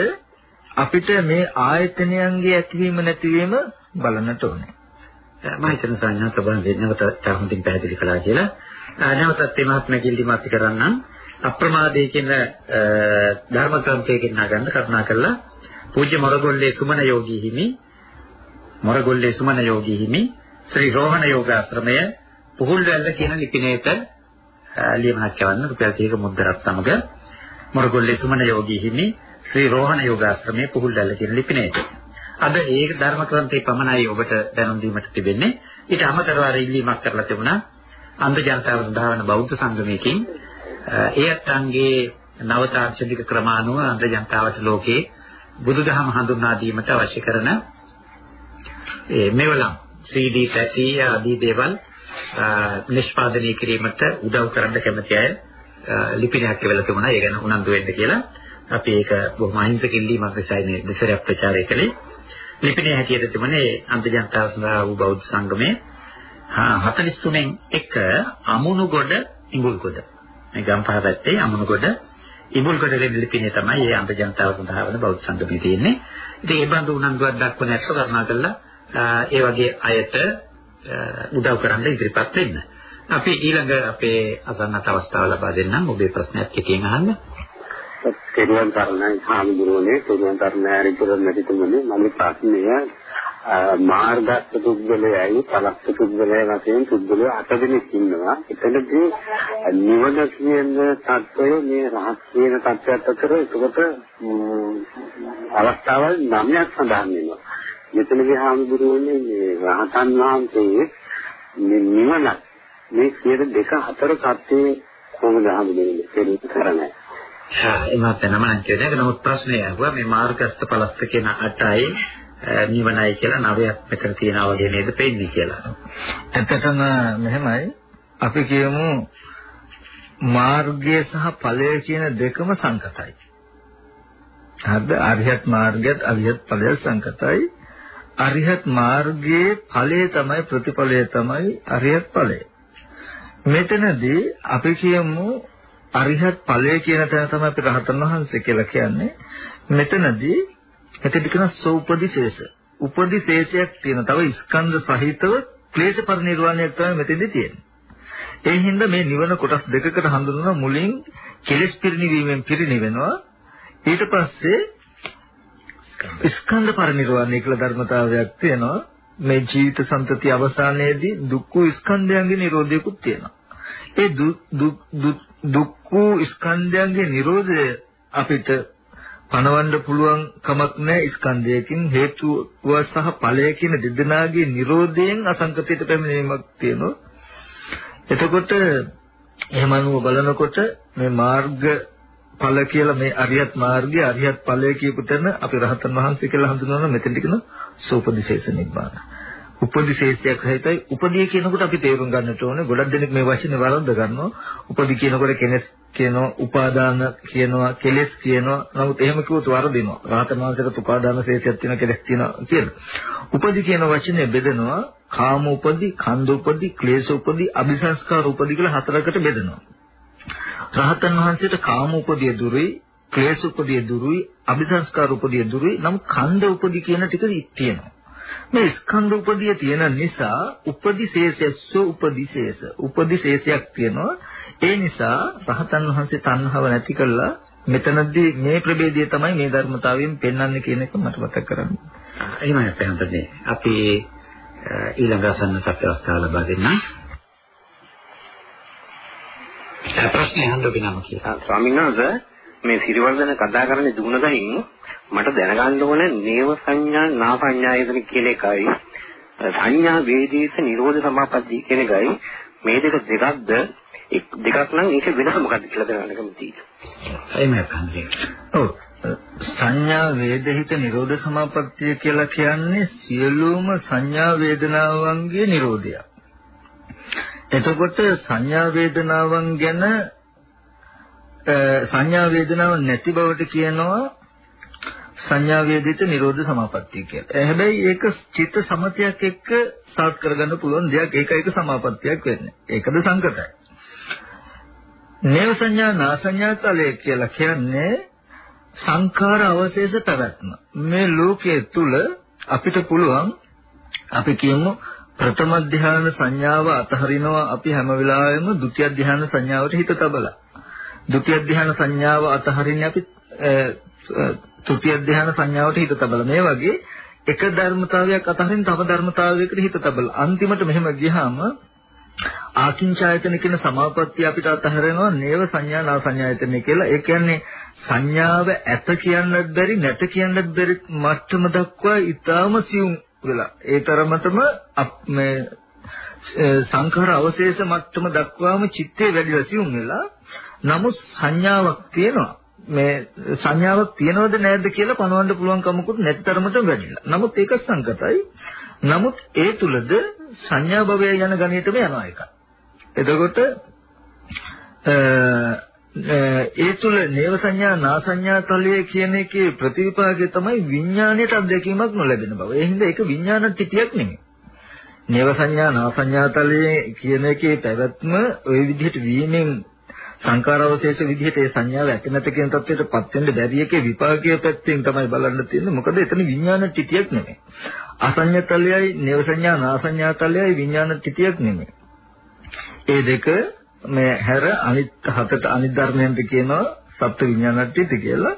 අපිට මේ ආයතනයන්ගේ ඇතිවීම නැතිවීම බලන්නට ඕනේ. මම හිතන සංඥා සබන් දෙන්නවට තා හොඳින් පැහැදිලි කළා කියලා. නැවතත් මේ මහත්මයා කිල්ලිම අපි කරන්නම් අප්‍රමාදයේ කියන ධර්ම ග්‍රන්ථයකින් නගන්න කරුණා කළා. පූජ්‍ය මොරගොල්ලේ සුමන යෝගී හිමි මොරගොල්ලේ සුමන යෝගී හිමි ශ්‍රී රෝහණ යෝගාශ්‍රමය පුහුල්වැල්ල කියන ලිපිනයට ලියමනක් කරන්න රුපියල් 30ක මුද්දරත් සමග මොරගොල්ලේ සුමන යෝගී හිමි ශ්‍රී රෝහණ යෝගාශ්‍රමයේ පුහුල්වැල්ල කියන ලිපිනයට අද ඒ ධර්ම ග්‍රන්ථේ පමණයි ඔබට දැනුම් දීමට තිබෙන්නේ ඊට අමතරව අර ඉල්ලීමක් කරලා තිබුණා අන්ධ ජනතාව සඳහා වන බෞද්ධ සංගමයකින් ඒ අත්ංගේ නව තාක්ෂණික ක්‍රමානුව අන්ධ ජනතාවට ලෝකේ බුදුදහම හඳුන්වා දීමට අවශ්‍ය කරන ඒ මෙවලම් 3D පැටි ආදී දේවල් නිෂ්පාදනය කිරීමට උදව් කරන්න කැමති අය ලිපිනයක් කියලා තිබුණා. ඒ ගැන උනන්දු වෙන්න කියලා. අපි ඒක බොහොම අහිංසක ඉල්ලීමක් නිසා මේ දෙසරයක් ප්‍රචාරය කළේ. ලිපිනයේ හැටියට තිබුණේ අන්තර්ජාල සඳහා වූ බෞද්ධ සංගමයේ 43න් එක අමුණුගොඩ ඉඟුල්ගොඩ. මේ ගම්පහ පැත්තේ අමුණුගොඩ ඉඟුල්ගොඩ ලිපිනේ තමයි මේ අන්තර්ජාල සඳහා වන බෞද්ධ සංගමයේ තියෙන්නේ. ඉතින් ඒ බඳු උනන්දුවක් දක්වන ඇත්ත කරුණා කළා ඒ වගේ අයට උදව් කරන්න ඉදිරිපත් වෙන්න. අපි ඊළඟ අපේ අසන්නත් අවස්ථාව ලබා දෙන්නම් ඔබේ ප්‍රශ්නයක් එකකින් අහන්න. තේරුවන් තරණයි හාමුදුරුවනේ තේරුවන් තරණයි රිතුරන් නැතිතුමනේ මම ප්‍රශ්නය මාර්ගස්ත පුද්ගලයයි පලස්ත පුද්ගලය වශයෙන් පුද්ගලය අට දෙනෙක් ඉන්නවා. එතනදී නිවන කියන தত্ত্বය මේ රහස් කියන தত্ত্বයට අතර ඒකට අවස්ථාවල් නමයක් සඳහන් වෙනවා. මෙතනදී හාමුදුරුවනේ මේ රහතන් වහන්සේ මේ නිවන මේ කියන දෙක හතර සත්‍යයේ කොහොමද හාමුදුරුවනේ තේරුම් කරන්නේ. එමත් නම නම් කියන්නේ ඒක නමුත් ප්‍රශ්නේ අහුවා මේ මාර්ගස්ත පලස්ත කියන අටයි නිවනයි කියලා නවයක් මෙතන තියනවා වගේ නේද පෙන්නේ කියලා. ඇත්තටම මෙහෙමයි අපි කියමු මාර්ගය සහ ඵලය කියන දෙකම සංකතයි. හරිද? අරියත් මාර්ගයත් අරියත් ඵලයත් සංකතයි. අරිහත් මාර්ගයේ ඵලය තමයි ප්‍රතිඵලය තමයි අරිහත් ඵලය. මෙතනදී අපි කියමු අරිහත් ඵලය කියන තැන තමයි අපි රහතන් වහන්සේ කියලා කියන්නේ. මෙතනදී එතෙදි කියන සෝපදිශේෂ. උපදිශේෂයක් තියෙන. තව ස්කන්ධ සහිතව ක්ලේශ පරිනිර්වාණයක් තමයි මෙතෙන්දී තියෙන්නේ. ඒ හින්දා මේ නිවන කොටස් දෙකකට හඳුන්වන මුලින් කෙලෙස් පිරිනිවීමෙන් පිරිනිවෙනවා. ඊට පස්සේ ස්කන්ධ පරිනිර්වාණය කියලා ධර්මතාවයක් තියෙනවා. මේ ජීවිත සම්පති අවසානයේදී දුක්ඛ ස්කන්ධයන්ගේ නිරෝධයකුත් තියෙනවා. ඒ දුක්ඛ ස්කන්ධයන්ගේ නිරෝධය අපිට පණවන්න පුළුවන් කමක් නැහැ ස්කන්ධයකින් හේතුව සහ ඵලය කියන දෙදෙනාගේ නිරෝධයෙන් අසංකතිත පැමිණීමක් තියෙනවා. එතකොට එහෙම අනුව බලනකොට මේ මාර්ග ඵල කියලා මේ අරියත් මාර්ගය අරියත් ඵලය කියපු තැන අපි රහතන් වහන්සේ කියලා හඳුන්වන මෙතෙන්ට කියන සෝපදිශේෂ නිබ්බාන. උපදිශේෂයක් සහිතයි උපදී කියනකොට අපි තේරුම් ගන්නට ඕනේ ගොඩක් දෙනෙක් මේ වචනේ වරද්ද ගන්නවා. උපදී කියනකොට කෙනෙක් කියනවා උපාදාන කියනවා කෙලෙස් කියනවා. නමුත් එහෙම කිව්වොත් වරදිනවා. රහතන් වහන්සේට උපාදාන ශේෂයක් තියෙනවා කෙලෙස් තියෙනවා කියලා. උපදී කියන වචනේ බෙදෙනවා කාම උපදී, ඛණ්ඩ උපදී, ක්ලේශ උපදී, අபிසංස්කාර උපදී කියලා හතරකට බෙදෙනවා. රහතන් වහන්සේට කාම උපදිය දුරුයි, ක්ලේශ උපදිය දුරුයි, අபிසංස්කාර උපදිය දුරුයි. නම් ඛණ්ඩ උපදී කියන ටික තියෙනවා. මේ ස්කන්ධ උපදිය තියෙන නිසා උපදිශේෂස්ස උපදිශේෂ උපදිශේෂයක් තියෙනවා. ඒ නිසා රහතන් වහන්සේ තණ්හාව නැති කළා මෙතනදී මේ ප්‍රභේදය තමයි මේ ධර්මතාවයෙන් පෙන්වන්නේ කියන එක මට මතක් කරගන්න. එහෙමයි අපේ අපි ඊළඟ අසන්නට අපේ අවස්ථාව ලබා දෙන්නම්. ප්‍රශ්නේ අහන්න වෙනම කියලා. ස්වාමීන් වහන්සේ මේ සිරිවර්ධන කතා කරන්නේ දුන්නගින් මට දැනගන්න ඕන නේව සංඥා නා සංඥායතන කියන එකයි සංඥා වේදේස නිරෝධ සමාපatti කියන එකයි මේ දෙක දෙකක්ද දෙකක් නම් ඒක වෙනස මොකක්ද කියලා දැනගන්න කැමතියි. එහෙමයි කන්දේ. ඔව්. සංඥා වේදිත නිරෝධ සමාපත්තිය කියලා කියන්නේ සියලුම සංඥා වේදනාවන්ගේ නිරෝධය. එතකොට සංඥා වේදනාවන් ගැන සංඥා වේදනාව නැති බවට කියනවා සංඥා වේදිත නිරෝධ සමාපත්තිය කියලා. හැබැයි ඒක චිත්ත සමතයක් එක්ක සාත් කරගන්න පුළුවන් දෙයක්. ඒක එක සමාපත්තියක් වෙන්නේ. ඒකද සංකතයි. නේව සංඥා නාසඤ්ඤා තලය කියලා කියන්නේ සංඛාර අවශේෂ පැවැත්ම. මේ ලෝකයේ තුල අපිට පුළුවන් අපි කියමු ප්‍රථම ධ්‍යාන සංඥාව අතහරිනවා අපි හැම වෙලාවෙම ဒုတိ ය ධ්‍යාන සංඥාවට හිත තබලා. ဒုတိ ය ධ්‍යාන සංඥාව අතහරින්නේ අපි තෘතිය ධ්‍යාන සංඥාවට හිත තබලා. මේ වගේ එක ධර්මතාවයක් අතහරින්න තව ධර්මතාවයකට හිත තබලා. අන්තිමට මෙහෙම ගියාම ආකින්චායතන කියන සමාපත්තිය අපිට අතහැරෙනවා නේව සංඥා නා සංඥායතන කියලා. ඒ කියන්නේ සංඥාව ඇත කියන්නත් බැරි නැත කියන්නත් බැරි මට්ටම දක්වා ඊටාම සියුම් වෙලා. ඒ තරමටම මේ සංඛාර අවශේෂ මට්ටම දක්වාම චිත්තේ වැඩිලා සියුම් වෙලා. නමුත් සංඥාවක් තියෙනවා. මේ සංඥාවක් තියනවද නැද්ද කියලා පනවන්න පුළුවන් කමකුත් නැත්තරමට වැඩිලා. නමුත් ඒක සංකතයි. නමුත් ඒ තුලද සංඥා භවය යන ගණිතම යනවා එක. එතකොට ඒ තුල නේව සංඥා නා සංඥා තලයේ කියන එකේ ප්‍රතිවිපාකය තමයි විඥාණයට අත්දැකීමක් නොලැබෙන බව. ඒ හින්දා ඒක විඥාන ටිකක් නෙමෙයි. නේව සංඥා නා සංඥා තලයේ කියන එකේ පැවැත්ම ওই විදිහට වීමෙන් සංකාරවශේෂ විදිහට ඒ සංඥාව ඇති නැත කියන තත්ත්වයටපත් වෙන්න බැරි එකේ විපාකයේ පැත්තෙන් තමයි බලන්න තියෙන්නේ. මොකද එතන විඥාන ටිතියක් නෙමෙයි. අසඤ්ඤතලයයි නේව සංඥා නාසඤ්ඤාතලයයි විඥාන ටිතියක් නෙමෙයි. ඒ දෙක මේ හැර අනිත් හතට අනිත් ධර්මයන්ට කියනවා සප්ත විඥානට්ඨිත කියලා.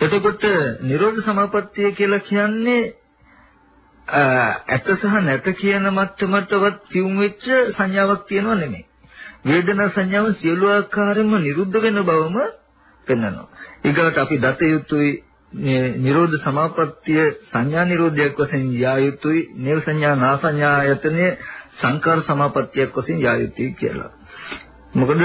එතකොට නිරෝධ සමාපත්තිය කියලා කියන්නේ ඇත සහ නැත කියන මට්ටමටවත් තියුම් වෙච්ච සංඥාවක් තියෙනව නෙමෙයි. වේදනා සංඥාව සියලු ආකාරයෙන්ම නිරුද්ධ වෙන බවම පෙන්වනවා. ඊගවට අපි දත යුතුයි නිරෝධ සමාපත්තිය සංඥා නිරෝධයක් වශයෙන් යා යුතුයි නේව සංඥා නා සංඥා ආයතනයේ සංකාර සමාපත්තියක් වශයෙන් යා යුතුයි කියලා. මොකද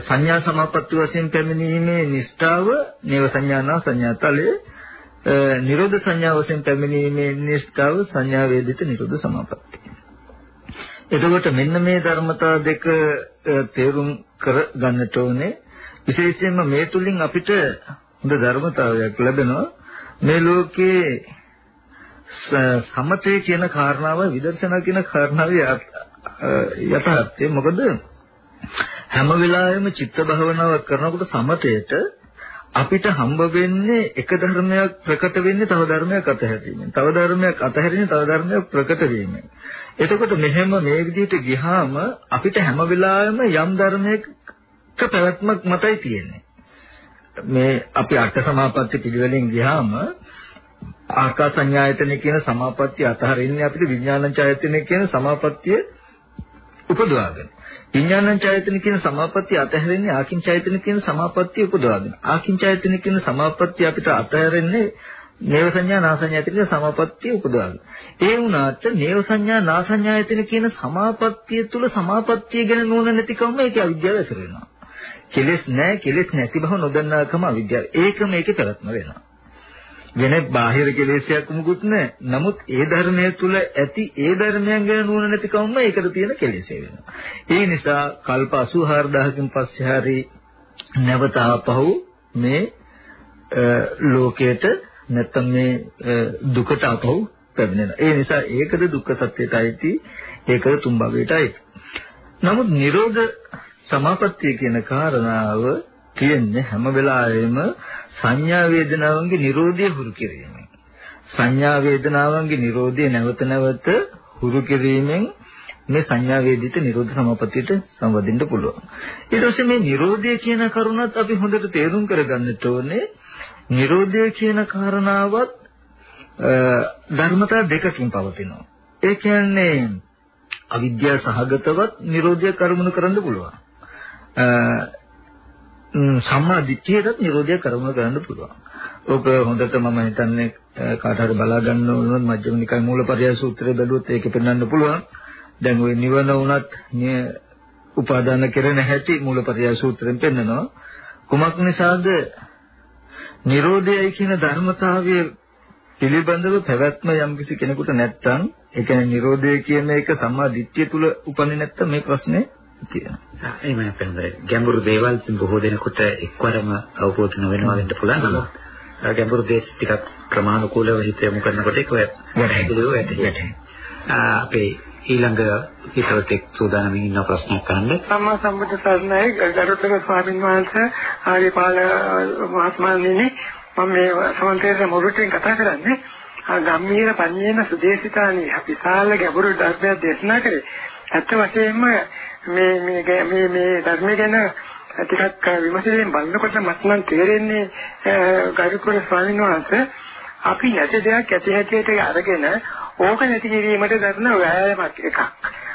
සංඥා සමාපත්තිය වශයෙන් පැමිණීමේ නිෂ්ඨාව නේව සංඥා නා සංඥා තලයේ නිරෝධ සංඥා වශයෙන් පැමිණීමේ නිෂ්ඨාව සංඥා වේදිත නිරෝධ සමාපත්තිය. එතකොට මෙන්න මේ ධර්මතා දෙක තේරුම් කර ගන්නට ඕනේ. විශේෂයෙන්ම මේ තුලින් අපිට හොඳ ධර්මතාවයක් ලැබෙනවා. මේ ලෝකේ සමතේ කියන කාරණාව විදර්ශනා කියන කාරණාව යථාර්ථය මොකද හැම වෙලාවෙම චිත්ත භාවනාවක් කරනකොට සමතේට අපිට හම්බ වෙන්නේ එක ධර්මයක් ප්‍රකට වෙන්නේ තව ධර්මයක් අතහැරීමෙන්. තව ධර්මයක් අතහැරීමෙන් තව ධර්මයක් ප්‍රකට වීමෙන්. එතකොට මෙහෙම මේ විදිහට ගියාම අපිට හැම වෙලාවෙම යම් ධර්මයක පැවැත්මක් මතයි තියෙන්නේ. මේ අපි අට සමාපatti පිළිවෙලින් ගියාම ආකාස සංඥායතන කියන සමාපත්තිය අතහරින්නේ අපිට විඥාන ඡායතන කියන සමාපත්තිය උපදවාගෙන. විඥාන ඡායතන කියන සමාපත්තිය අතහැරෙන්නේ ආකින් ඡායතන කියන සමාපත්තිය උපදවාගෙන. ආකින් ඡායතන කියන සමාපත්තිය අපිට අතහැරෙන්නේ නේව සංඥා නාසඤ්ඤායතන සමාපත්තිය උපදවාගෙන. ඒ වුණාට නේව සංඥා නාසඤ්ඤායතන කියන සමාපත්තිය තුල සමාපත්තිය ගැන නුවණ නැතිකම ඒකේ අවිද්‍යාව ඇසුර වෙනවා. කෙලෙස් නැහැ කෙලෙස් නැති බව නොදන්නාකම අවිද්‍යාව. ඒකම ඒකේ පැවැත්ම වෙනවා. වෙන බාහිර කෙලෙසයක් මුකුත් නැහැ. නමුත් ඒ ධර්මයේ තුල ඇති ඒ ධර්මයන් ගැන නුවණ නැතිකමම ඒකට තියෙන කෙලෙසේ වෙනවා. ඒ නිසා කල්ප 84000කින් පස්සේ හරි නැවත ආපහු මේ ලෝකයට නැත්තම් මේ දුකට අපව පැමිණෙනවා. ඒ නිසා ඒකද දුක්ඛ සත්‍යයටයි ඒකද තුන් භවයටයි. නමුත් Nirodha සමාපත්තිය කියන කාරණාව කියන්නේ හැම වෙලාවෙම සංඥා වේදනාවන්ගේ Nirodha හුරු කිරීමෙන්. සංඥා වේදනාවන්ගේ Nirodha නැවත නැවත හුරු කිරීමෙන් මේ සංඥා වේදිත නිරෝධ සමාපත්තියට සම්බන්ධින්න පුළුවන්. ඊට පස්සේ මේ නිරෝධය කියන කරුණත් අපි හොඳට තේරුම් කරගන්නට ඕනේ. නිරෝධය කියන කාරණාවත් ධර්මතා දෙකකින් පවතිනවා. ඒ කියන්නේ අවිද්‍යාව සහගතවත් නිරෝධය කර්මණු කරන්න පුළුවන්. සම්මා දිට්ඨියටත් නිරෝධය කර්මණු කරන්න පුළුවන්. ඕක හොඳට මම හිතන්නේ කාට හරි බලා ගන්න ඕනොත් මජ්ක්‍ධිම නිකාය මූලපරියාය සූත්‍රය බැලුවොත් ඒක පෙන්වන්න පුළුවන්. දැන් ওই නිවන වුණත් උපාදාන කෙරෙන හැටි මූලපරියාය සූත්‍රයෙන් පෙන්නනවා. කුමක් නිසාද නිරෝධයයි කියන ධර්මතාවය පිළිබඳව පැවැත්ම යම්කිසි කෙනෙකුට නැත්තම් ඒ කියන්නේ නිරෝධය කියන එක සම්මා දිට්ඨිය තුල උපන්නේ නැත්තම් මේ ප්‍රශ්නේ තියෙනවා. එහෙම නැත්නම් ගැඹුරු දේවල් බොහෝ දෙනෙකුට එක්වරම අවබෝධ නොවෙනවා වෙන්න පුළුවන්. නමුත් ගැඹුරු දේ ටිකක් ක්‍රමානුකූලව හිත යොමු කරනකොට ඒක වැටහෙනවා. අපේ ඊළඟ හිතවතෙක් සූදානම් ඉන්න ප්‍රශ්නයක් අහන්න. සම්මා සම්බුද්ධ සරණයි ගරුතර ස්වාමීන් වහන්සේ ආරිපාල මහත්මයාණෙනි මම මේ සමන්තේ මොරුටෙන් කතා කරන්නේ. ගම්මීර පඤ්ඤේන සුදේශිතානි විශාල ගැඹුරු ධර්මයක් දේශනා කරේ. ඇත්ත වශයෙන්ම මේ මේ මේ මේ ධර්මය ගැන ටිකක් විමසීමෙන් බලනකොට මට නම් තේරෙන්නේ ගරුතර ස්වාමීන් වහන්සේ අපි නැති දෙයක් ඇති හැටියට අරගෙන ඕක නැති කිරීමට දරන වෑයමක් එකක්.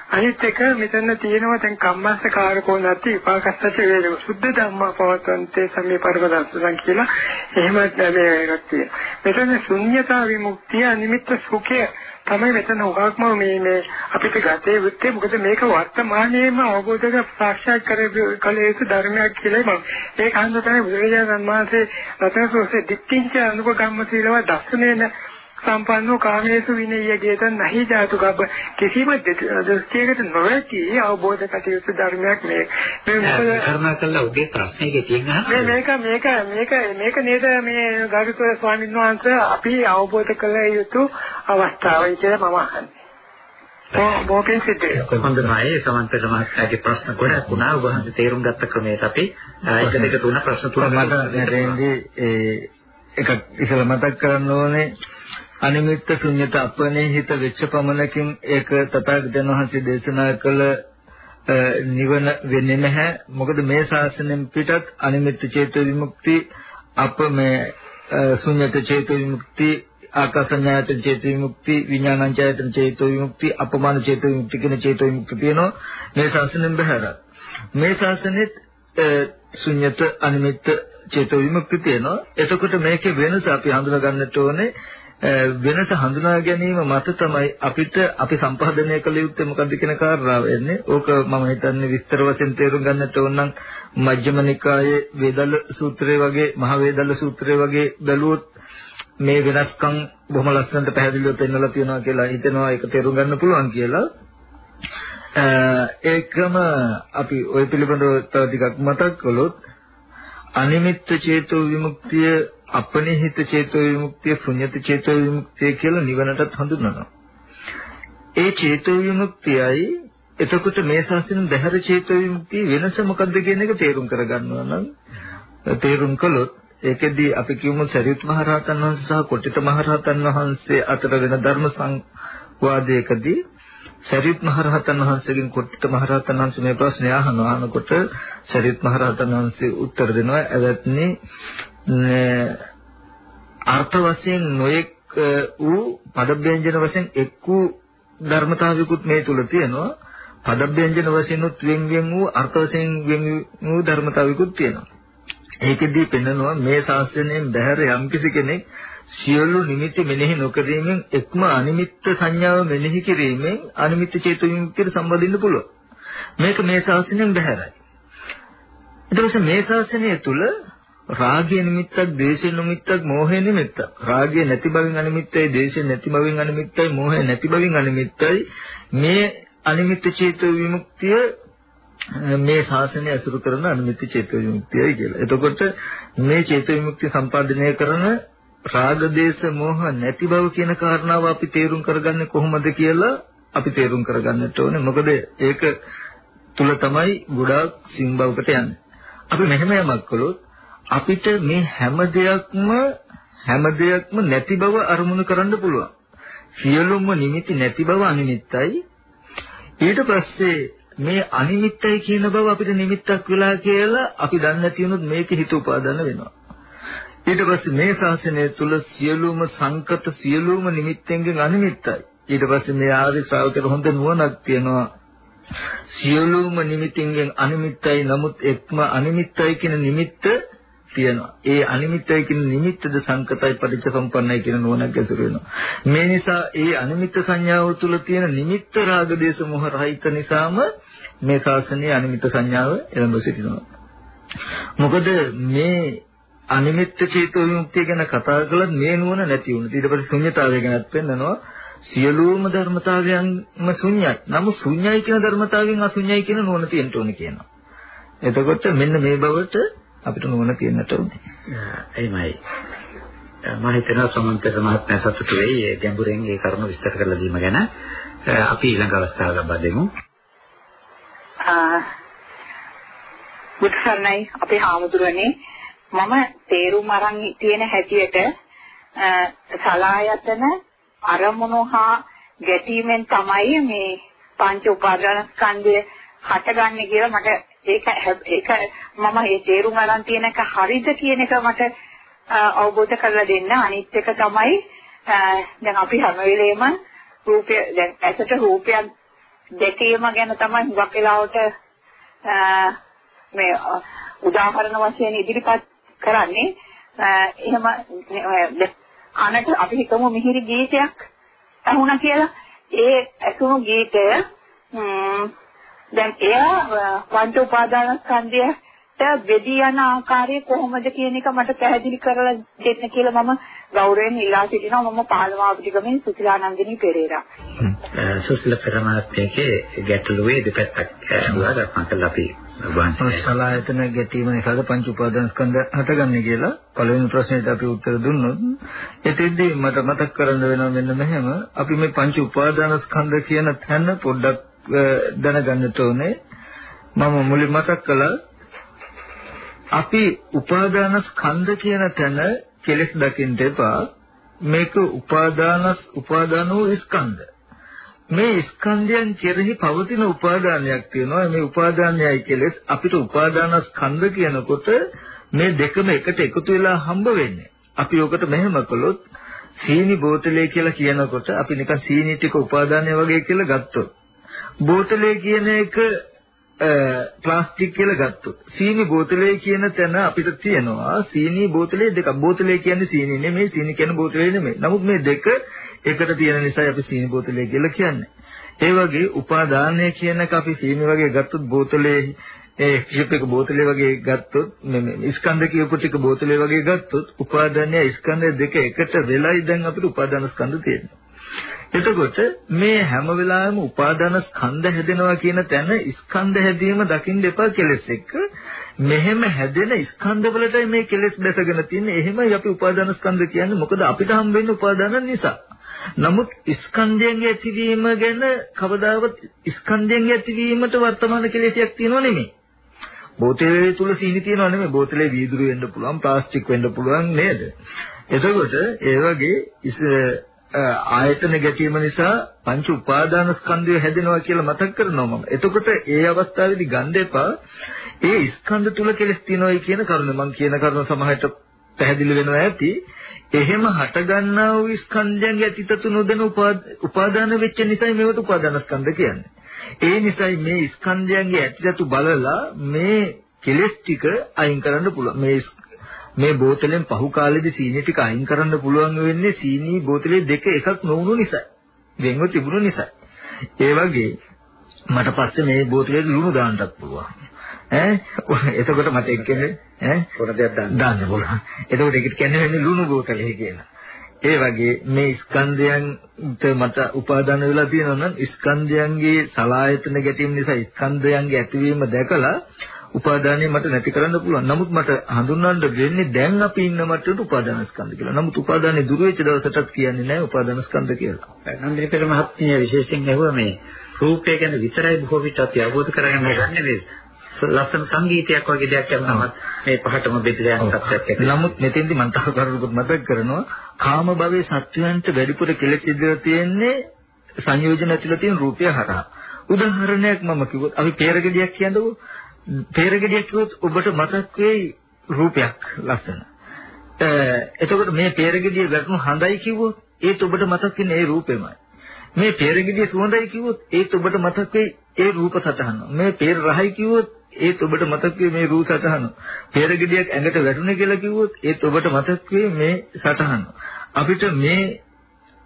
අනිත් එක මෙතන තියෙනවා දැන් කම්මස්ස කාරකෝ නැති විපාකස්සච වේද සුද්ධ ධම්මා පවත්තන්තේ සම්මේ පරමදස්සං කියලා එහෙම මේ එකක් තියෙනවා. මෙතන ශුන්‍යතා විමුක්තිය නිමිත්ත සුඛය තමයි මෙතන උගක්ම මේ මේ අපිට ගතේ වෘත්තේ මොකද මේක වර්තමානයේම අවබෝධක සාක්ෂාත් කළ යුතු ධර්මයක් කියලා මම ඒක හන්ද තමයි බුදුරජාණන් වහන්සේ රතනසෝසේ දික්කින්ච අනුපගම්ම සීලව දස්සනේන සම්පන්නෝ කාමේසු විනය්‍ය ගේතන් නැහි ජාතු කබ්බ කිසිම දෘෂ්ටියකට නොවැටි අවබෝධ කටයුතු ධර්මයක් මේ. මේ මොකද කරුණා කළා උගේ ප්‍රශ්නේක තියෙනවා මේ මේක මේක මේක මේක නේද මේ ගරුතර ස්වාමීන් වහන්සේ අපි අවබෝධ කළ යුතු අවස්ථාවයි කියලා මම අහන්නේ. බෝකෙන් සිද්ධ හොඳයි සමන්තර මහත්තයාගේ ප්‍රශ්න ගොඩක් වුණා. ඔබ හන්ද තේරුම් ගත්ත ක්‍රමයට අපි එක දෙක තුන ප්‍රශ්න තුනක් මට නැරෙන්නේ ඒ එකක් ඉතල මතක් කරන්න ඕනේ අනිමිත්ත ශුන්්‍යත අපනේහිත වෙච්ච පමණකින් ඒක තථාගතයන් වහන්සේ දේශනා කළ නිවන වෙන්නේ නැහැ. මොකද මේ ශාසනයෙන් පිටත් අනිමිත්ත චේතෝ විමුක්ති අප මේ ශුන්්‍යත චේතෝ විමුක්ති ආකාසඤ්ඤායතන චේතෝ විමුක්ති විඥානඤ්ඤායතන චේතෝ විමුක්ති අපමාන චේතෝ විමුක්ති කියන චේතෝ විමුක්ති තියෙනවා. මේ ශාසනයෙන් බහැර. මේ ශාසනෙත් ශුන්්‍යත අනිමිත්ත චේතෝ විමුක්ති තියෙනවා. එතකොට මේකේ වෙනස අපි හඳුනා ගන්නට ඕනේ වෙනස හඳුනා ගැනීම මත තමයි අපිට අපි සම්පාදනය කළ යුත්තේ මොකද්ද කියන කාරණාව එන්නේ. ඕක මම හිතන්නේ විස්තර වශයෙන් තේරුම් ගන්නට ඕන නම් මජ්ක්‍ධිම නිකායේ වේදල්ල සූත්‍රය වගේ මහ වේදල්ල සූත්‍රය වගේ බැලුවොත් මේ වෙනස්කම් බොහොම ලස්සනට පැහැදිලිව පෙන්වලා තියෙනවා කියලා හිතෙනවා ඒක තේරුම් ගන්න පුළුවන් කියලා. ඒකම අපි ওই පිළිබඳව තව ටිකක් මතක් කළොත් අනිමිත්ත චේතෝ විමුක්තිය අපනිහිත චේතෝ විමුක්තිය ශුන්්‍යත චේතෝ විමුක්තිය කියලා නිවනටත් හඳුන්වනවා. ඒ චේතෝ විමුක්තියයි එතකොට මේ ශාස්ත්‍රයෙන් බහැර චේතෝ විමුක්තිය වෙනස මොකක්ද කියන එක තේරුම් කරගන්නවා නම් තේරුම් කළොත් ඒකෙදී අපි කියමු සරියුත් මහ රහතන් වහන්සේ සහ කොටිත මහ රහතන් වහන්සේ අතර වෙන ධර්ම සංවාදයකදී සරියුත් මහ රහතන් වහන්සේගෙන් කොටිත මහ රහතන් වහන්සේ මේ ප්‍රශ්නය අහනවා අහනකොට සරියුත් මහ රහතන් වහන්සේ උත්තර දෙනවා එවත්නි අර්ථ වශයෙන් නොඑක් වූ පදව්‍යංජන වශයෙන් එක් වූ ධර්මතාවිකුත් මේ තුල තියෙනවා. පදව්‍යංජන වශයෙන් උත් වෙන් වෙන් වූ අර්ථ වශයෙන් වෙන් වූ ධර්මතාවිකුත් තියෙනවා. ඒකෙදී පෙන්නනවා මේ ශාස්ත්‍රයෙන් බැහැර යම්කිසි කෙනෙක් සියලු නිමිති මෙනෙහි නොකිරීමෙන් එක්ම අනිමිත්ත සංඥාව මෙනෙහි කිරීමෙන් අනිමිත්ත චේතු විමුක්තියට සම්බන්ධින්න පුළුවන්. මේක මේ ශාස්ත්‍රයෙන් බැහැරයි. ඊට පස්සේ මේ ශාස්ත්‍රය තුල රාගය නිමිත්තක්, ද්වේෂය නිමිත්තක්, මෝහය නිමිත්තක්. රාගය නැති බවින් අනිමිත්තයි, ද්වේෂය නැති බවින් අනිමිත්තයි, මෝහය නැති බවින් අනිමිත්තයි. මේ අනිමිත්ත චේතෝ විමුක්තිය මේ ශාසනය අසුරු කරන අනිමිත්ත චේතෝ විමුක්තියයි කියලා. එතකොට මේ චේතෝ විමුක්තිය සම්පාදනය කරන රාග දේශ මොහ නැති බව කියන කාරණාව අපි තේරුම් කරගන්නේ කොහොමද කියලා අපි තේරුම් කරගන්නට ඕනේ. මොකද ඒක තුල තමයි ගොඩාක් සිම්බවකට යන්නේ. අපි මෙහෙම යමක් කළොත් අපිට මේ හැම දෙයක්ම හැම දෙයක්ම නැති බව අරමුණු කරන්න පුළුවන්. සියලුම නිමිති නැති බව අනිමිත්තයි. ඊට පස්සේ මේ අනිමිත්තයි කියන බව අපිට නිමිත්තක් වෙලා කියලා අපි දන්නේ නැති වුණොත් මේක හිත උපාදාන වෙනවා. ඊට පස්සේ මේ ශාසනය තුල සියලුම සංකත සියලුම නිමිත්තෙන්ගෙන් අනිමිත්තයි. ඊට පස්සේ මේ ආර්ය ශ්‍රාවකයන් හොඳ නුවණක් තියෙනවා. සියලුම නිමිතින්ගෙන් අනිමිත්තයි නමුත් එක්ම අනිමිත්තයි කියන නිමිත්ත තියෙනවා. ඒ අනිමිත්තයි කියන නිමිත්තද සංකතයි පටිච්චසමුප්පන්නයි කියන නුවණක් ඇසුරු වෙනවා. මේ නිසා ඒ අනිමිත්ත සංඥාව තුළ තියෙන නිමිත්ත රාග දේශ මොහ රහිත නිසාම මේ ශාසනයේ අනිමිත්ත සංඥාව එළඹ සිටිනවා. මොකද මේ අනිමිත්ත චේතෝ විමුක්තිය ගැන කතා කළත් මේ නුවණ නැති වුණා. ඊට පස්සේ ශුන්‍යතාවය ගැනත් පෙන්නනවා. සියලුම ධර්මතාවයන්ම ශුන්‍යයි. නමුත් ශුන්‍යයි කියන ධර්මතාවයෙන් අශුන්‍යයි කියන නුවණ තියෙන්න ඕනේ කියනවා. එතකොට මෙන්න මේ බවට අපිට නුවණ තියෙන්නට ඕනේ. එහෙමයි. මම හිතනවා සමන්තර මහත්මයා සතුටු වෙයි ඒ ගැඹුරෙන් ඒ කරුණ විස්තර කරලා දීම ගැන. අපි ඊළඟ අවස්ථාව ලබා දෙමු. බුත්සන්නයි අපේ හාමුදුරනේ මම තේරුම් අරන් තියෙන හැටියට සලායතන අරමුණු හා ගැටීමෙන් තමයි මේ පංච උපාදාන ස්කන්ධය හටගන්නේ කියලා මට ඒක ඒක මම ඒ තේරුම් අරන් තියෙන එක හරිද කියන එක මට අවබෝධ කරලා දෙන්න. අනිත් එක තමයි දැන් අපි හැම වෙලේම රූපය දැන් ඇසට රූපයක් දැකීම ගැන තමයි හුඟක් වෙලාවට මේ උදාහරණ වශයෙන් ඉදිරිපත් කරන්නේ. එහෙම කනට අපි හිතමු මිහිරි ගීතයක් අහුණා කියලා. ඒ ඇසුණු ගීතය දැන් එයා පංච උපාදාන ස්කන්ධයට බෙදී යන ආකාරය කොහොමද කියන එක මට පැහැදිලි කරලා දෙන්න කියලා මම ගෞරවයෙන් ඉල්ලා සිටිනවා. මම පාලමාවතිගමෙන් සුසිලානන්දිනී පෙරේරා. සුසිල පෙරමාත්මයේ ගැටලුවේ දෙපැත්තක් වුණා ගන්න අපි සලායතන ගැටීම නිසාද පංච උපාදාන ස්කන්ධ හටගන්නේ කියලා? පළවෙනි ප්‍රශ්නෙට අපි උත්තර දුන්නොත් එතෙන්දී මට මතක් කරන්න වෙනවා මෙන්න මෙහෙම. අපි මේ පංච උපාදාන ස්කන්ධ කියන තැන පොඩ්ඩක් දැනගන්නට ඕනේ. මම මුලින් මතක් කළා අපි උපාදාන ස්කන්ධ කියන තැන කෙලෙස් දකින්න එපා. මේක උපාදානස් උපාදානෝ ස්කන්ධ. මේ ස්කන්ධයන් කෙරෙහි පවතින උපාදානයක් තියෙනවා. මේ උපාදානයයි කෙලෙස්. අපිට උපාදාන ස්කන්ධ කියනකොට මේ දෙකම එකට එකතු වෙලා හම්බ වෙන්නේ. අපි ඔකට මෙහෙම කළොත් සීනි බෝතලේ කියලා කියනකොට අපි නිකන් සීනි ටික උපාදානය වගේ කියලා ගත්තොත් බෝතලේ කියන එක ප්ලාස්ටික් කියලා ගත්තොත් සීනි බෝතලේ කියන තැන අපිට තියෙනවා සීනි බෝතලේ දෙකක් බෝතලේ කියන්නේ සීනි නෙමෙයි සීනි කියන්නේ බෝතලේ නෙමෙයි නමුත් මේ දෙක එකට තියෙන නිසා අපි සීනි බෝතලේ කියලා කියන්නේ. ඒ වගේ උපාදානය කියන එක අපි සීනි වගේ ගත්තොත් බෝතලේ ඒ කිප් එක බෝතලේ වගේ ගත්තොත් මේ ස්කන්ධ කියපු ටික බෝතලේ වගේ ගත්තොත් උපාදානය ස්කන්ධ දෙක එකට වෙලයි දැන් අපිට උපාදාන ස්කන්ධ තියෙන්නේ. එතකොට මේ හැම වෙලාවෙම උපාදාන ස්කන්ධ හැදෙනවා කියන තැන ස්කන්ධ හැදීම දකින්න එපා කෙලස් එක්ක මෙහෙම හැදෙන ස්කන්ධ වලටයි මේ කෙලස් දැසගෙන තින්නේ එහෙමයි අපි උපාදාන ස්කන්ධ කියන්නේ මොකද අපිට හම් වෙන්නේ උපාදාන නිසා නමුත් ස්කන්ධයන්ගේ ඇතිවීම ගැන කවදාවත් ස්කන්ධයන්ගේ ඇතිවීමට වර්තමාන කෙලෙසයක් තියෙනව නෙමෙයි. බෝතලේ තුල සීනි තියෙනව නෙමෙයි. බෝතලේ වීදුරු වෙන්න පුළුවන්, ප්ලාස්ටික් වෙන්න පුළුවන් නේද? එතකොට ඒ වගේ ආයතන ගැටීම නිසා පංච උපාදාන ස්කන්ධය හැදෙනවා කියලා මතක් කරනවා මම. එතකොට ඒ අවස්ථාවේදී ගන්න එපා ඒ ස්කන්ධ තුල කෙලස් තියෙනවයි කියන කරුණ. මම කියන කරුණ සමහරට පැහැදිලි වෙනවා ඇති. එහෙම හටගන්නා වූ ස්කන්ධයන්ගේ අතීතතු නොදෙන උපාදාන වෙච්ච නිසායි මේවට උපාදාන ස්කන්ධ කියන්නේ. ඒ නිසායි මේ ස්කන්ධයන්ගේ අතීතතු බලලා මේ කෙලෙස් ටික අයින් කරන්න පුළුවන්. මේ මේ බෝතලෙන් පහු කාලෙදි සීනි ටික අයින් කරන්න පුළුවන් වෙන්නේ සීනි බෝතලේ දෙක එකක් නොවුණු නිසා. වෙන්ව තිබුණු නිසා. ඒ වගේ මට පස්සේ මේ බෝතලේ ලුණු දාන්නත් පුළුවන්. ඈ එතකොට මට එක්කෙනේ ඈ පොර දෙයක් දාන්න දාන්න පුළුවන්. එතකොට ඒකට කියන්නේ වෙන්නේ ලුණු බෝතලේ කියලා. ඒ වගේ මේ ස්කන්ධයන්ට මට උපාදාන වෙලා තියෙනවා නම් ස්කන්ධයන්ගේ සලායතන ගැටීම නිසා ස්කන්ධයන්ගේ ඇතිවීම දැකලා උපාදානය මට නැති කරන්න පුළුවන්. නමුත් මට හඳුන්වන්න වෙන්නේ දැන් අපි ඉන්න මට්ටමට උපාදාන ස්කන්ධ කියලා. නමුත් උපාදානේ දුර වෙච්ච දවසටත් කියන්නේ නැහැ උපාදාන ස්කන්ධ කියලා. නන්දිනී පෙර මහත්මිය විශේෂයෙන් ඇහුවා මේ රූපය ගැන විතරයි බොහෝ විට අපි අවබෝධ කරගන්න ගන්නේ මේ ලස්සන සංගීතයක් වගේ දෙයක් කරනවත් මේ පහටම බෙදලා යන තත්ත්වයක් ඇති. නමුත් මෙතෙන්දි මම තව කරුණකුත් මතක් කරනවා කාම භවයේ සත්වයන්ට වැඩිපුර කෙලෙස් ඉදිරිය තියෙන්නේ සංයෝජන ඇතුළත තියෙන රූපය හරහා. උදාහරණයක් මම කිව්වොත් අපි peeragediyak කියනදෝ peeragediyak කිව්වොත් ඔබට මතක් වෙයි රූපයක් ලස්සන. එතකොට මේ peeragediya වැටුණු හඳයි කිව්වොත් ඒත් ඔබට මතක් වෙන්නේ ඒ රූපෙමයි. මේ peeragediya සුවඳයි කිව්වොත් ඒත් ඔබට මතක් වෙයි ඒ රූප සටහන. මේ peer රහයි කිව්වොත් ඒත් ඔබට මතක් වෙයි මේ රූ සටහන. පෙරගෙඩියක් ඇඟට වැටුනේ කියලා කිව්වොත් ඒත් ඔබට මතක් වෙයි මේ සටහන. අපිට මේ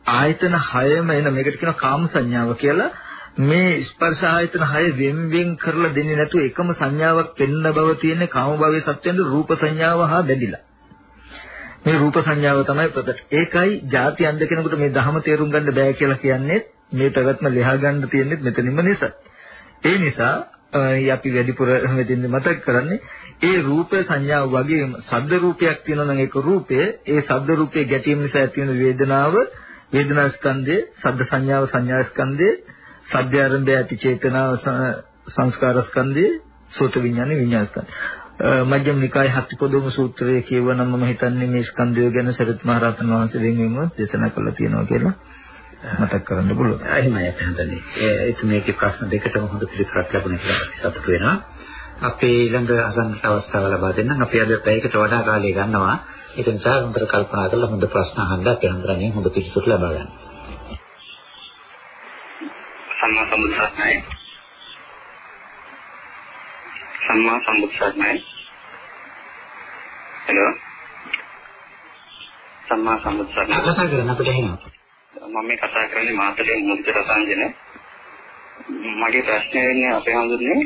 ආයතන 6ම එන මේකට කියනවා කාම සංඥාව කියලා. මේ ස්පර්ශ ආයතන 6 වෙන් වෙන් කරලා දෙන්නේ නැතුව එකම සංඥාවක් පෙන්න බව තියෙන කාම භවයේ සත්‍යෙන්ද රූප සංඥාව හා බැඳිලා. මේ රූප සංඥාව තමයි ප්‍රකට. ඒකයි ಜಾති අන්ධ කෙනෙකුට මේ ධහම තේරුම් ගන්න බෑ කියලා කියන්නේ මේ පැවැත්ම ලියා ගන්න තියෙන්නේ මෙතනින්ම නිසා. ඒ නිසා අපි වැඩිපුර මෙතෙන් මතක් කරන්නේ ඒ රූප සංඥාව වගේම සද්ද රූපයක් තියෙනවා නම් ඒක රූපය ඒ සද්ද රූපයේ ගැටීම නිසා ඇති වෙන වේදනාව වේදනා ස්කන්ධය සද්ද සංඥාව සංඥා ස්කන්ධය සද්ද ආරම්භය ඇති චේතනාව සංස්කාර ස්කන්ධය සෝත විඥාන විඥාන ස්කන්ධය මජ්ක්‍ධිම නිකායේ හත්පොදුම සූත්‍රයේ කියවනම් මම හිතන්නේ මේ ස්කන්ධය ගැන සරිත් මහ රහතන් වහන්සේ දෙන්නෙම දේශනා කළා තියෙනවා කියලා මතක් කරන්න පුළුවන්. එහෙමයි අපහන්දනේ. ඒත් මේකේ ප්‍රශ්න දෙකටම හොඳ පිළිතුරක් ලැබුණා කියලා සතුටු වෙනවා. අපේ ඊළඟ අසන්නට අවස්ථාව ලබා දෙන්නම්. අපි අද පැයකට වඩා කාලය ගන්නවා. ඒක නිසා හොඳට කල්පනා කරලා හොඳ ප්‍රශ්න අහන්න අපි හන්දරන්නේ හොඳ පිළිතුරු ලබා ගන්න. සම්මා සම්බුද්ධාත්මයි. සම්මා සම්බුද්ධාත්මයි. හෙලෝ. සම්මා සම්බුද්ධාත්මයි. කතා කරන්න අපිට එහෙනම්. මම මේ කතා කරන්නේ මාතලේ මුදිත රසංජන. මගේ ප්‍රශ්නේ වෙන්නේ අපේ හඳුන්නේ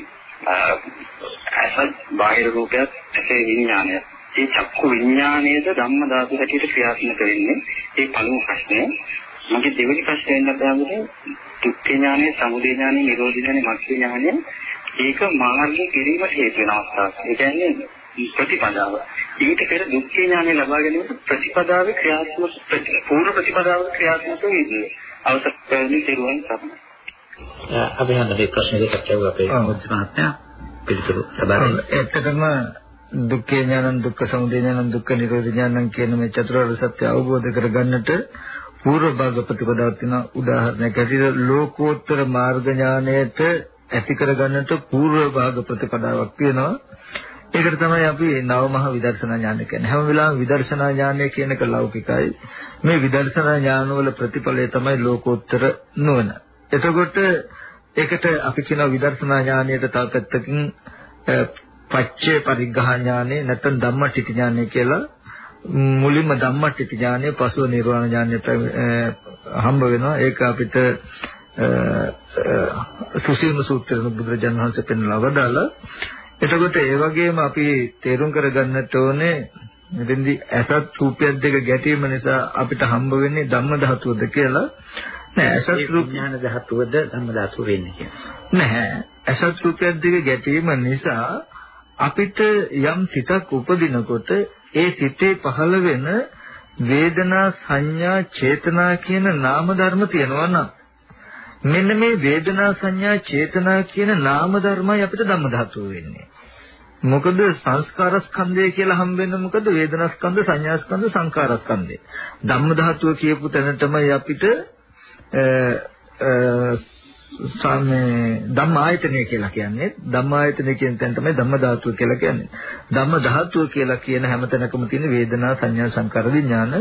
අසත් බාහිර රූපයක් ඇසේ විඥානය. ඒ චක්කු විඥානයේද ධම්ම ධාතු හැටියට ක්‍රියාත්මක වෙන්නේ. ඒ පළමු ප්‍රශ්නේ. මගේ දෙවෙනි ප්‍රශ්නේ වෙන බෑමුනේ දුක්ඛ ඥානය, සමුදය ඥානය, නිරෝධ ඥානය, මග්ග ඥානය ඒක මාර්ගයේ කිරීමට හේතු වෙන අවස්ථාවක්. ඒ කියන්නේ ප්‍රතිපදාව. ඊට පෙර දුක්ඛ ඥානය ලබා ගැනීම ප්‍රතිපදාවේ ක්‍රියාත්මක පූර්ව ප්‍රතිපදාවේ ක්‍රියාත්මක වීදී අවසර පැමිණි තිරුවන් සරණයි. අපි මේ ප්‍රශ්න දෙකක් ඇහුවා අපේ මුද්ද මහත්මයා පිළිතුරු ලබා දෙන්න. ඇත්තටම දුක්ඛ ඥානං දුක්ඛ සමුදය ඥානං දුක්ඛ නිරෝධ ඥානං කියන මේ චතුරාර්ය සත්‍ය අවබෝධ කරගන්නට පූර්ව භාග ප්‍රතිපදාවක් තියෙන උදාහරණයක් ඇටියට ලෝකෝත්තර මාර්ග ඥානයට ඇති කරගන්නට පූර්ව භාග ප්‍රතිපදාවක් තියෙනවා. ඒකට තමයි අපි නවමහ විදර්ශනා ඥාන කියන්නේ. හැම වෙලාවෙම විදර්ශනා ඥානය කියන එක ලෞකිකයි. මේ විදර්ශනා ඥානවල ප්‍රතිඵලය තමයි ලෝකෝත්තර නුවණ. එතකොට ඒකට අපි කියන විදර්ශනා ඥානයට තව පැත්තකින් පච්චේ පරිග්‍රහ ඥානෙ නැත්නම් ධම්මටිති ඥානෙ කියලා මුලින්ම ධම්මටිති ඥානෙ පසුව නිර්වාණ ඥානෙ හම්බ වෙනවා. ඒක අපිට සුසීම සූත්‍රයේ බුදුරජාණන් වහන්සේ පෙන්වලා වදාලා එතකොට ඒ වගේම අපි තේරුම් කරගන්නට ඕනේ මෙතෙන්දී ඇසත් රූපයක් දෙක ගැටීම නිසා අපිට හම්බ වෙන්නේ ධම්ම ධාතුවද කියලා. නෑ ඇසත් රූප ඥාන ධාතුවද ධම්ම ධාතුව වෙන්නේ කියලා. නෑ ඇසත් රූපයක් දෙක ගැටීම නිසා අපිට යම් සිතක් උපදිනකොට ඒ සිතේ පහළ වෙන වේදනා සංඥා චේතනා කියන නාම ධර්ම තියෙනවා නම් මෙන්න මේ වේදනා සංඥා චේතනා කියන නාම ධර්මයි අපිට ධම්ම ධාතුව වෙන්නේ. මොකද සංස්කාර ස්කන්ධය කියලා හම්බෙන්නේ මොකද වේදනා ස්කන්ධ සංඥා ස්කන්ධ සංකාර ස්කන්ධය. ධම්ම ධාතුව කියපු තැනටමයි අපිට සාමේ ධම්ම ආයතනය කියලා කියන්නේ ධම්ම ආයතනය කියන තැන තමයි ධම්ම ධාතුව කියලා කියන්නේ. ධම්ම ධාතුව කියලා කියන හැම තැනකම තියෙන වේදනා සංඥා සංකාර විඥාන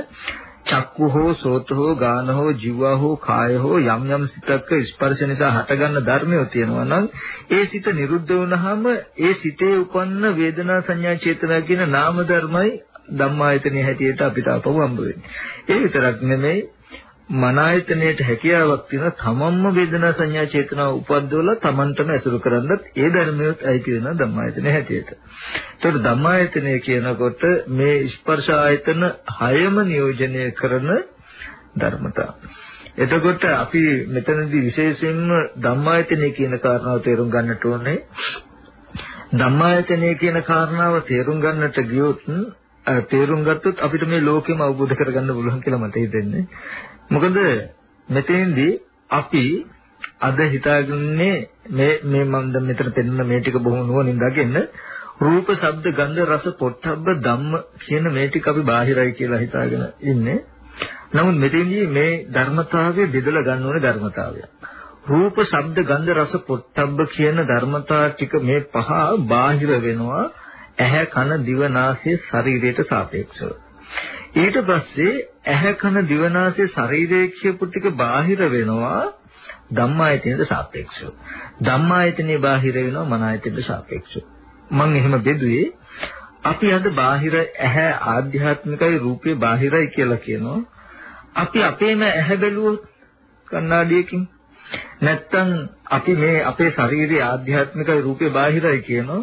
චක්කු හෝ සෝත හෝ ගාන හෝ ජීව හෝ කාය හෝ යම් යම් සිතක ස්පර්ශ නිසා හටගන්න ධර්මයෝ තියෙනවා නම් ඒ සිත නිරුද්ධ වුණාම ඒ සිතේ උපන්න වේදනා සංඥා චේතනා කියන නාම ධර්මයි ධම්මායතනයේ හැටියට අපිට අපව හම්බ වෙන්නේ. ඒ විතරක් නෙමෙයි මනායතනයේට හැකියාවක් තියෙන තමන්ම වේදනා සංඥා චේතනා උපද්දවලා තමන්ටම ඇසුරු කරන්නත් ඒ ධර්මයට අයිති වෙන ධම්මායතනයේ හැටියට. ඒතකොට ධම්මායතනය කියනකොට මේ ස්පර්ශ ආයතන හයම නියෝජනය කරන ධර්මතා. එතකොට අපි මෙතනදී විශේෂයෙන්ම ධම්මායතනය කියන කාරණාව තේරුම් ගන්නට ඕනේ. ධම්මායතනය කියන කාරණාව තේරුම් ගන්නට ගියොත් තේරුම් ගත්තොත් අපිට මේ ලෝකෙම අවබෝධ කරගන්න පුළුවන් කියලා මට හිතෙන්නේ. මොකද මෙතෙන්දී අපි අද හිතාගන්නේ මේ මේ මම දැන් මෙතන පෙන්නන මේ ටික බොහොම නුවණින් දකින්න රූප, ශබ්ද, ගන්ධ, රස, පොට්ටබ්බ ධම්ම කියන මේ ටික අපි බාහිරයි කියලා හිතාගෙන ඉන්නේ. නමුත් මෙතෙන්දී මේ ධර්මතාවය බෙදලා ගන්න ඕනේ ධර්මතාවය. රූප, ශබ්ද, ගන්ධ, රස, පොට්ටබ්බ කියන ධර්මතා ටික මේ පහ බාහිර වෙනවා ඇහැ, කන, දිව, නාසය, ශරීරයට සාපේක්ෂව. ඊට පස්සේ ඇහැ කන දිවනාසය ශරීරය කියපු ටික බාහිර වෙනවා ධම්මායතනයට සාපේක්ෂව. ධම්මායතනේ බාහිර වෙනවා මනායතනයට සාපේක්ෂව. මම එහෙම බෙදුවේ අපි අද බාහිර ඇහැ ආධ්‍යාත්මිකයි රූපේ බාහිරයි කියලා කියනවා. අපි අපේම ඇහැ බැලුවොත් කණ්ණාඩියකින් නැත්තම් අපි මේ අපේ ශාරීරික ආධ්‍යාත්මිකයි රූපේ බාහිරයි කියනවා.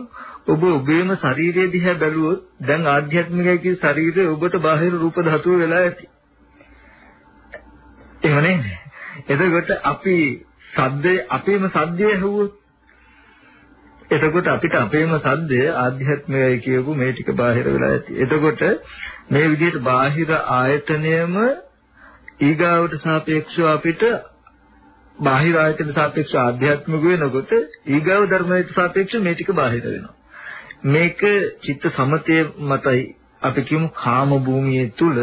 ඔබ ඔබේම ශරීරය දිහා බැලුවොත් දැන් ආධ්‍යාත්මිකයි කියන ශරීරය ඔබට බාහිර රූප ධාතුව වෙලා ඇති. එහෙම නේද? එතකොට අපි සද්දේ අපේම සද්දය ඇහුවොත් එතකොට අපිට අපේම සද්දය ආධ්‍යාත්මයයි කියපු මේ ටික බාහිර වෙලා ඇති. එතකොට මේ විදිහට බාහිර ආයතනයම ඊගාවට සාපේක්ෂව අපිට බාහිර ආයතන සාපේක්ෂව ආධ්‍යාත්මික වෙනකොට ඊගාව ධර්මයට සාපේක්ෂව මේ ටික බාහිර වෙනවා. මේක චිත්ත සමතේ මතයි. අපි කියමු කාම භූමියේ තුල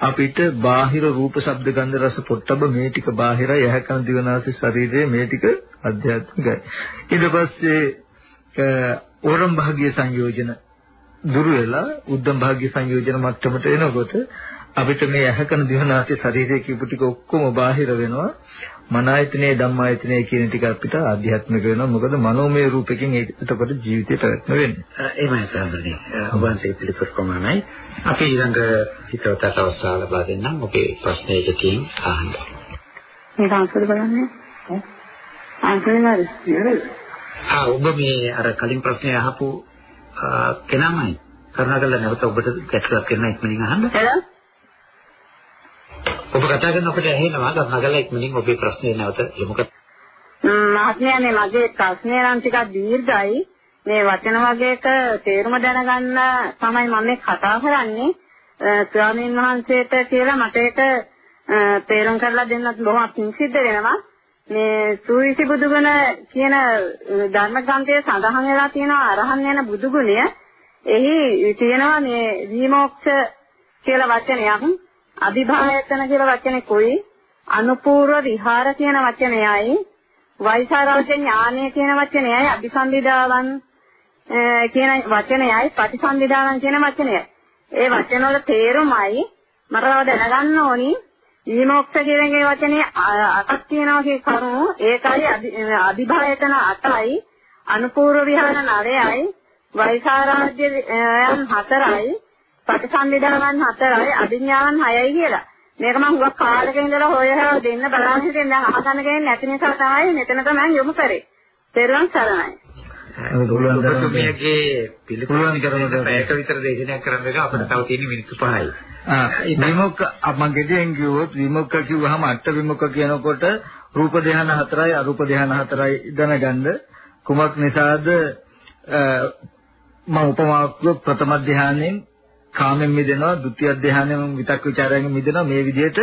අපිට බාහිර රූප ශබ්ද ගන්ධ රස පොට්ටබ මේ ටික බාහිරයි. ඇහැ කන දිවනාසය ශරීරය මේ ටික අධ්‍යාත්මිකයි. ඊට පස්සේ ඕරම් භාගීය සංයෝජන. දුරු වෙලා උද්දම් භාග්‍ය සංයෝජන මට්ටමට එනකොට අපිට මේ ඇහැ කන දිවනාසය ශරීරය කියපු ටික ඔක්කොම බාහිර වෙනවා. මනායතනේ ධම්මායතනේ කියන ටික අපිට ආධ්‍යාත්මික වෙනවා. මොකද මනෝමය රූපකින් එතකොට ජීවිතේ පැවැත්ම වෙන්නේ. එහෙමයි සම්බන්ධයි ඔබ වහන්සේ පිළිතුරු ප්‍රමාණයි. අපි ඊළඟ හිතවතට අවස්ථාව ලබා දෙන්නම්. ඔබේ ප්‍රශ්නයකකින් අහන්න. මේක අන්සර් බලන්නේ. අන්සර් නේද? ආ ඔබ මේ අර කලින් ප්‍රශ්නේ අහපු කෙනාමයි. කරුණාකරලා නැවත ඔබට ගැටලුවක් කරන ඉක්මනින් අහන්න ඔබ කතා කරනකොට ඇහෙනවා නගලා ඉක්මනින් ඔබේ ප්‍රශ්නේ නැවත යොමු කර. මහත්මයානේ මගේ ප්‍රශ්නේ නම් ටිකක් දීර්ඝයි. මේ වචන වගේක තේරුම දැනගන්න තමයි මම මේ කතා කරන්නේ. ස්වාමීන් වහන්සේට කියලා මට ඒක තේරුම් කරලා දෙන්නත් බොහොම පිං සිද්ධ වෙනවා. මේ සූවිසි බුදුගුණ කියන ධර්ම ග්‍රන්ථයේ සඳහන් වෙලා තියෙනවා අරහන් යන බුදුගුණය. එහි තියෙනවා මේ විමෝක්ෂ කියලා වචනයක්. අභිභායතන කියලා වචනේ කොයි අනුපූර්ව විහාර කියන වචනයයි. වෛසාරෝජ ඥානය කියන වචනයයි. අභිසම්බිදාවන් කියන වචනයයි. ප්‍රතිසම්බිදාවන් කියන වචනයයි. ඒ වචන වල තේරුමයි මට දැනගන්න ඕනි. විමුක්ත කියන වචනේ අටක් තියෙනවා කියන කරුණු. ඒකයි අභිභායතන අටයි. අනුපූර්ව විහාර නවයයි. වෛසාරාජ්‍යයන් හතරයි. ප්‍රතිසංවිධානයන් හතරයි අභිඥාවන් හයයි කියලා. මේක මම හුඟක් කාලෙක ඉඳලා හොය හොය දෙන්න බලන් හිටින් දැන් අහගන්න ගෙන්නේ නැති නිසා තමයි මෙතන තමයි යොමු කරේ. තෙරුවන් සරණයි. ඔබතුමියගේ පිළිතුරු කරන පැයක විතර දේශනයක් කරන්න එක අපිට තව තියෙන මිනිත්තු 5යි. ආ විමුක්ක මම ගෙදෙන් කිව්වොත් විමුක්ක කිව්වහම අට විමුක්ක කියනකොට රූප ධ්‍යාන හතරයි අරූප ධ්‍යාන හතරයි දැනගන්න කුමක් නිසාද මම උපමාවක් ප්‍රථම ධ්‍යානෙන් කාමෙන් මිදෙනවා ဒုတိ ය ධානයෙන් විතක් ਵਿਚාරයෙන් මිදෙනවා. මේ විදිහට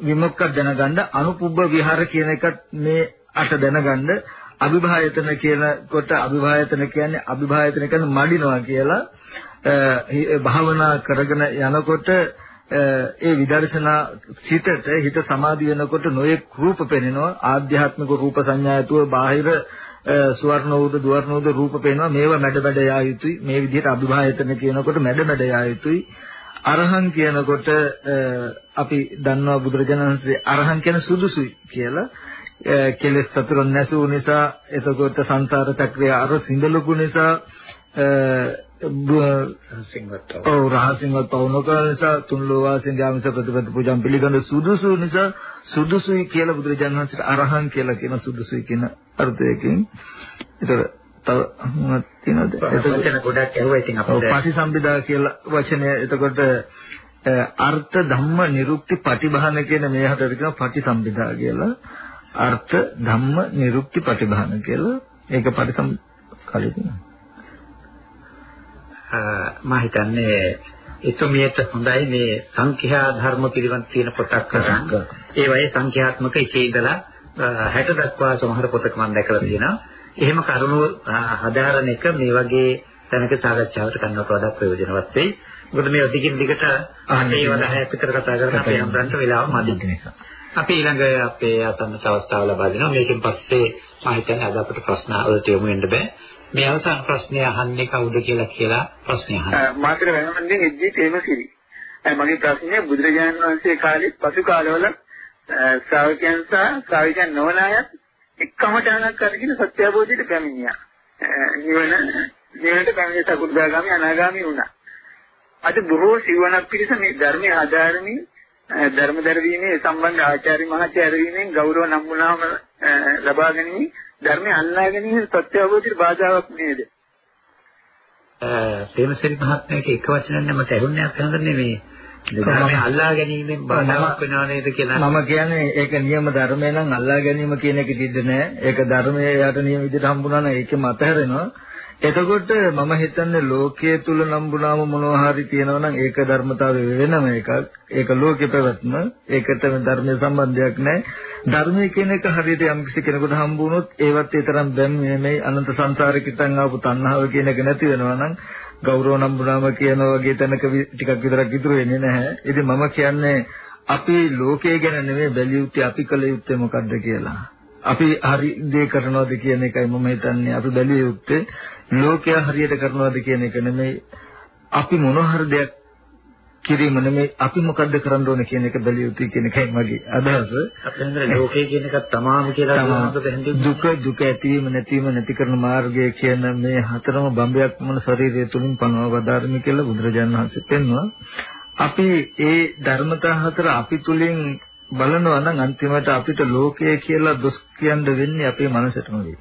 විමුක්කක් දැනගන්න අනුපුබ්බ විහාර කියන එකත් මේ අට දැනගන්න අභිභායතන කියන කොට අභිභායතන කියන්නේ අභිභායතන කියන්නේ මඩිනවා කියලා භාවනා කරගෙන යනකොට ඒ විදර්ශනා සිතට හිත සමාධි වෙනකොට නොයෙක් රූප පෙනෙනවා. ආධ්‍යාත්මික රූප සංඥායතුව බාහිර සුවර්ණ වූද දුවර්ණ වූද රූප පේනවා. මේවා මැඩ මැඩ යා යුතුයි. මේ විදිහට අභිභායතන කියනකොට මැඩ මැඩ යා යුතුයි. අරහං කියනකොට අපි දන්නවා බුදුරජාණන් වහන්සේ අරහං කියන සුදුසුයි කියලා. කෙලෙස් සතුරුන් නැසූ නිසා එතකොට සංසාර චක්‍රය අර සිඳලුකු නිසා සිංහත් ඔව් රහසින්වත් පවුනකල නිසා තුන් ලෝවාසින් යාමස ප්‍රතිපද පූජාම් පිළිගන්න සුදුසු නිසා සුදුසුයි කියලා බුදුරජාණන් වහන්සේට අරහං කියලා කියන සුදුසුයි කියන අර්ථයකින් ඒතර තව මොනවද තියෙනවද? වචන ගොඩක් ඇහුවා ඉතින් අපිට. පටිසම්භිදා කියලා වචනය. එතකොට අර්ථ ධම්ම නිරුක්ති පටිභාන කියන මේ හතර කියන පටිසම්භිදා කියලා. අර්ථ ධම්ම නිරුක්ති පටිභාන කියලා. ඒක පටිසම් කලින්. මම හිතන්නේ එතුමියට හොඳයි මේ සංඛ්‍යා ධර්ම පිළිබඳ තියෙන පොතක් කරන්න. ඒ වගේ සංඛ්‍යාත්මක එකේ ඉඳලා 60 දක්වා සමහර පොතක මම දැකලා තියෙනවා. එහෙම කරුණු හදාරන එක මේ වගේ තැනක සාකච්ඡාවට ගන්නවට වඩා ප්‍රයෝජනවත් වෙයි. මොකද මේ දිගින් දිගට අනේ වල හැයක් විතර කතා කරන අපේ අම්රන්ට වෙලාව මදි නිසා. අපි ඊළඟ අපේ අසන්නට අවස්ථාව ලබා දෙනවා. මේකෙන් පස්සේ මම හිතන්නේ අද අපිට ප්‍රශ්න වලට යොමු වෙන්න බෑ. මේ අවසන් ප්‍රශ්නය අහන්නේ කවුද කියලා කියලා ප්‍රශ්නය අහන්න. මාතර වෙනමන්නේ එජ්ජි තේමසිරි. මගේ ප්‍රශ්නේ බුදුරජාණන් වහන්සේ කාලේ පසු කාලවල ශ්‍රාවකයන් සහ ශ්‍රාවිකයන් නොවන අයත් එක්කම ටනක් අරගෙන සත්‍ය අවබෝධයට පැමිණියා. නිවන නිවනට පැමිණි සකුද්දාගාමි අනාගාමි වුණා. අද බොහෝ සිවණක් පිරිස මේ ධර්මයේ ආධාරමින් ධර්ම දරවීමේ සම්බන්ධ ආචාර්ය මහාචාර්ය වීමෙන් ගෞරව නම් වුණාම ලබා ගැනීම ධර්මයේ අල්ලා ගැනීම සත්‍ය අවබෝධයට බාධාවක් නේද? ප්‍රේමසිරි මහත්මයාට එක වචනයක් මට ඇහුන්නේ අහන්නේ මේ ධර්මයේ අල්ලා ගැනීමෙන් බාධාවක් වෙනව නේද කියලා. මම කියන්නේ ඒක නියම ධර්මය නම් අල්ලා ගැනීම කියන එක කිව්ද නෑ. ඒක ධර්මයේ යට නියම විදිහට හම්බුනා නම් ඒකෙම අතහැරෙනවා. එතකොට මම හිතන්නේ ලෝකයේ තුල නම්බුනාම මොනවා හරි තියෙනවා නම් ඒක ධර්මතාවය වෙනම එකක්. ඒක ලෝකේ පැවැත්ම. ඒකට ධර්මයේ සම්බන්ධයක් නැහැ. ධර්මයේ කියන එක හරියට යම් කිසි කෙනෙකුට හම්බ වුණොත් ඒවත් ඒ තරම් බැම්මේ මේ අනන්ත සංසාරේ කිතන් ආපු තණ්හාව කියන එක නැති වෙනවා නම් ගෞරව නම්බුනාම කියන වගේ තැනක ටිකක් විතරක් ඉතුරු වෙන්නේ නැහැ. ඉතින් මම කියන්නේ අපි ලෝකයේ ගැන නෙමෙයි බැලිය යුත්තේ අපි කළ යුත්තේ මොකද්ද කියලා. අපි හරි දේ කරනවද කියන එකයි මම හිතන්නේ අපි බැලිය යුත්තේ ලෝකයා හරියට කරනවද කියන එක නෙමෙයි අපි මොන හරි දෙයක් කිරීම නෙමෙයි අපි මොකද්ද කරන්න ඕන කියන එක බැලිය යුතුයි කියන එකයි මගේ අදහස. අපෙන්ද ලෝකයේ කියන එකක් තමාම කියලා දුක දුක ඇතිවීම නැතිවීම නැති කරන මාර්ගය කියන මේ හතරම බම්බයක් මොන ශරීරය තුලින් පනව වදාරමි කියලා බුදුරජාණන් වහන්සේ පෙන්වනවා. අපි ඒ ධර්මතා හතර අපි තුලින් බලනවා නම් අන්තිමට අපිට ලෝකය කියලා දොස් කියන්න වෙන්නේ අපේ මනසටම වෙයි.